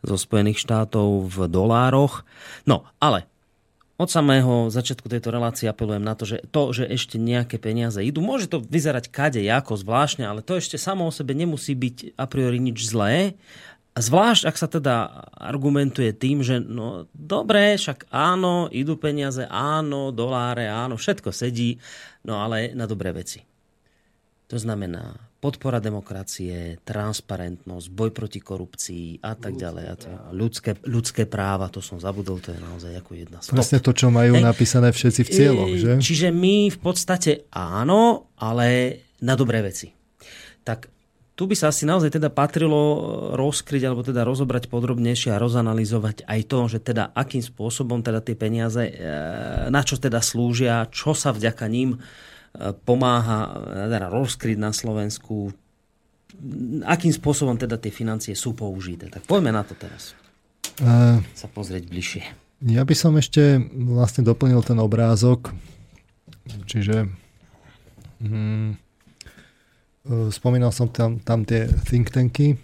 zo Spojených štátov v dolároch. No, ale od samého začiatku tejto relácie apelujem na to, že to, že ešte nejaké peniaze idú, môže to vyzerať kade ako zvláštne, ale to ešte samo o sebe nemusí byť a priori nič zlé Zvlášť, ak sa teda argumentuje tým, že no dobre, však áno, idú peniaze, áno, doláre, áno, všetko sedí, no ale na dobré veci. To znamená podpora demokracie, transparentnosť, boj proti korupcii a tak ľudské ďalej. A to, ľudské, ľudské práva, to som zabudol, to je naozaj ako jedna z Presne to, čo majú Hej. napísané všetci v cieľoch, že? Čiže my v podstate áno, ale na dobré veci. Tak tu by sa asi naozaj teda patrilo e, rozkryť alebo teda rozobrať podrobnejšie a rozanalizovať aj to, že teda akým spôsobom teda tie peniaze, e, na čo teda slúžia, čo sa vďaka ním e, pomáha teda rozkryť na Slovensku, akým spôsobom teda tie financie sú použité. Tak poďme na to teraz. Uh, sa pozrieť bližšie. Ja by som ešte vlastne doplnil ten obrázok, čiže hmm, spomínal som tam, tam tie think tanky.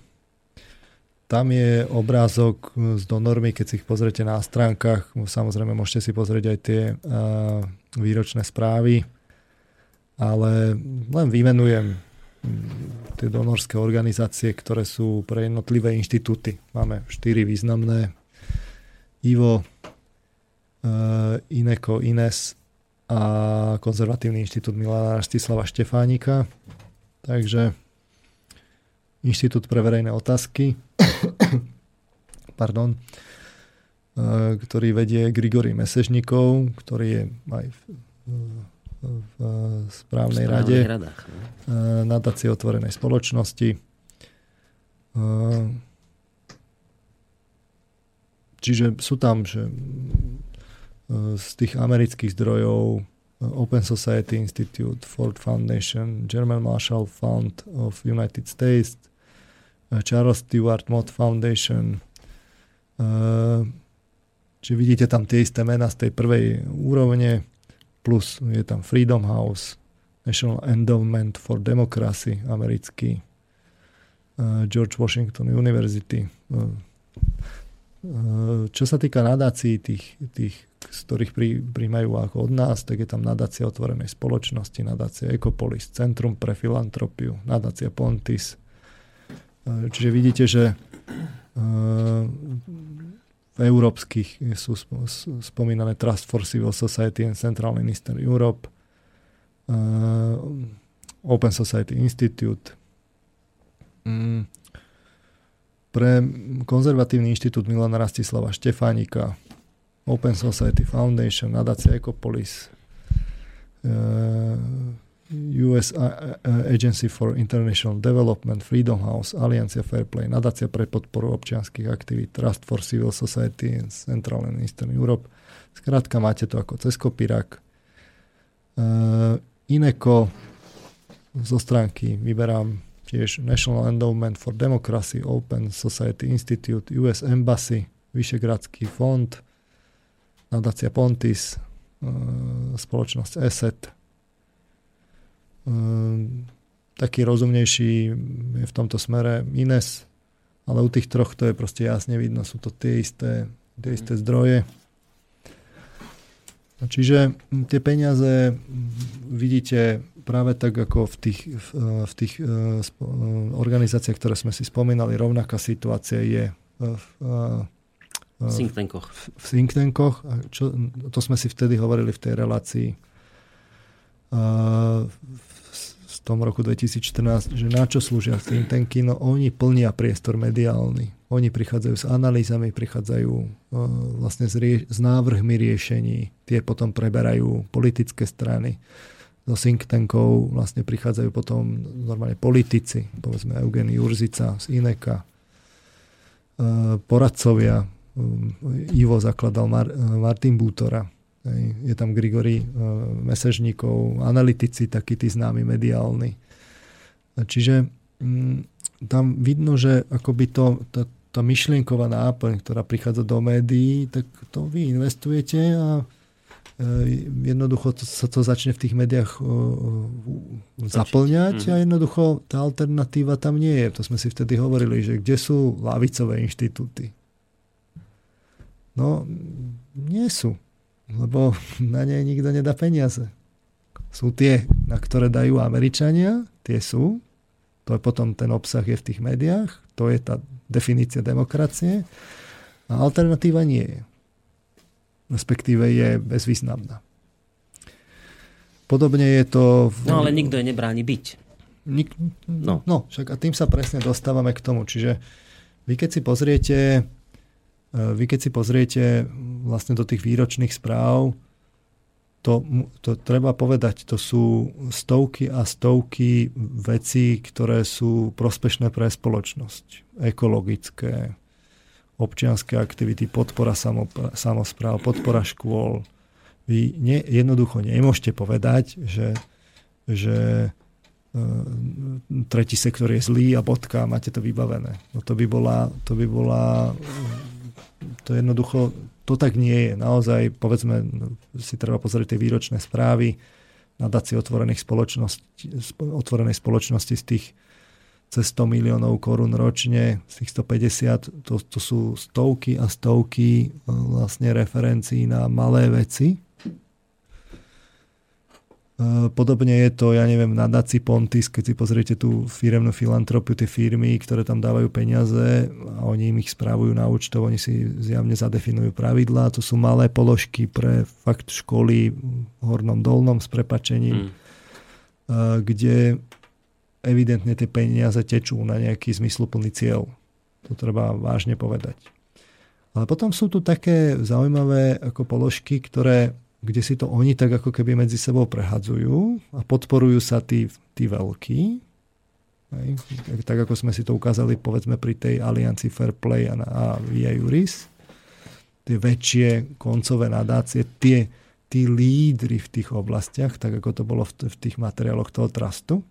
Tam je obrázok z donormy, keď si ich pozriete na stránkach. Samozrejme, môžete si pozrieť aj tie uh, výročné správy. Ale len vymenujem tie donorské organizácie, ktoré sú pre jednotlivé inštitúty. Máme štyri významné. IVO, uh, INECO, INES a Konzervatívny inštitút Milana Stislava Štefánika. Takže Inštitút pre verejné otázky, pardon, e, ktorý vedie Grigory Mesežnikov, ktorý je aj v, v správnej, v rade radách, no? E, nadácie otvorenej spoločnosti. E, čiže sú tam že z tých amerických zdrojov Open Society Institute, Ford Foundation, German Marshall Fund of United States, uh, Charles Stewart Mott Foundation. Uh, čiže vidíte tam tie isté mená z tej prvej úrovne, plus je tam Freedom House, National Endowment for Democracy americký, George Washington University. Čo sa týka nadácií tých, tých z ktorých prí, príjmajú ako od nás, tak je tam nadácia otvorenej spoločnosti, nadácia Ecopolis, Centrum pre filantropiu, nadácia Pontis. E, čiže vidíte, že e, v európskych sú spomínané Trust for Civil Society and Central and Eastern Europe, e, Open Society Institute, mm. pre konzervatívny inštitút Milana Rastislava Štefánika, Open Society Foundation, nadácia Ecopolis, uh, US Agency for International Development, Freedom House, Aliancia Fairplay, nadácia pre podporu občianských aktivít, Trust for Civil Society in Central and Eastern Europe. Skrátka máte to ako cez kopírak. Ineko zo stránky vyberám tiež National Endowment for Democracy, Open Society Institute, US Embassy, Vyšegradský fond, nadácia Pontis, e, spoločnosť ESET. E, taký rozumnejší je v tomto smere Ines, ale u tých troch to je proste jasne vidno, sú to tie isté, tie isté zdroje. Čiže tie peniaze vidíte práve tak ako v tých, v, v tých e, organizáciách, ktoré sme si spomínali, rovnaká situácia je v, v think tankoch. V think tankoch. Čo, to sme si vtedy hovorili v tej relácii. Z tom roku 2014, že na čo slúžia think tanky, no oni plnia priestor mediálny. Oni prichádzajú s analýzami, prichádzajú uh, vlastne s, rie- s návrhmi riešení, tie potom preberajú politické strany. Do think tankov vlastne prichádzajú potom normálne politici, povedzme Eugen Jurzica z Ineka, uh, poradcovia, Ivo zakladal Mar- Martin Bútora, je tam Grigory uh, Mesežníkov, analytici, takí tí známi mediálni. Čiže mm, tam vidno, že akoby to, to, tá myšlienková náplň, ktorá prichádza do médií, tak to vy investujete a uh, jednoducho to, sa to začne v tých médiách zaplňať mm-hmm. a jednoducho tá alternatíva tam nie je. To sme si vtedy hovorili, že kde sú lavicové inštitúty. No, nie sú lebo na ne nikto nedá peniaze. Sú tie, na ktoré dajú Američania, tie sú, to je potom ten obsah je v tých médiách, to je tá definícia demokracie a alternatíva nie je. Respektíve je bezvýznamná. Podobne je to... V... No ale nikto je nebráni byť. Nik... No. no, však a tým sa presne dostávame k tomu. Čiže vy keď si pozriete vy keď si pozriete vlastne do tých výročných správ, to, to treba povedať, to sú stovky a stovky vecí, ktoré sú prospešné pre spoločnosť. Ekologické, občianské aktivity, podpora samozpráv, podpora škôl. Vy ne, jednoducho nemôžete povedať, že, že e, tretí sektor je zlý a bodka, máte to vybavené. No to by bola, to by bola to jednoducho, to tak nie je. Naozaj, povedzme, si treba pozrieť tie výročné správy nadácie otvorených spoločnosti, otvorenej spoločnosti z tých cez 100 miliónov korún ročne, z tých 150, to, to sú stovky a stovky e, vlastne referencií na malé veci, podobne je to, ja neviem, na Daci Pontis, keď si pozriete tú firemnú filantropiu, tie firmy, ktoré tam dávajú peniaze a oni im ich správujú na účtov, oni si zjavne zadefinujú pravidlá. To sú malé položky pre fakt školy v hornom dolnom s prepačením, mm. kde evidentne tie peniaze tečú na nejaký zmysluplný cieľ. To treba vážne povedať. Ale potom sú tu také zaujímavé ako položky, ktoré kde si to oni tak ako keby medzi sebou prehadzujú a podporujú sa tí, tí veľkí. Hej. Tak ako sme si to ukázali povedzme pri tej aliancii Fair Play a, a Via Juris. Tie väčšie koncové nadácie, tie, tí lídry v tých oblastiach, tak ako to bolo v, v tých materiáloch toho trustu.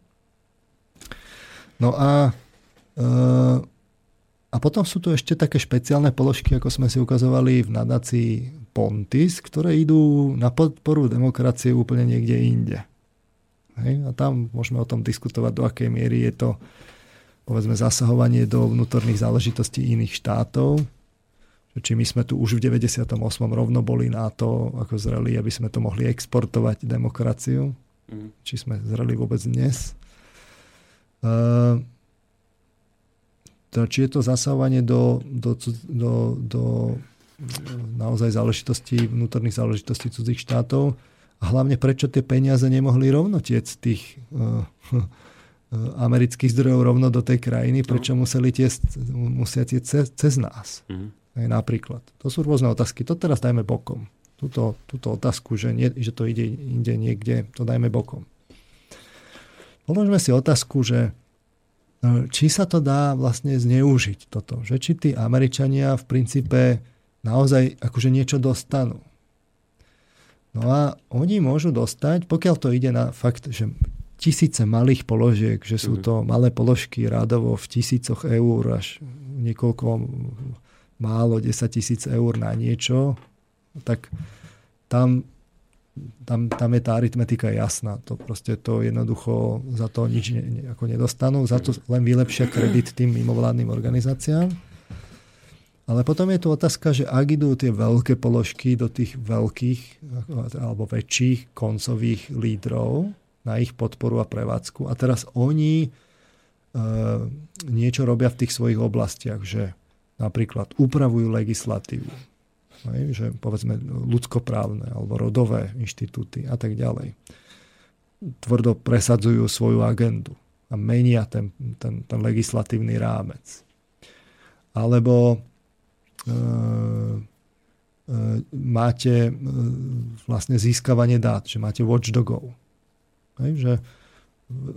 No a e, a potom sú tu ešte také špeciálne položky, ako sme si ukazovali v nadácii Pontis, ktoré idú na podporu demokracie úplne niekde inde. Hej? A tam môžeme o tom diskutovať, do akej miery je to povedzme zasahovanie do vnútorných záležitostí iných štátov. Či my sme tu už v 98. rovno boli na to, ako zreli, aby sme to mohli exportovať demokraciu. Mm. Či sme zreli vôbec dnes. Uh, teda, či je to zasahovanie do, do, do, do naozaj záležitostí, vnútorných záležitostí cudzích štátov a hlavne prečo tie peniaze nemohli rovno tiec tých uh, amerických zdrojov rovno do tej krajiny, no. prečo museli tie, musia tie cez, cez nás. Mm. Aj napríklad. To sú rôzne otázky. To teraz dajme bokom. Túto, túto otázku, že, nie, že to ide inde niekde, to dajme bokom. Položme si otázku, že No, či sa to dá vlastne zneužiť toto. Že či tí Američania v princípe naozaj akože niečo dostanú. No a oni môžu dostať, pokiaľ to ide na fakt, že tisíce malých položiek, že sú mhm. to malé položky rádovo v tisícoch eur až niekoľko málo 10 tisíc eur na niečo, tak tam tam, tam je tá aritmetika jasná. To proste to jednoducho za to nič ne, ne, ako nedostanú, za to len vylepšia kredit tým mimovládnym organizáciám. Ale potom je tu otázka, že ak idú tie veľké položky do tých veľkých alebo väčších koncových lídrov na ich podporu a prevádzku a teraz oni e, niečo robia v tých svojich oblastiach, že napríklad upravujú legislatívu, hej, že povedzme ľudskoprávne alebo rodové inštitúty a tak ďalej. tvrdo presadzujú svoju agendu a menia ten, ten, ten legislatívny rámec. Alebo máte e, vlastne získavanie dát, že máte watchdogov. Hej, že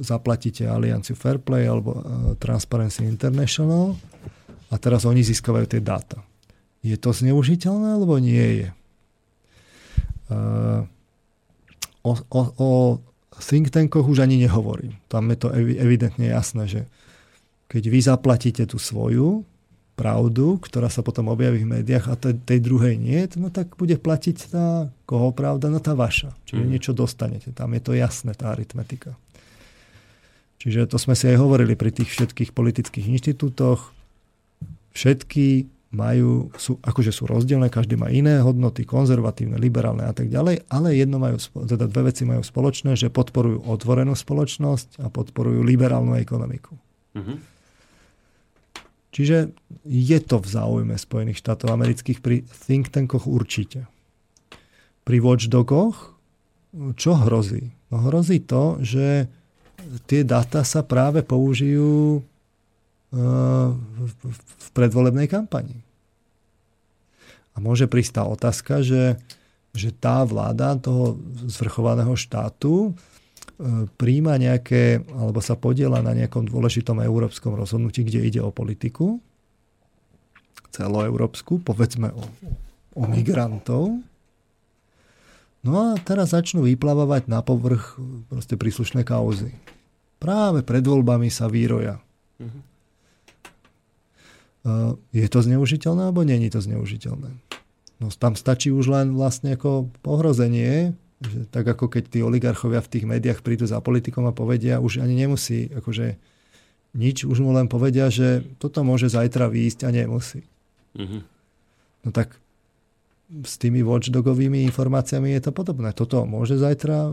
zaplatíte Alianciu Fairplay alebo e, Transparency International a teraz oni získavajú tie dáta. Je to zneužiteľné alebo nie je? E, o, o, o think tankoch už ani nehovorím. Tam je to evidentne jasné, že keď vy zaplatíte tú svoju pravdu, ktorá sa potom objaví v médiách a tej, tej druhej nie, no tak bude platiť tá koho pravda, no tá vaša. Čiže mm. niečo dostanete. Tam je to jasné, tá aritmetika. Čiže to sme si aj hovorili pri tých všetkých politických inštitútoch. Všetky majú, sú, akože sú rozdielne, každý má iné hodnoty, konzervatívne, liberálne a tak ďalej, ale jedno majú, teda dve veci majú spoločné, že podporujú otvorenú spoločnosť a podporujú liberálnu ekonomiku. Mm-hmm. Čiže je to v záujme Spojených štátov amerických pri think tankoch určite. Pri watchdogoch čo hrozí? No hrozí to, že tie data sa práve použijú v predvolebnej kampani. A môže prísť tá otázka, že, že tá vláda toho zvrchovaného štátu e, príjma nejaké, alebo sa podiela na nejakom dôležitom európskom rozhodnutí, kde ide o politiku, celoeurópsku, povedzme o, o migrantov. No a teraz začnú vyplávať na povrch proste príslušné kauzy. Práve pred voľbami sa výroja. Mm-hmm. Je to zneužiteľné alebo není to zneužiteľné? No tam stačí už len vlastne ako pohrozenie, že tak ako keď tí oligarchovia v tých médiách prídu za politikom a povedia, už ani nemusí, akože nič, už mu len povedia, že toto môže zajtra výjsť a nemusí. Mm-hmm. No tak s tými watchdogovými informáciami je to podobné. Toto môže zajtra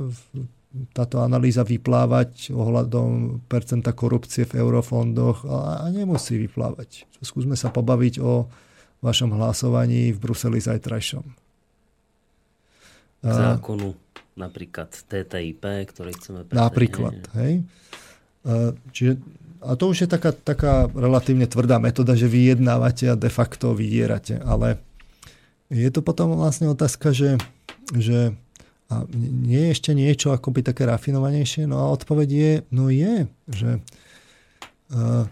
táto analýza vyplávať ohľadom percenta korupcie v eurofondoch a, a nemusí vyplávať. Skúsme sa pobaviť o vašom hlasovaní v Bruseli zajtrajšom. K zákonu napríklad TTIP, ktorý chceme presne, Napríklad, hej. Čiže, a to už je taká, taká relatívne tvrdá metóda, že vyjednávate a de facto vydierate. Ale je to potom vlastne otázka, že, že a nie je ešte niečo akoby také rafinovanejšie? No a odpoveď je, no je, že uh,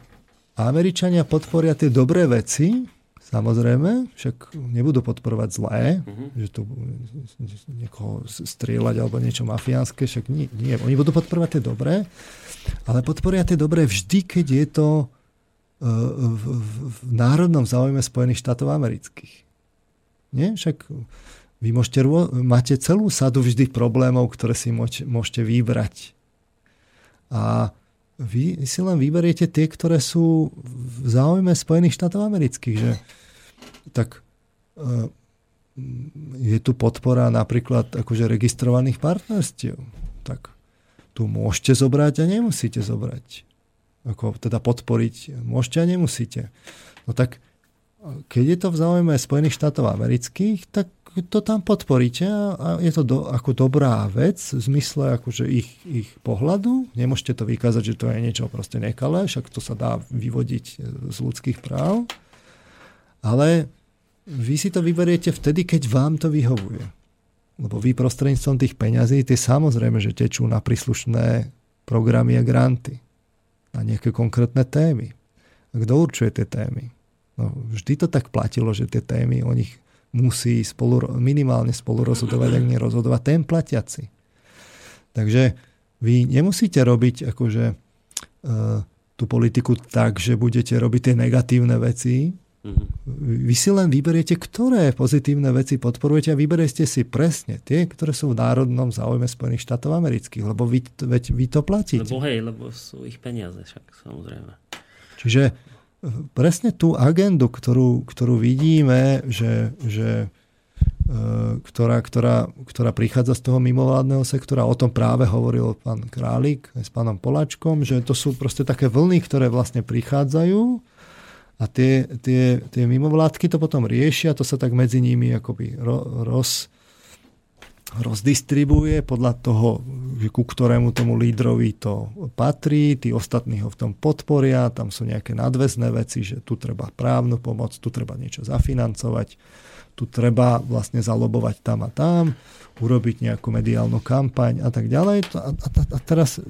Američania podporia tie dobré veci, samozrejme, však nebudú podporovať zlé, uh-huh. že tu niekoho strieľať alebo niečo mafiánske, však nie, nie. Oni budú podporovať tie dobré, ale podporia tie dobré vždy, keď je to uh, v, v, v národnom záujme Spojených štátov amerických. Nie? Však vy môžete, máte celú sadu vždy problémov, ktoré si môžete vybrať. A vy si len vyberiete tie, ktoré sú v záujme Spojených štátov amerických. Že, tak e, je tu podpora napríklad akože registrovaných partnerstiev. Tak tu môžete zobrať a nemusíte zobrať. Ako teda podporiť môžete a nemusíte. No tak keď je to v záujme Spojených štátov amerických, tak to tam podporíte a je to do, ako dobrá vec v zmysle akože ich, ich pohľadu. Nemôžete to vykázať, že to je niečo proste nekalé, však to sa dá vyvodiť z ľudských práv. Ale vy si to vyberiete vtedy, keď vám to vyhovuje. Lebo vy prostredníctvom tých peňazí, tie samozrejme, že tečú na príslušné programy a granty. Na nejaké konkrétne témy. A kto určuje tie témy? No, vždy to tak platilo, že tie témy, o nich musí spolu, minimálne spolu rozhodovať, ak nerozhodovať ten platiaci. Takže vy nemusíte robiť akože uh, tú politiku tak, že budete robiť tie negatívne veci. Mm-hmm. Vy si len vyberiete, ktoré pozitívne veci podporujete a vyberiete si presne tie, ktoré sú v národnom záujme Spojených štátov amerických, lebo vy, veď vy to platíte. Lebo hej, lebo sú ich peniaze však samozrejme. Čiže presne tú agendu, ktorú, ktorú vidíme, že, že e, ktorá, ktorá, ktorá prichádza z toho mimovládneho sektora. O tom práve hovoril pán Králik s pánom Poláčkom, že to sú proste také vlny, ktoré vlastne prichádzajú a tie, tie, tie mimovládky to potom riešia, to sa tak medzi nimi akoby roz, rozdistribuje podľa toho, že ku ktorému tomu lídrovi to patrí, tí ostatní ho v tom podporia, tam sú nejaké nadväzné veci, že tu treba právnu pomoc, tu treba niečo zafinancovať, tu treba vlastne zalobovať tam a tam, urobiť nejakú mediálnu kampaň a tak ďalej. A, a, a teraz,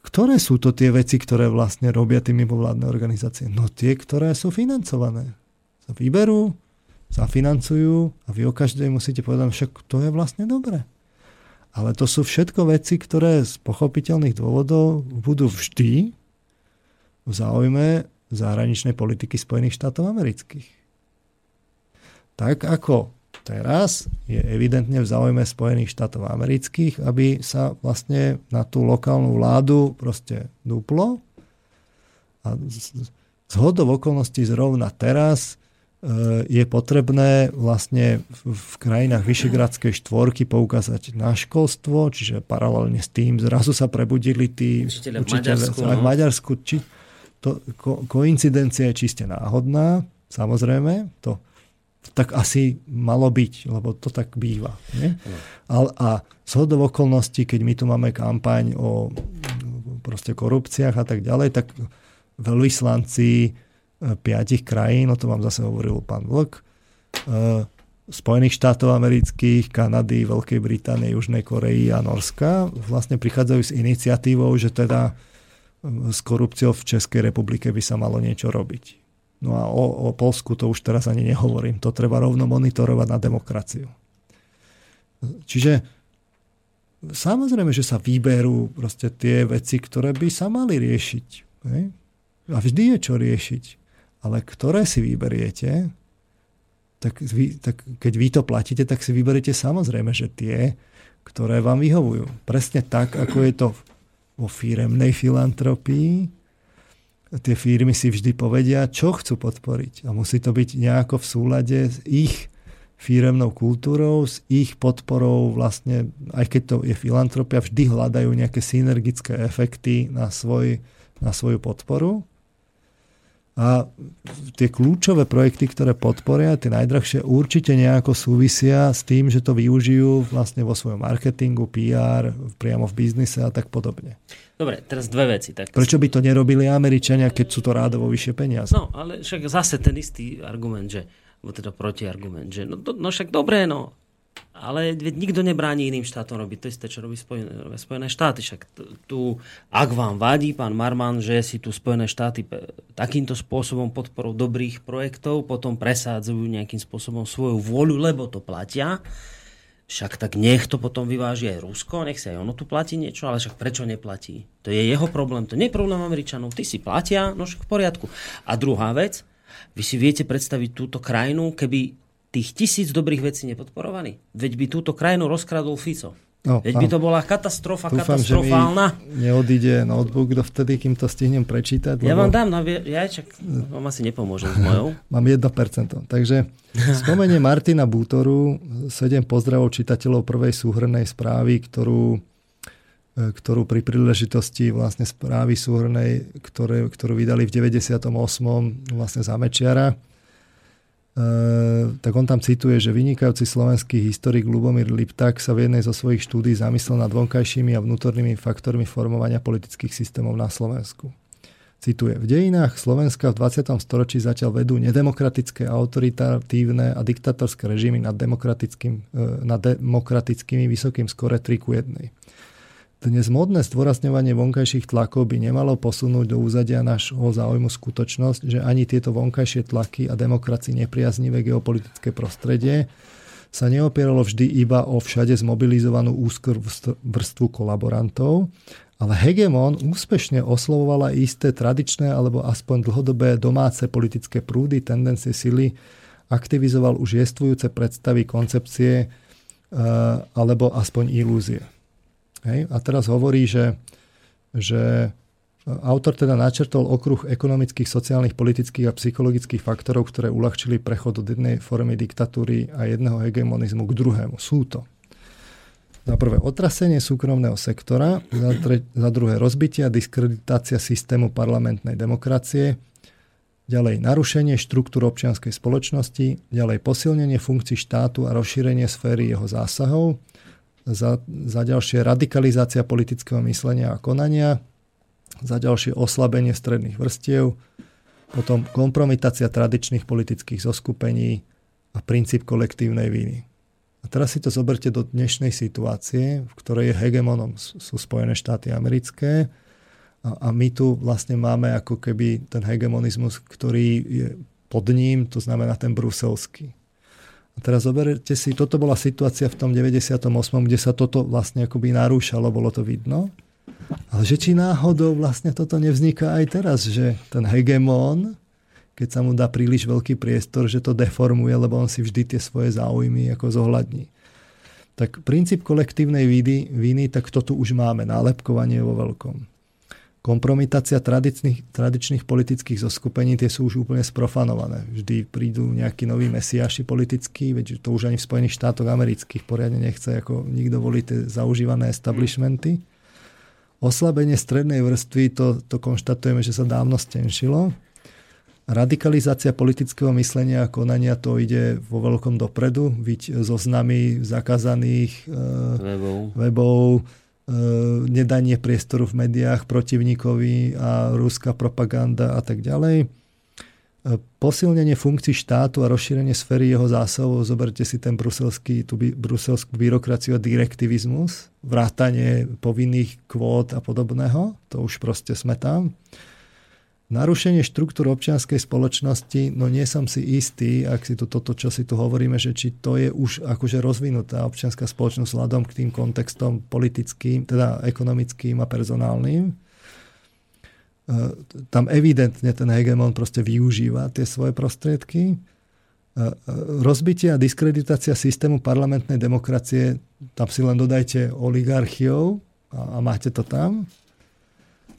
ktoré sú to tie veci, ktoré vlastne robia tie mimovládne organizácie? No tie, ktoré sú financované. Sa vyberú, zafinancujú a vy o každej musíte povedať, však to je vlastne dobré. Ale to sú všetko veci, ktoré z pochopiteľných dôvodov budú vždy v záujme zahraničnej politiky Spojených štátov amerických. Tak ako teraz je evidentne v záujme Spojených štátov amerických, aby sa vlastne na tú lokálnu vládu proste duplo. A z hodov okolností zrovna teraz Eh, je potrebné vlastne v krajinách Vyšegradskej štvorky poukázať na školstvo, čiže paralelne s tým zrazu sa prebudili tí učiteľe v Maďarsku. No. v Maďarsku či, to, ko, koincidencia je čiste náhodná, samozrejme, to tak asi malo byť, lebo to tak býva. Nie? A, a z hodov okolností, keď my tu máme kampaň o proste korupciách a tak ďalej, tak veľvyslanci piatich krajín, o tom vám zase hovoril pán Vlk, e, Spojených štátov amerických, Kanady, Veľkej Británie, Južnej Koreji a Norska vlastne prichádzajú s iniciatívou, že teda e, s korupciou v Českej republike by sa malo niečo robiť. No a o, o Polsku to už teraz ani nehovorím. To treba rovno monitorovať na demokraciu. Čiže samozrejme, že sa vyberú proste tie veci, ktoré by sa mali riešiť. A vždy je čo riešiť ale ktoré si vyberiete, tak, vy, tak keď vy to platíte, tak si vyberiete samozrejme, že tie, ktoré vám vyhovujú. Presne tak, ako je to vo firemnej filantropii. Tie firmy si vždy povedia, čo chcú podporiť. A musí to byť nejako v súlade s ich firemnou kultúrou, s ich podporou vlastne, aj keď to je filantropia, vždy hľadajú nejaké synergické efekty na, svoj, na svoju podporu. A tie kľúčové projekty, ktoré podporia, tie najdrahšie, určite nejako súvisia s tým, že to využijú vlastne vo svojom marketingu, PR, priamo v biznise a tak podobne. Dobre, teraz dve veci. Tak... Prečo by to nerobili Američania, keď sú to rádovo vyššie peniaze? No, ale však zase ten istý argument, že, alebo teda protiargument, že no, no však dobre, no, ale veď nikto nebráni iným štátom robiť to isté, čo robí Spojené, Spojené štáty. Však tu, ak vám vadí, pán Marman, že si tu Spojené štáty takýmto spôsobom podporou dobrých projektov potom presádzajú nejakým spôsobom svoju vôľu, lebo to platia, však tak nech to potom vyváži aj Rusko, nech sa aj ono tu platí niečo, ale však prečo neplatí? To je jeho problém, to nie je problém Američanov. Ty si platia, no však v poriadku. A druhá vec, vy si viete predstaviť túto krajinu, keby tých tisíc dobrých vecí nepodporovaní? Veď by túto krajinu rozkradol Fico. No, Veď by to bola katastrofa, Dúfam, katastrofálna. Že mi neodíde notebook do vtedy, kým to stihnem prečítať. Ja vám dám, na, ja čak, vám asi nepomôžem s mojou. <laughs> Mám 1%. Takže spomenie Martina Bútoru, 7 pozdravov čitateľov prvej súhrnej správy, ktorú, e, ktorú pri príležitosti vlastne správy súhrnej, ktoré, ktorú vydali v 98. vlastne za Mečiara tak on tam cituje, že vynikajúci slovenský historik Lubomír Liptak sa v jednej zo svojich štúdí zamyslel nad vonkajšími a vnútornými faktormi formovania politických systémov na Slovensku. Cituje, v dejinách Slovenska v 20. storočí zatiaľ vedú nedemokratické, autoritatívne a diktatorské režimy nad, demokratickým, e, nad demokratickými vysokým skore 3 ku 1. Dnes modné zdôrazňovanie vonkajších tlakov by nemalo posunúť do úzadia nášho záujmu skutočnosť, že ani tieto vonkajšie tlaky a demokracii nepriaznivé geopolitické prostredie sa neopieralo vždy iba o všade zmobilizovanú úzkú vrstvu kolaborantov, ale hegemon úspešne oslovovala isté tradičné alebo aspoň dlhodobé domáce politické prúdy, tendencie sily, aktivizoval už jestvujúce predstavy, koncepcie eh, alebo aspoň ilúzie. Hej? A teraz hovorí, že, že autor teda načrtol okruh ekonomických, sociálnych, politických a psychologických faktorov, ktoré uľahčili prechod od jednej formy diktatúry a jedného hegemonizmu k druhému. Sú to za prvé otrasenie súkromného sektora, za, tre, za druhé rozbitie a diskreditácia systému parlamentnej demokracie, ďalej narušenie štruktúr občianskej spoločnosti, ďalej posilnenie funkcií štátu a rozšírenie sféry jeho zásahov, za, za ďalšie radikalizácia politického myslenia a konania, za ďalšie oslabenie stredných vrstiev, potom kompromitácia tradičných politických zoskupení a princíp kolektívnej viny. A teraz si to zoberte do dnešnej situácie, v ktorej hegemonom sú Spojené štáty americké a, a my tu vlastne máme ako keby ten hegemonizmus, ktorý je pod ním, to znamená ten bruselský. Teraz zoberte si, toto bola situácia v tom 98., kde sa toto vlastne akoby narúšalo, bolo to vidno. Ale že či náhodou vlastne toto nevzniká aj teraz, že ten hegemon keď sa mu dá príliš veľký priestor, že to deformuje, lebo on si vždy tie svoje záujmy ako zohľadní. Tak princíp kolektívnej viny, viny tak toto už máme, nálepkovanie vo veľkom. Kompromitácia tradičných, tradičných politických zoskupení, tie sú už úplne sprofanované. Vždy prídu nejakí noví mesiaši politickí, veď to už ani v Spojených štátoch amerických poriadne nechce ako nikto voliť tie zaužívané establishmenty. Oslabenie strednej vrstvy, to, to konštatujeme, že sa dávno stenšilo Radikalizácia politického myslenia a konania to ide vo veľkom dopredu, byť zoznamy zakázaných webov, webov e, nedanie priestoru v médiách protivníkovi a rúská propaganda a tak ďalej. E, posilnenie funkcií štátu a rozšírenie sféry jeho zásobov, zoberte si ten bruselský, tú bruselskú byrokraciu a direktivizmus, vrátanie povinných kvót a podobného, to už proste sme tam. Narušenie štruktúr občianskej spoločnosti, no nie som si istý, ak si to, toto, čo si tu hovoríme, že či to je už akože rozvinutá občianská spoločnosť vzhľadom k tým kontextom politickým, teda ekonomickým a personálnym. E, tam evidentne ten hegemon proste využíva tie svoje prostriedky. E, e, rozbitie a diskreditácia systému parlamentnej demokracie, tam si len dodajte oligarchiou a, a máte to tam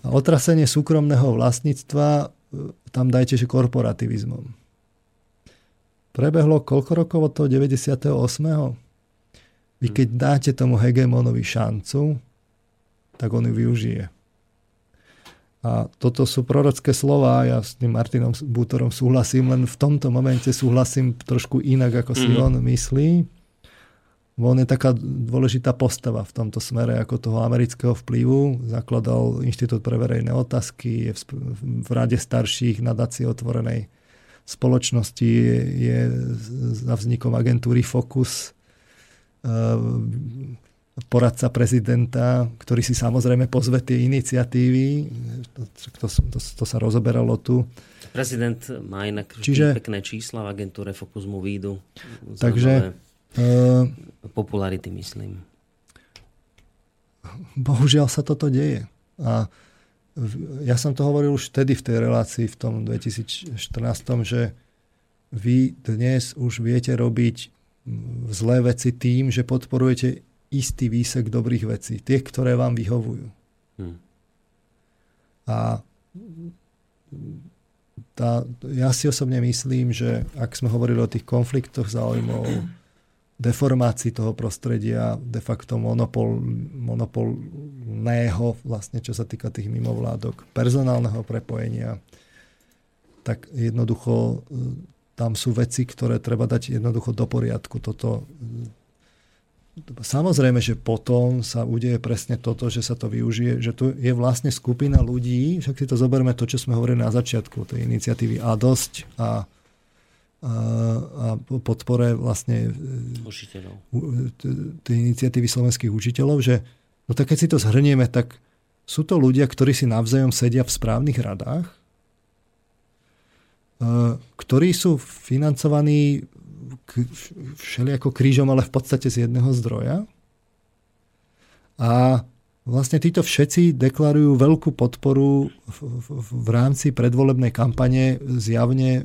otrasenie súkromného vlastníctva e, tam dajte, že korporativizmom. Prebehlo koľko rokov od toho 98. Vy keď hm. dáte tomu hegemonovi šancu, tak on ju využije. A toto sú prorocké slova, ja s tým Martinom Bútorom súhlasím, len v tomto momente súhlasím trošku inak, ako si mm. on myslí on je taká dôležitá postava v tomto smere ako toho amerického vplyvu. Zakladal Inštitút pre verejné otázky, je v, rade starších nadácie otvorenej spoločnosti, je, je za vznikom agentúry Focus, e, poradca prezidenta, ktorý si samozrejme pozve tie iniciatívy. To, to, to, sa rozoberalo tu. Prezident má inak Čiže, pekné čísla v agentúre Focus mu výjdu. Takže Uh, Popularity, myslím. Bohužiaľ sa toto deje. A ja som to hovoril už vtedy v tej relácii v tom 2014, že vy dnes už viete robiť zlé veci tým, že podporujete istý výsek dobrých vecí. Tie, ktoré vám vyhovujú. Hmm. A tá, ja si osobne myslím, že ak sme hovorili o tých konfliktoch záujmov, deformácii toho prostredia, de facto monopol, monopolného, vlastne čo sa týka tých mimovládok, personálneho prepojenia, tak jednoducho e, tam sú veci, ktoré treba dať jednoducho do poriadku. Toto, e, samozrejme, že potom sa udeje presne toto, že sa to využije, že tu je vlastne skupina ľudí, však si to zoberme to, čo sme hovorili na začiatku, tej iniciatívy A dosť a a podpore vlastne e, učiteľov. tej iniciatívy slovenských učiteľov, že no tak keď si to zhrnieme, tak sú to ľudia, ktorí si navzájom sedia v správnych radách, e, ktorí sú financovaní všelijako krížom, ale v podstate z jedného zdroja. A Vlastne títo všetci deklarujú veľkú podporu v, v, v rámci predvolebnej kampane zjavne e,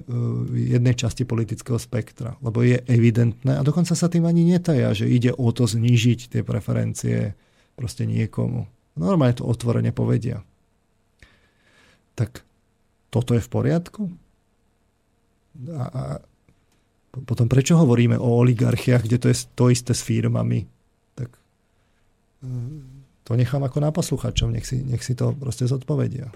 jednej časti politického spektra. Lebo je evidentné, a dokonca sa tým ani netaja, že ide o to znížiť tie preferencie proste niekomu. Normálne to otvorene povedia. Tak toto je v poriadku? A, a potom prečo hovoríme o oligarchiách, kde to je to isté s firmami? Tak e, to nechám ako na posluchačov, nech si, nech si to proste zodpovedia.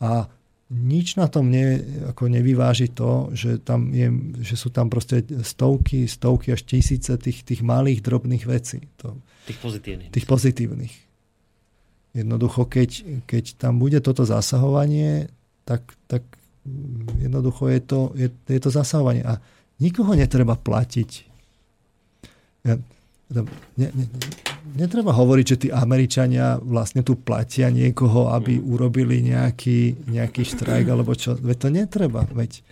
A nič na tom ne, ako nevyváži to, že, tam je, že sú tam proste stovky, stovky až tisíce tých, tých malých, drobných vecí. To, tých pozitívnych. Tých pozitívnych. Jednoducho, keď, keď tam bude toto zasahovanie, tak, tak jednoducho je to, je, je to zasahovanie. A nikoho netreba platiť. Ja, ne, ne, netreba hovoriť, že tí Američania vlastne tu platia niekoho, aby urobili nejaký, nejaký štrajk <clears throat> alebo čo. Veď to netreba. Veď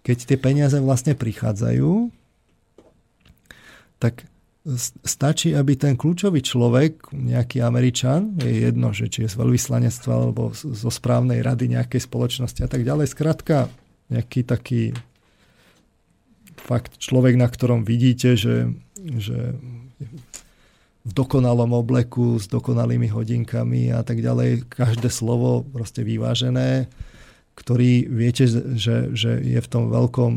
keď tie peniaze vlastne prichádzajú, tak stačí, aby ten kľúčový človek, nejaký Američan, je jedno, že či je z veľvyslanectva alebo zo správnej rady nejakej spoločnosti a tak ďalej, skrátka nejaký taký fakt človek, na ktorom vidíte, že, že v dokonalom obleku, s dokonalými hodinkami a tak ďalej. Každé slovo proste vyvážené, ktorý viete, že, že je v tom veľkom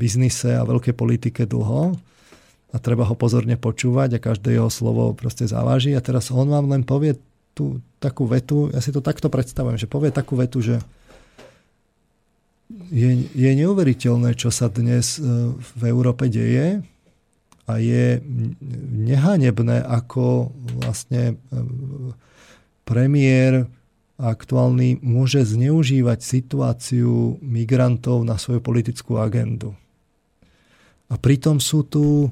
biznise a veľkej politike dlho a treba ho pozorne počúvať a každé jeho slovo proste zaváži a teraz on vám len povie tú takú vetu, ja si to takto predstavujem, že povie takú vetu, že je, je neuveriteľné, čo sa dnes e, v Európe deje, a je nehanebné, ako vlastne e, premiér aktuálny môže zneužívať situáciu migrantov na svoju politickú agendu. A pritom sú tu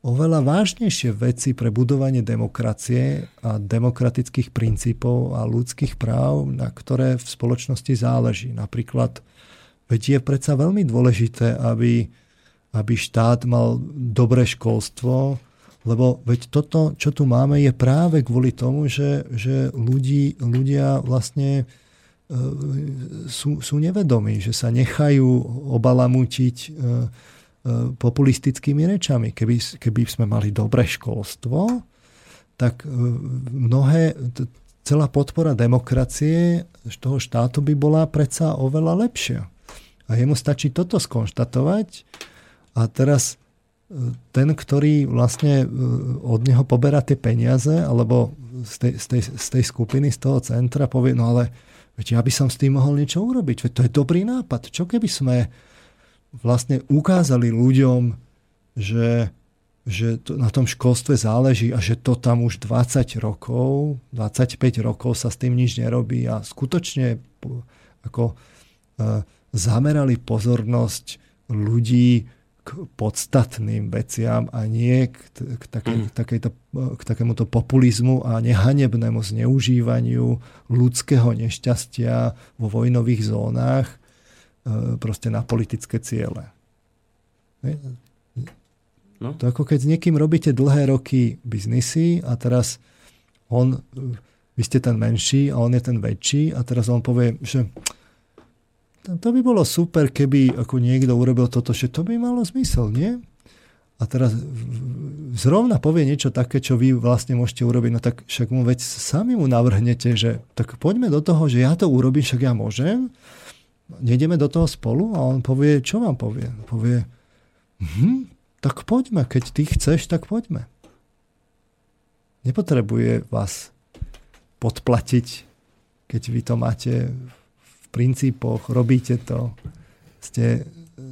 oveľa vážnejšie veci pre budovanie demokracie a demokratických princípov a ľudských práv, na ktoré v spoločnosti záleží. Napríklad, veď je predsa veľmi dôležité, aby aby štát mal dobré školstvo, lebo veď toto, čo tu máme, je práve kvôli tomu, že, že ľudí, ľudia vlastne e, sú, sú nevedomí, že sa nechajú obalamutiť e, e, populistickými rečami. Keby, keby sme mali dobré školstvo, tak mnohé, celá podpora demokracie z toho štátu by bola predsa oveľa lepšia. A jemu stačí toto skonštatovať a teraz e, ten, ktorý vlastne e, od neho poberá tie peniaze, alebo z tej, z, tej, z tej skupiny, z toho centra povie, no ale veď ja by som s tým mohol niečo urobiť, veď to je dobrý nápad. Čo keby sme vlastne ukázali ľuďom, že, že to, na tom školstve záleží a že to tam už 20 rokov, 25 rokov sa s tým nič nerobí a skutočne ako uh, zamerali pozornosť ľudí k podstatným veciam a nie k, k, takej, mm. takejto, k takémuto populizmu a nehanebnému zneužívaniu ľudského nešťastia vo vojnových zónach e, proste na politické ciele. No. To ako keď s niekým robíte dlhé roky biznisy a teraz on, vy ste ten menší a on je ten väčší a teraz on povie, že to by bolo super, keby ako niekto urobil toto, že to by malo zmysel, nie? A teraz zrovna povie niečo také, čo vy vlastne môžete urobiť, no tak však mu veď sami mu navrhnete, že tak poďme do toho, že ja to urobím, však ja môžem. Nejdeme do toho spolu a on povie, čo vám povie? Povie, hm, tak poďme, keď ty chceš, tak poďme. Nepotrebuje vás podplatiť, keď vy to máte princípoch, robíte to, ste,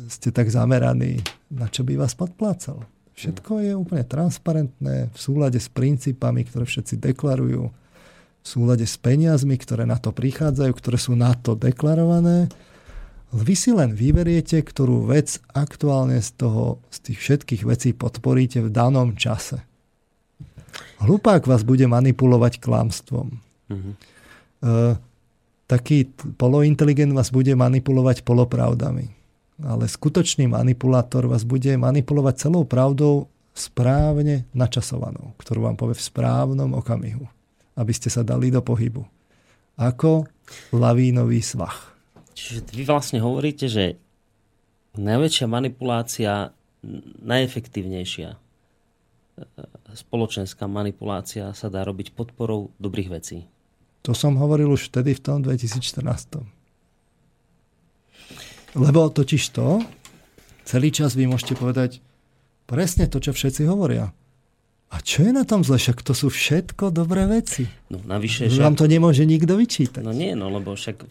ste tak zameraní, na čo by vás podplácal. Všetko je úplne transparentné, v súlade s princípami, ktoré všetci deklarujú, v súlade s peniazmi, ktoré na to prichádzajú, ktoré sú na to deklarované. Vy si len vyberiete, ktorú vec aktuálne z, toho, z tých všetkých vecí podporíte v danom čase. Hlupák vás bude manipulovať klamstvom. Mm-hmm. Uh, taký polointeligent vás bude manipulovať polopravdami. Ale skutočný manipulátor vás bude manipulovať celou pravdou správne načasovanou, ktorú vám povie v správnom okamihu, aby ste sa dali do pohybu. Ako lavínový svah. Čiže vy vlastne hovoríte, že najväčšia manipulácia, najefektívnejšia e, spoločenská manipulácia sa dá robiť podporou dobrých vecí. To som hovoril už vtedy v tom 2014. Lebo totiž to, celý čas vy môžete povedať presne to, čo všetci hovoria. A čo je na tom zle? Však to sú všetko dobré veci. No navyše, že... Vám to nemôže nikto vyčítať. No nie, no lebo však...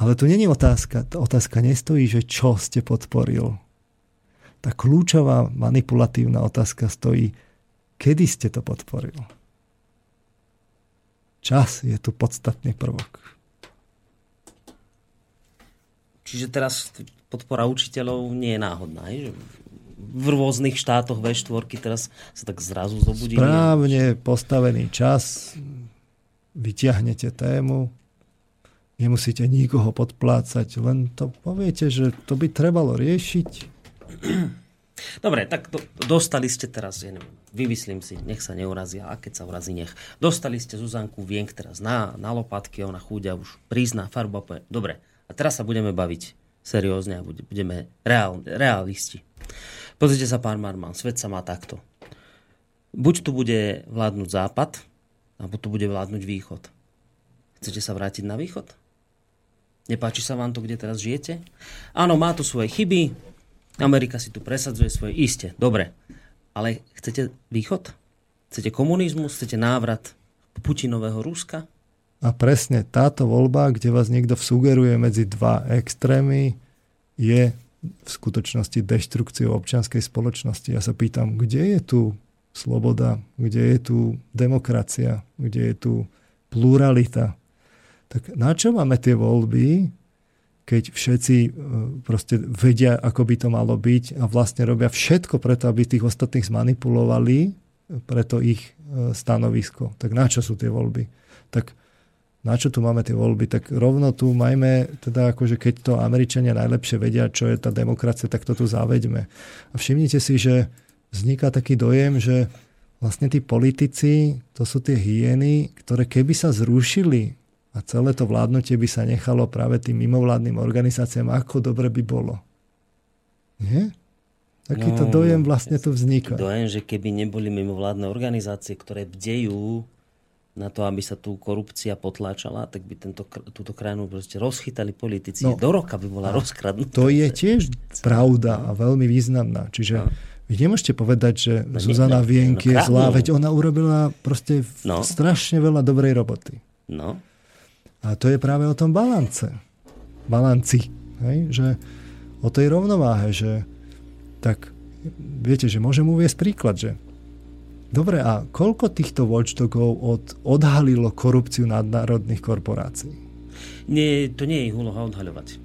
Ale tu není otázka. Tá otázka nestojí, že čo ste podporil. Tá kľúčová manipulatívna otázka stojí, kedy ste to podporil. Čas je tu podstatný prvok. Čiže teraz podpora učiteľov nie je náhodná, že v rôznych štátoch V4 teraz sa tak zrazu zobudí. Správne postavený čas, vyťahnete tému, nemusíte nikoho podplácať, len to poviete, že to by trebalo riešiť. Dobre, tak do, dostali ste teraz, ja neviem, vymyslím si, nech sa neurazia, a keď sa urazí, nech. Dostali ste Zuzanku Vienk teraz na, na lopatky, ona chúďa už prízna farba. Povie. Dobre, a teraz sa budeme baviť seriózne a budeme reál, realisti. Pozrite sa, pán Marman, svet sa má takto. Buď tu bude vládnuť západ, alebo tu bude vládnuť východ. Chcete sa vrátiť na východ? Nepáči sa vám to, kde teraz žijete? Áno, má to svoje chyby. Amerika si tu presadzuje svoje isté. Dobre. Ale chcete východ? Chcete komunizmus? Chcete návrat Putinového Ruska? A presne táto voľba, kde vás niekto sugeruje medzi dva extrémy, je v skutočnosti deštrukciou občianskej spoločnosti. Ja sa pýtam, kde je tu sloboda, kde je tu demokracia, kde je tu pluralita, tak na čo máme tie voľby, keď všetci e, proste vedia, ako by to malo byť a vlastne robia všetko preto, aby tých ostatných zmanipulovali, preto ich e, stanovisko. Tak na čo sú tie voľby? Tak na čo tu máme tie voľby? Tak rovno tu majme, teda akože keď to Američania najlepšie vedia, čo je tá demokracia, tak to tu zaveďme. A všimnite si, že vzniká taký dojem, že vlastne tí politici, to sú tie hyeny, ktoré keby sa zrušili a celé to vládnutie by sa nechalo práve tým mimovládnym organizáciám, ako dobre by bolo. Nie? Takýto no, dojem vlastne tu vzniká. Dojem, že keby neboli mimovládne organizácie, ktoré bdejú na to, aby sa tu korupcia potláčala, tak by tento, túto krajinu proste rozchytali politici. No, Do roka by bola rozkradnutá. To je tiež pravda a veľmi významná. Čiže no. vy nemôžete povedať, že no, Zuzana no, Vienk je no, zlá, veď ona urobila proste no. strašne veľa dobrej roboty. No. A to je práve o tom balance. Balanci. Hej? Že o tej rovnováhe, že tak viete, že môžem uviesť príklad, že dobre, a koľko týchto watchdogov od, odhalilo korupciu nadnárodných korporácií? Nie, to nie je ich úloha odhaľovať.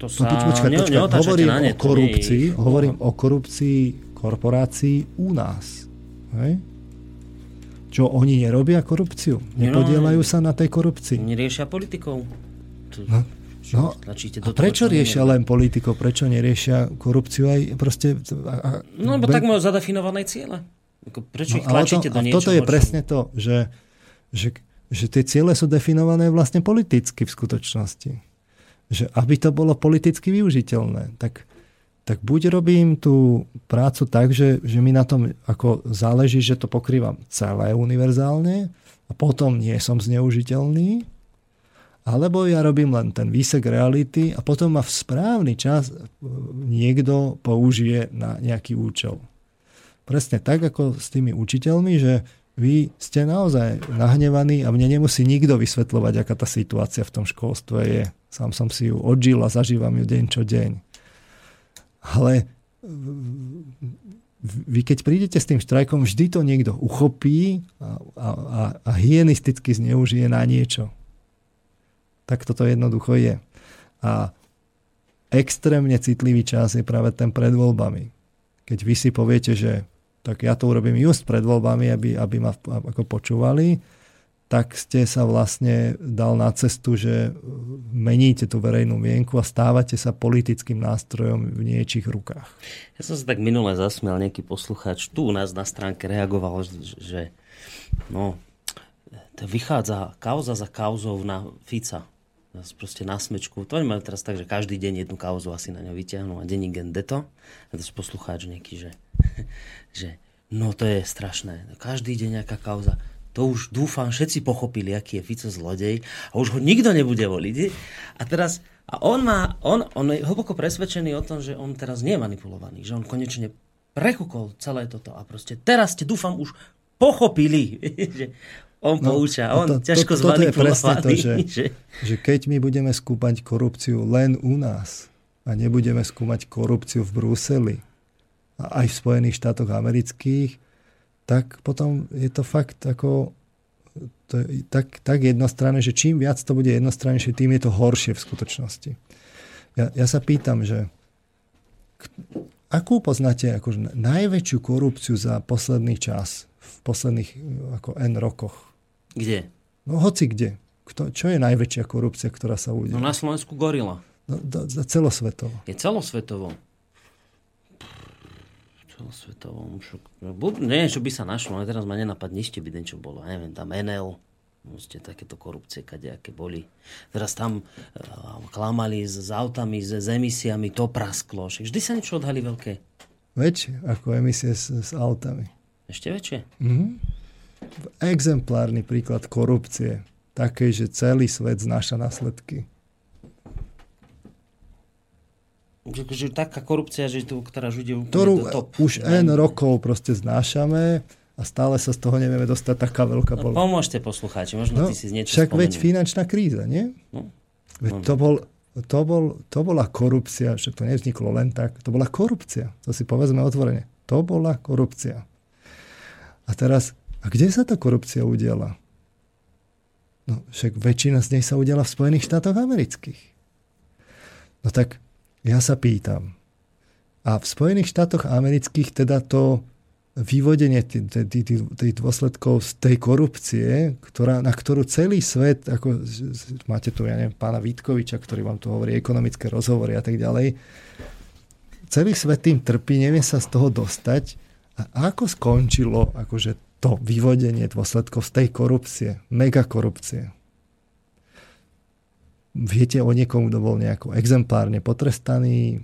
To no, sa... No, počkaj, počkaj, hovorím ne, o korupcii, hovorím o korupcii korporácií u nás. Hej? Čo oni nerobia korupciu? Nepodielajú sa na tej korupcii? Neriešia politikov. No, no, a prečo riešia len politikov? Prečo neriešia korupciu aj proste... A, a, no, lebo tak majú zadefinované ciele. Prečo no, ich tlačíte to, do niečoho? toto je presne to, že, že, že tie ciele sú definované vlastne politicky v skutočnosti. Že aby to bolo politicky využiteľné, tak tak buď robím tú prácu tak, že, že mi na tom ako záleží, že to pokrývam celé univerzálne a potom nie som zneužiteľný, alebo ja robím len ten výsek reality a potom ma v správny čas niekto použije na nejaký účel. Presne tak, ako s tými učiteľmi, že vy ste naozaj nahnevaní a mne nemusí nikto vysvetľovať, aká tá situácia v tom školstve je. Sám som si ju odžil a zažívam ju deň čo deň. Ale vy keď prídete s tým štrajkom, vždy to niekto uchopí a, a, a, a hyenisticky zneužije na niečo. Tak toto jednoducho je. A extrémne citlivý čas je práve ten pred voľbami. Keď vy si poviete, že tak ja to urobím just pred voľbami, aby, aby ma ako počúvali, tak ste sa vlastne dal na cestu, že meníte tú verejnú mienku a stávate sa politickým nástrojom v niečích rukách. Ja som sa tak minule zasmial, nejaký poslucháč tu u nás na stránke reagoval, že no, to vychádza kauza za kauzou na Fica. Proste na smečku. To majú teraz tak, že každý deň jednu kauzu asi na ňo vyťahnú a denní gen deto. A to poslucháč nejaký, že, <laughs> že no to je strašné. Každý deň nejaká kauza to už dúfam všetci pochopili, aký je Fico zlodej a už ho nikto nebude voliť. A teraz, a on má, on, on je hlboko presvedčený o tom, že on teraz nie je manipulovaný, že on konečne prekúkol celé toto a proste teraz ste dúfam už pochopili, <laughs> že On no, pouča, on to, ťažko to, toto je presne to, že, <laughs> že... že keď my budeme skúmať korupciu len u nás a nebudeme skúmať korupciu v Bruseli a aj v Spojených štátoch amerických, tak potom je to fakt ako to je tak, tak jednostranné, že čím viac to bude jednostrannejšie, tým je to horšie v skutočnosti. Ja, ja sa pýtam, že akú poznáte akože najväčšiu korupciu za posledný čas, v posledných ako N rokoch? Kde? No hoci kde. Kto, čo je najväčšia korupcia, ktorá sa udeje? No na Slovensku gorila. No, do, do, celosvetovo. Je celosvetovo. Celosvetovo. Neviem, čo by sa našlo, ale teraz ma nenapadne ešte by niečo bolo. Ja neviem, tam NL, Proste takéto korupcie, kadejaké boli. Teraz tam uh, klamali s, s autami, s, s emisiami, to prasklo. Vždy sa niečo odhalí veľké. Väčšie ako emisie s, s autami. Ešte väčšie? Mm-hmm exemplárny príklad korupcie. Takej, že celý svet znáša následky. Že, že taká korupcia, že tu, ktorá už ide Ktorú do top. už N rokov proste znášame a stále sa z toho nevieme dostať taká veľká no, Pomôžte poslucháči, možno no, ty si z niečo Však spomenul. veď finančná kríza, nie? No. Veď no. to, bol, to, bol, to bola korupcia, že to nevzniklo len tak, to bola korupcia. To si povedzme otvorene. To bola korupcia. A teraz a kde sa tá korupcia udiala? No však väčšina z nej sa udiala v Spojených štátoch amerických. No tak ja sa pýtam. A v Spojených štátoch amerických teda to vyvodenie tých dôsledkov z tej korupcie, ktorá, na ktorú celý svet, ako máte tu, ja neviem, pána Vítkoviča, ktorý vám tu hovorí ekonomické rozhovory a tak ďalej, celý svet tým trpí, nevie sa z toho dostať. A ako skončilo akože to vyvodenie dôsledkov z tej korupcie, megakorupcie. Viete o niekom, kto bol nejako exemplárne potrestaný?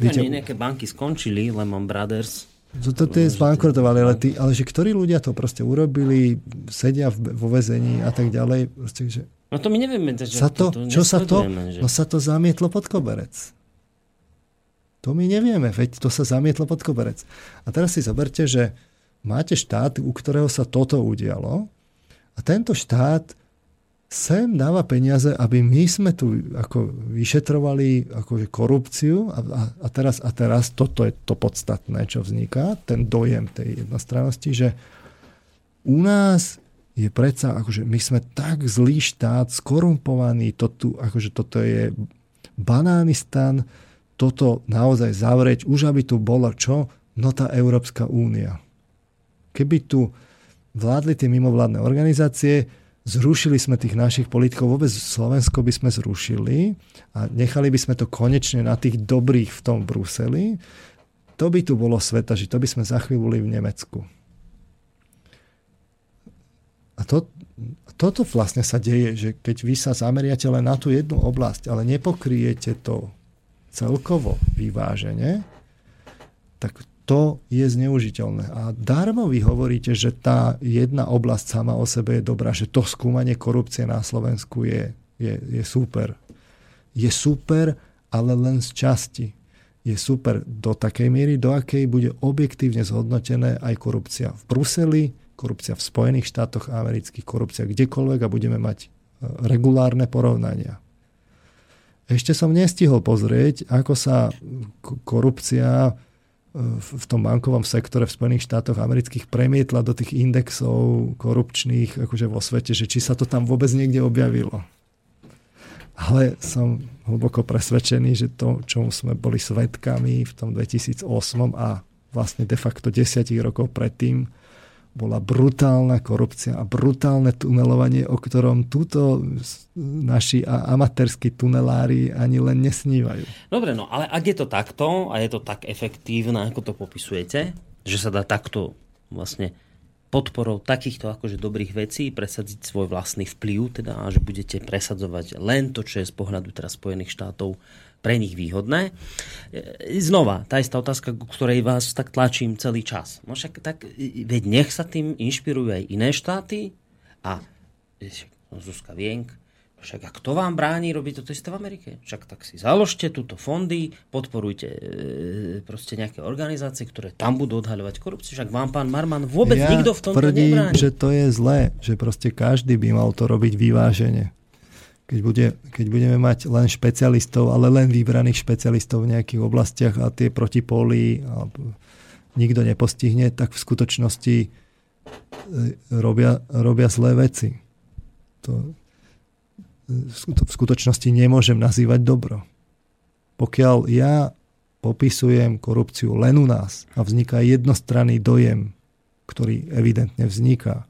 Viete, ja, nejaké banky skončili, Lehman Brothers. To, to, to je zbankrotovali, ale, tí, ale že ktorí ľudia to proste urobili, sedia vo vezení a tak ďalej. Proste, že no to my nevieme. Že sa to, to čo sa to? Že... No sa to zamietlo pod koberec. To my nevieme, veď to sa zamietlo pod koberec. A teraz si zoberte, že máte štát, u ktorého sa toto udialo a tento štát sem dáva peniaze, aby my sme tu ako vyšetrovali akože korupciu a, a, a, teraz, a teraz toto je to podstatné, čo vzniká, ten dojem tej jednostrannosti, že u nás je predsa, akože my sme tak zlý štát, skorumpovaný, to tu, akože toto je banánistan, toto naozaj zavrieť, už aby tu bolo čo? No tá Európska únia. Keby tu vládli tie mimovládne organizácie, zrušili sme tých našich politikov, vôbec Slovensko by sme zrušili a nechali by sme to konečne na tých dobrých v tom Bruseli, to by tu bolo sveta, že to by sme za chvíľu v Nemecku. A to, toto vlastne sa deje, že keď vy sa zameriate len na tú jednu oblasť, ale nepokryjete to celkovo vyvážene, tak to je zneužiteľné. A darmo vy hovoríte, že tá jedna oblasť sama o sebe je dobrá, že to skúmanie korupcie na Slovensku je, je, je super. Je super, ale len z časti. Je super do takej miery, do akej bude objektívne zhodnotené aj korupcia v Bruseli, korupcia v Spojených štátoch amerických, korupcia kdekoľvek a budeme mať e, regulárne porovnania. Ešte som nestihol pozrieť, ako sa korupcia v tom bankovom sektore v Spojených štátoch amerických premietla do tých indexov korupčných akože vo svete, že či sa to tam vôbec niekde objavilo. Ale som hlboko presvedčený, že to, čo sme boli svetkami v tom 2008 a vlastne de facto desiatich rokov predtým, bola brutálna korupcia a brutálne tunelovanie, o ktorom túto naši amatérski tunelári ani len nesnívajú. Dobre, no ale ak je to takto a je to tak efektívne, ako to popisujete, že sa dá takto vlastne podporou takýchto akože dobrých vecí presadiť svoj vlastný vplyv, teda a že budete presadzovať len to, čo je z pohľadu teraz Spojených štátov pre nich výhodné. E, znova, tá istá otázka, ku ktorej vás tak tlačím celý čas. No však tak, veď nech sa tým inšpirujú aj iné štáty a Zuzka Vienk, Však a kto vám bráni robiť toto isté v Amerike? Však tak si založte túto fondy, podporujte e, proste nejaké organizácie, ktoré tam budú odhaľovať korupciu. Však vám pán Marman vôbec ja nikto v tomto tvrdím, nebráni. že to je zlé, že proste každý by mal to robiť vyvážene. Keď, bude, keď budeme mať len špecialistov, ale len vybraných špecialistov v nejakých oblastiach a tie protipóly nikto nepostihne, tak v skutočnosti e, robia, robia zlé veci. To, v skutočnosti nemôžem nazývať dobro. Pokiaľ ja popisujem korupciu len u nás a vzniká jednostranný dojem, ktorý evidentne vzniká,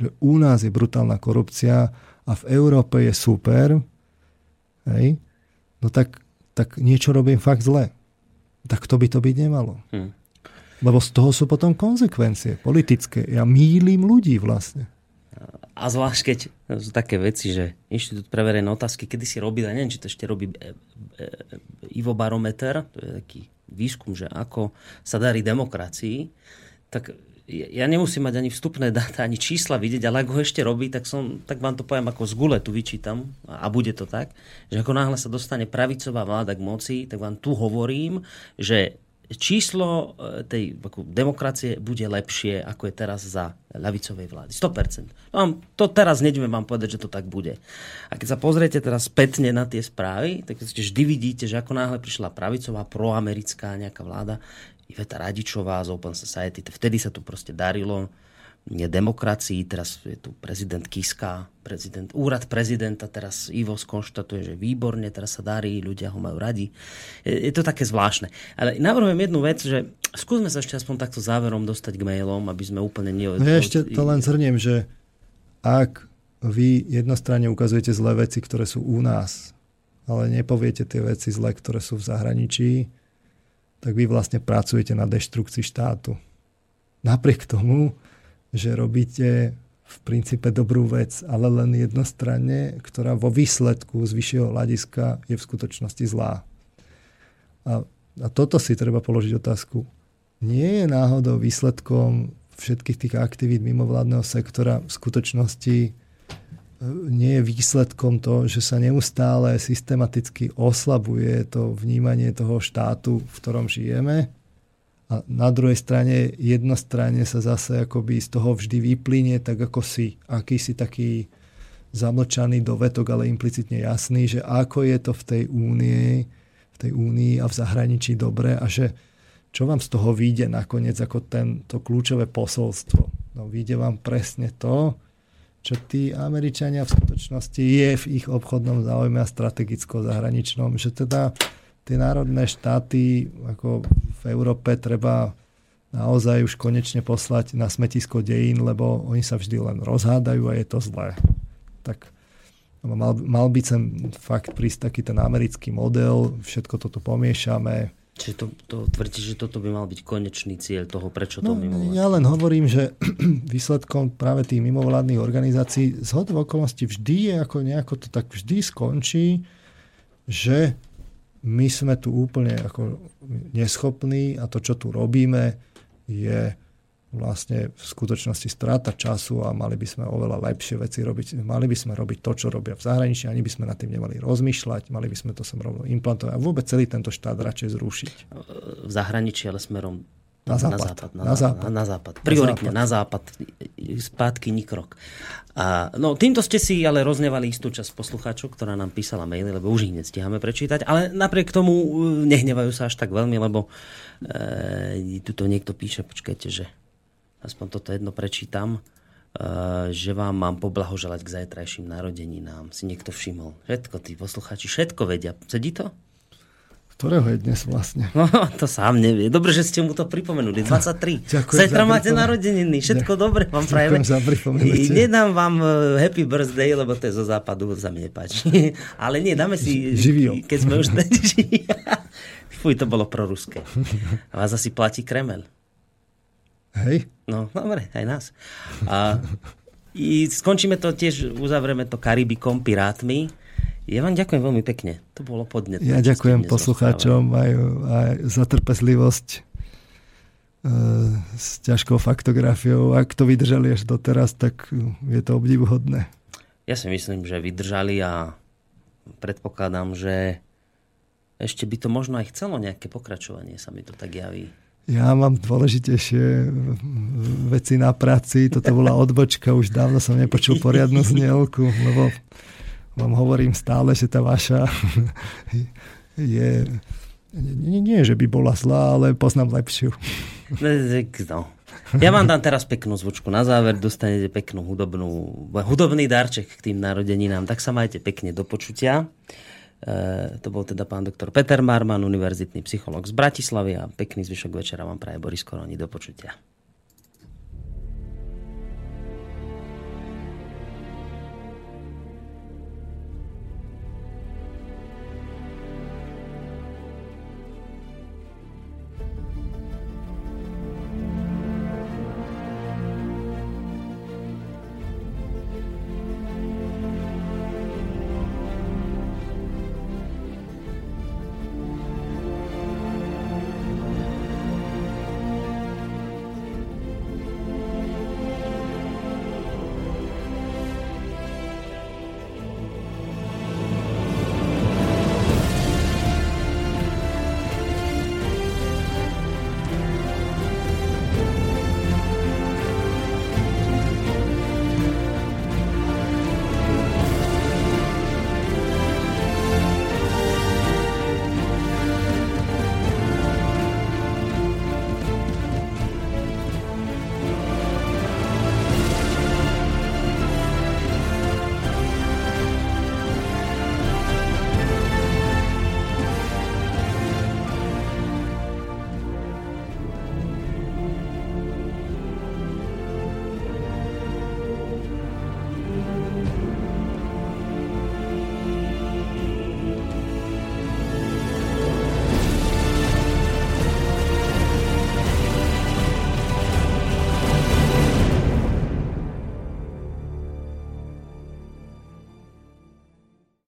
že u nás je brutálna korupcia a v Európe je super, hej, no tak, tak niečo robím fakt zle. Tak to by to byť nemalo. Hmm. Lebo z toho sú potom konsekvencie politické. Ja mýlim ľudí vlastne. A zvlášť keď sú také veci, že Inštitút pre verejné otázky, kedy si robí, neviem, či to ešte robí e, e, Ivo Barometer, to je taký výskum, že ako sa darí demokracii, tak ja nemusím mať ani vstupné dáta, ani čísla vidieť, ale ak ho ešte robí, tak, som, tak vám to poviem ako z gule tu vyčítam a bude to tak, že ako náhle sa dostane pravicová vláda k moci, tak vám tu hovorím, že číslo e, tej demokracie bude lepšie, ako je teraz za ľavicovej vlády. 100%. No, to teraz nedeme vám povedať, že to tak bude. A keď sa pozriete teraz spätne na tie správy, tak vždy vidíte, že ako náhle prišla pravicová, proamerická nejaká vláda, Iveta Radičová z Open Society, vtedy sa tu proste darilo demokracii, teraz je tu prezident Kiska, prezident, úrad prezidenta, teraz Ivo skonštatuje, že výborne, teraz sa darí, ľudia ho majú radi. Je, je to také zvláštne. Ale navrhujem jednu vec, že skúsme sa ešte aspoň takto záverom dostať k mailom, aby sme úplne... Ne... No ja ešte to len zhrniem, že ak vy jednostranne ukazujete zlé veci, ktoré sú u nás, ale nepoviete tie veci zlé, ktoré sú v zahraničí, tak vy vlastne pracujete na deštrukcii štátu. Napriek tomu, že robíte v princípe dobrú vec, ale len jednostranne, ktorá vo výsledku z vyššieho hľadiska je v skutočnosti zlá. A, a toto si treba položiť otázku. Nie je náhodou výsledkom všetkých tých aktivít mimovládneho sektora v skutočnosti nie je výsledkom to, že sa neustále systematicky oslabuje to vnímanie toho štátu, v ktorom žijeme a na druhej strane jednostranne sa zase akoby z toho vždy vyplynie tak ako si akýsi taký zamlčaný dovetok, ale implicitne jasný, že ako je to v tej únii, v tej únii a v zahraničí dobre a že čo vám z toho vyjde nakoniec ako ten, to kľúčové posolstvo. No vyjde vám presne to, čo tí Američania v skutočnosti je v ich obchodnom záujme a strategicko-zahraničnom, že teda tie národné štáty ako v Európe treba naozaj už konečne poslať na smetisko dejín, lebo oni sa vždy len rozhádajú a je to zlé. Tak mal, mal by sem fakt prísť taký ten americký model, všetko toto pomiešame. Čiže to, to tvrdí, že toto by mal byť konečný cieľ toho, prečo to no, mimovládne? Ja len hovorím, že <clears throat> výsledkom práve tých mimovládnych organizácií z v okolností vždy je ako nejako to tak vždy skončí, že my sme tu úplne ako neschopní a to, čo tu robíme, je vlastne v skutočnosti strata času a mali by sme oveľa lepšie veci robiť. Mali by sme robiť to, čo robia v zahraničí, ani by sme nad tým nemali rozmýšľať, mali by sme to sem rovno implantovať a vôbec celý tento štát radšej zrušiť. V zahraničí, ale smerom na západ. Na západ. Na, na západ. Na, na západ. Prioritne na západ. Spátky nikrok. A, no, týmto ste si ale roznevali istú časť poslucháčov, ktorá nám písala maily, lebo už ich nestíhame prečítať. Ale napriek tomu uh, nehnevajú sa až tak veľmi, lebo e, tuto niekto píše, počkajte, že aspoň toto jedno prečítam, e, že vám mám poblahoželať k zajtrajším narodeninám. Si niekto všimol. Všetko, tí poslucháči, všetko vedia. Sedí to? Ktorého je dnes vlastne? No, <laughs> to sám nevie. Dobre, že ste mu to pripomenuli. 23. Ďakujem Zajtra máte narodeniny. Všetko Ďakujem. dobre vám prajeme. Ďakujem za pripomenutie. Nedám vám e, happy birthday, lebo to je zo západu, sa mi nepáči. <laughs> Ale nie, dáme si... Živio. Keď sme už... <laughs> Fuj, to bolo proruské. A vás asi platí Kremel. Hej. No, dobre, aj nás. A i skončíme to tiež, uzavrieme to Karibikom, Pirátmi ja vám ďakujem veľmi pekne. To bolo podnetné. Ja ďakujem poslucháčom aj, aj za trpezlivosť e, s ťažkou faktografiou. Ak to vydržali až doteraz, tak je to obdivuhodné. ja si myslím, že vydržali a predpokladám, že ešte by to možno aj chcelo nejaké pokračovanie, sa mi to tak javí. Ja mám dôležitejšie veci na práci. Toto bola odbočka, už dávno som nepočul poriadnu znielku, lebo vám hovorím stále, že tá vaša je... Nie, nie, že by bola zlá, ale poznám lepšiu. No. Ja vám dám teraz peknú zvučku na záver, dostanete peknú hudobnú, hudobný darček k tým narodeninám, tak sa majte pekne do počutia. E, to bol teda pán doktor Peter Marman, univerzitný psycholog z Bratislavy a pekný zvyšok večera vám praje Boris Koroni. Do počutia.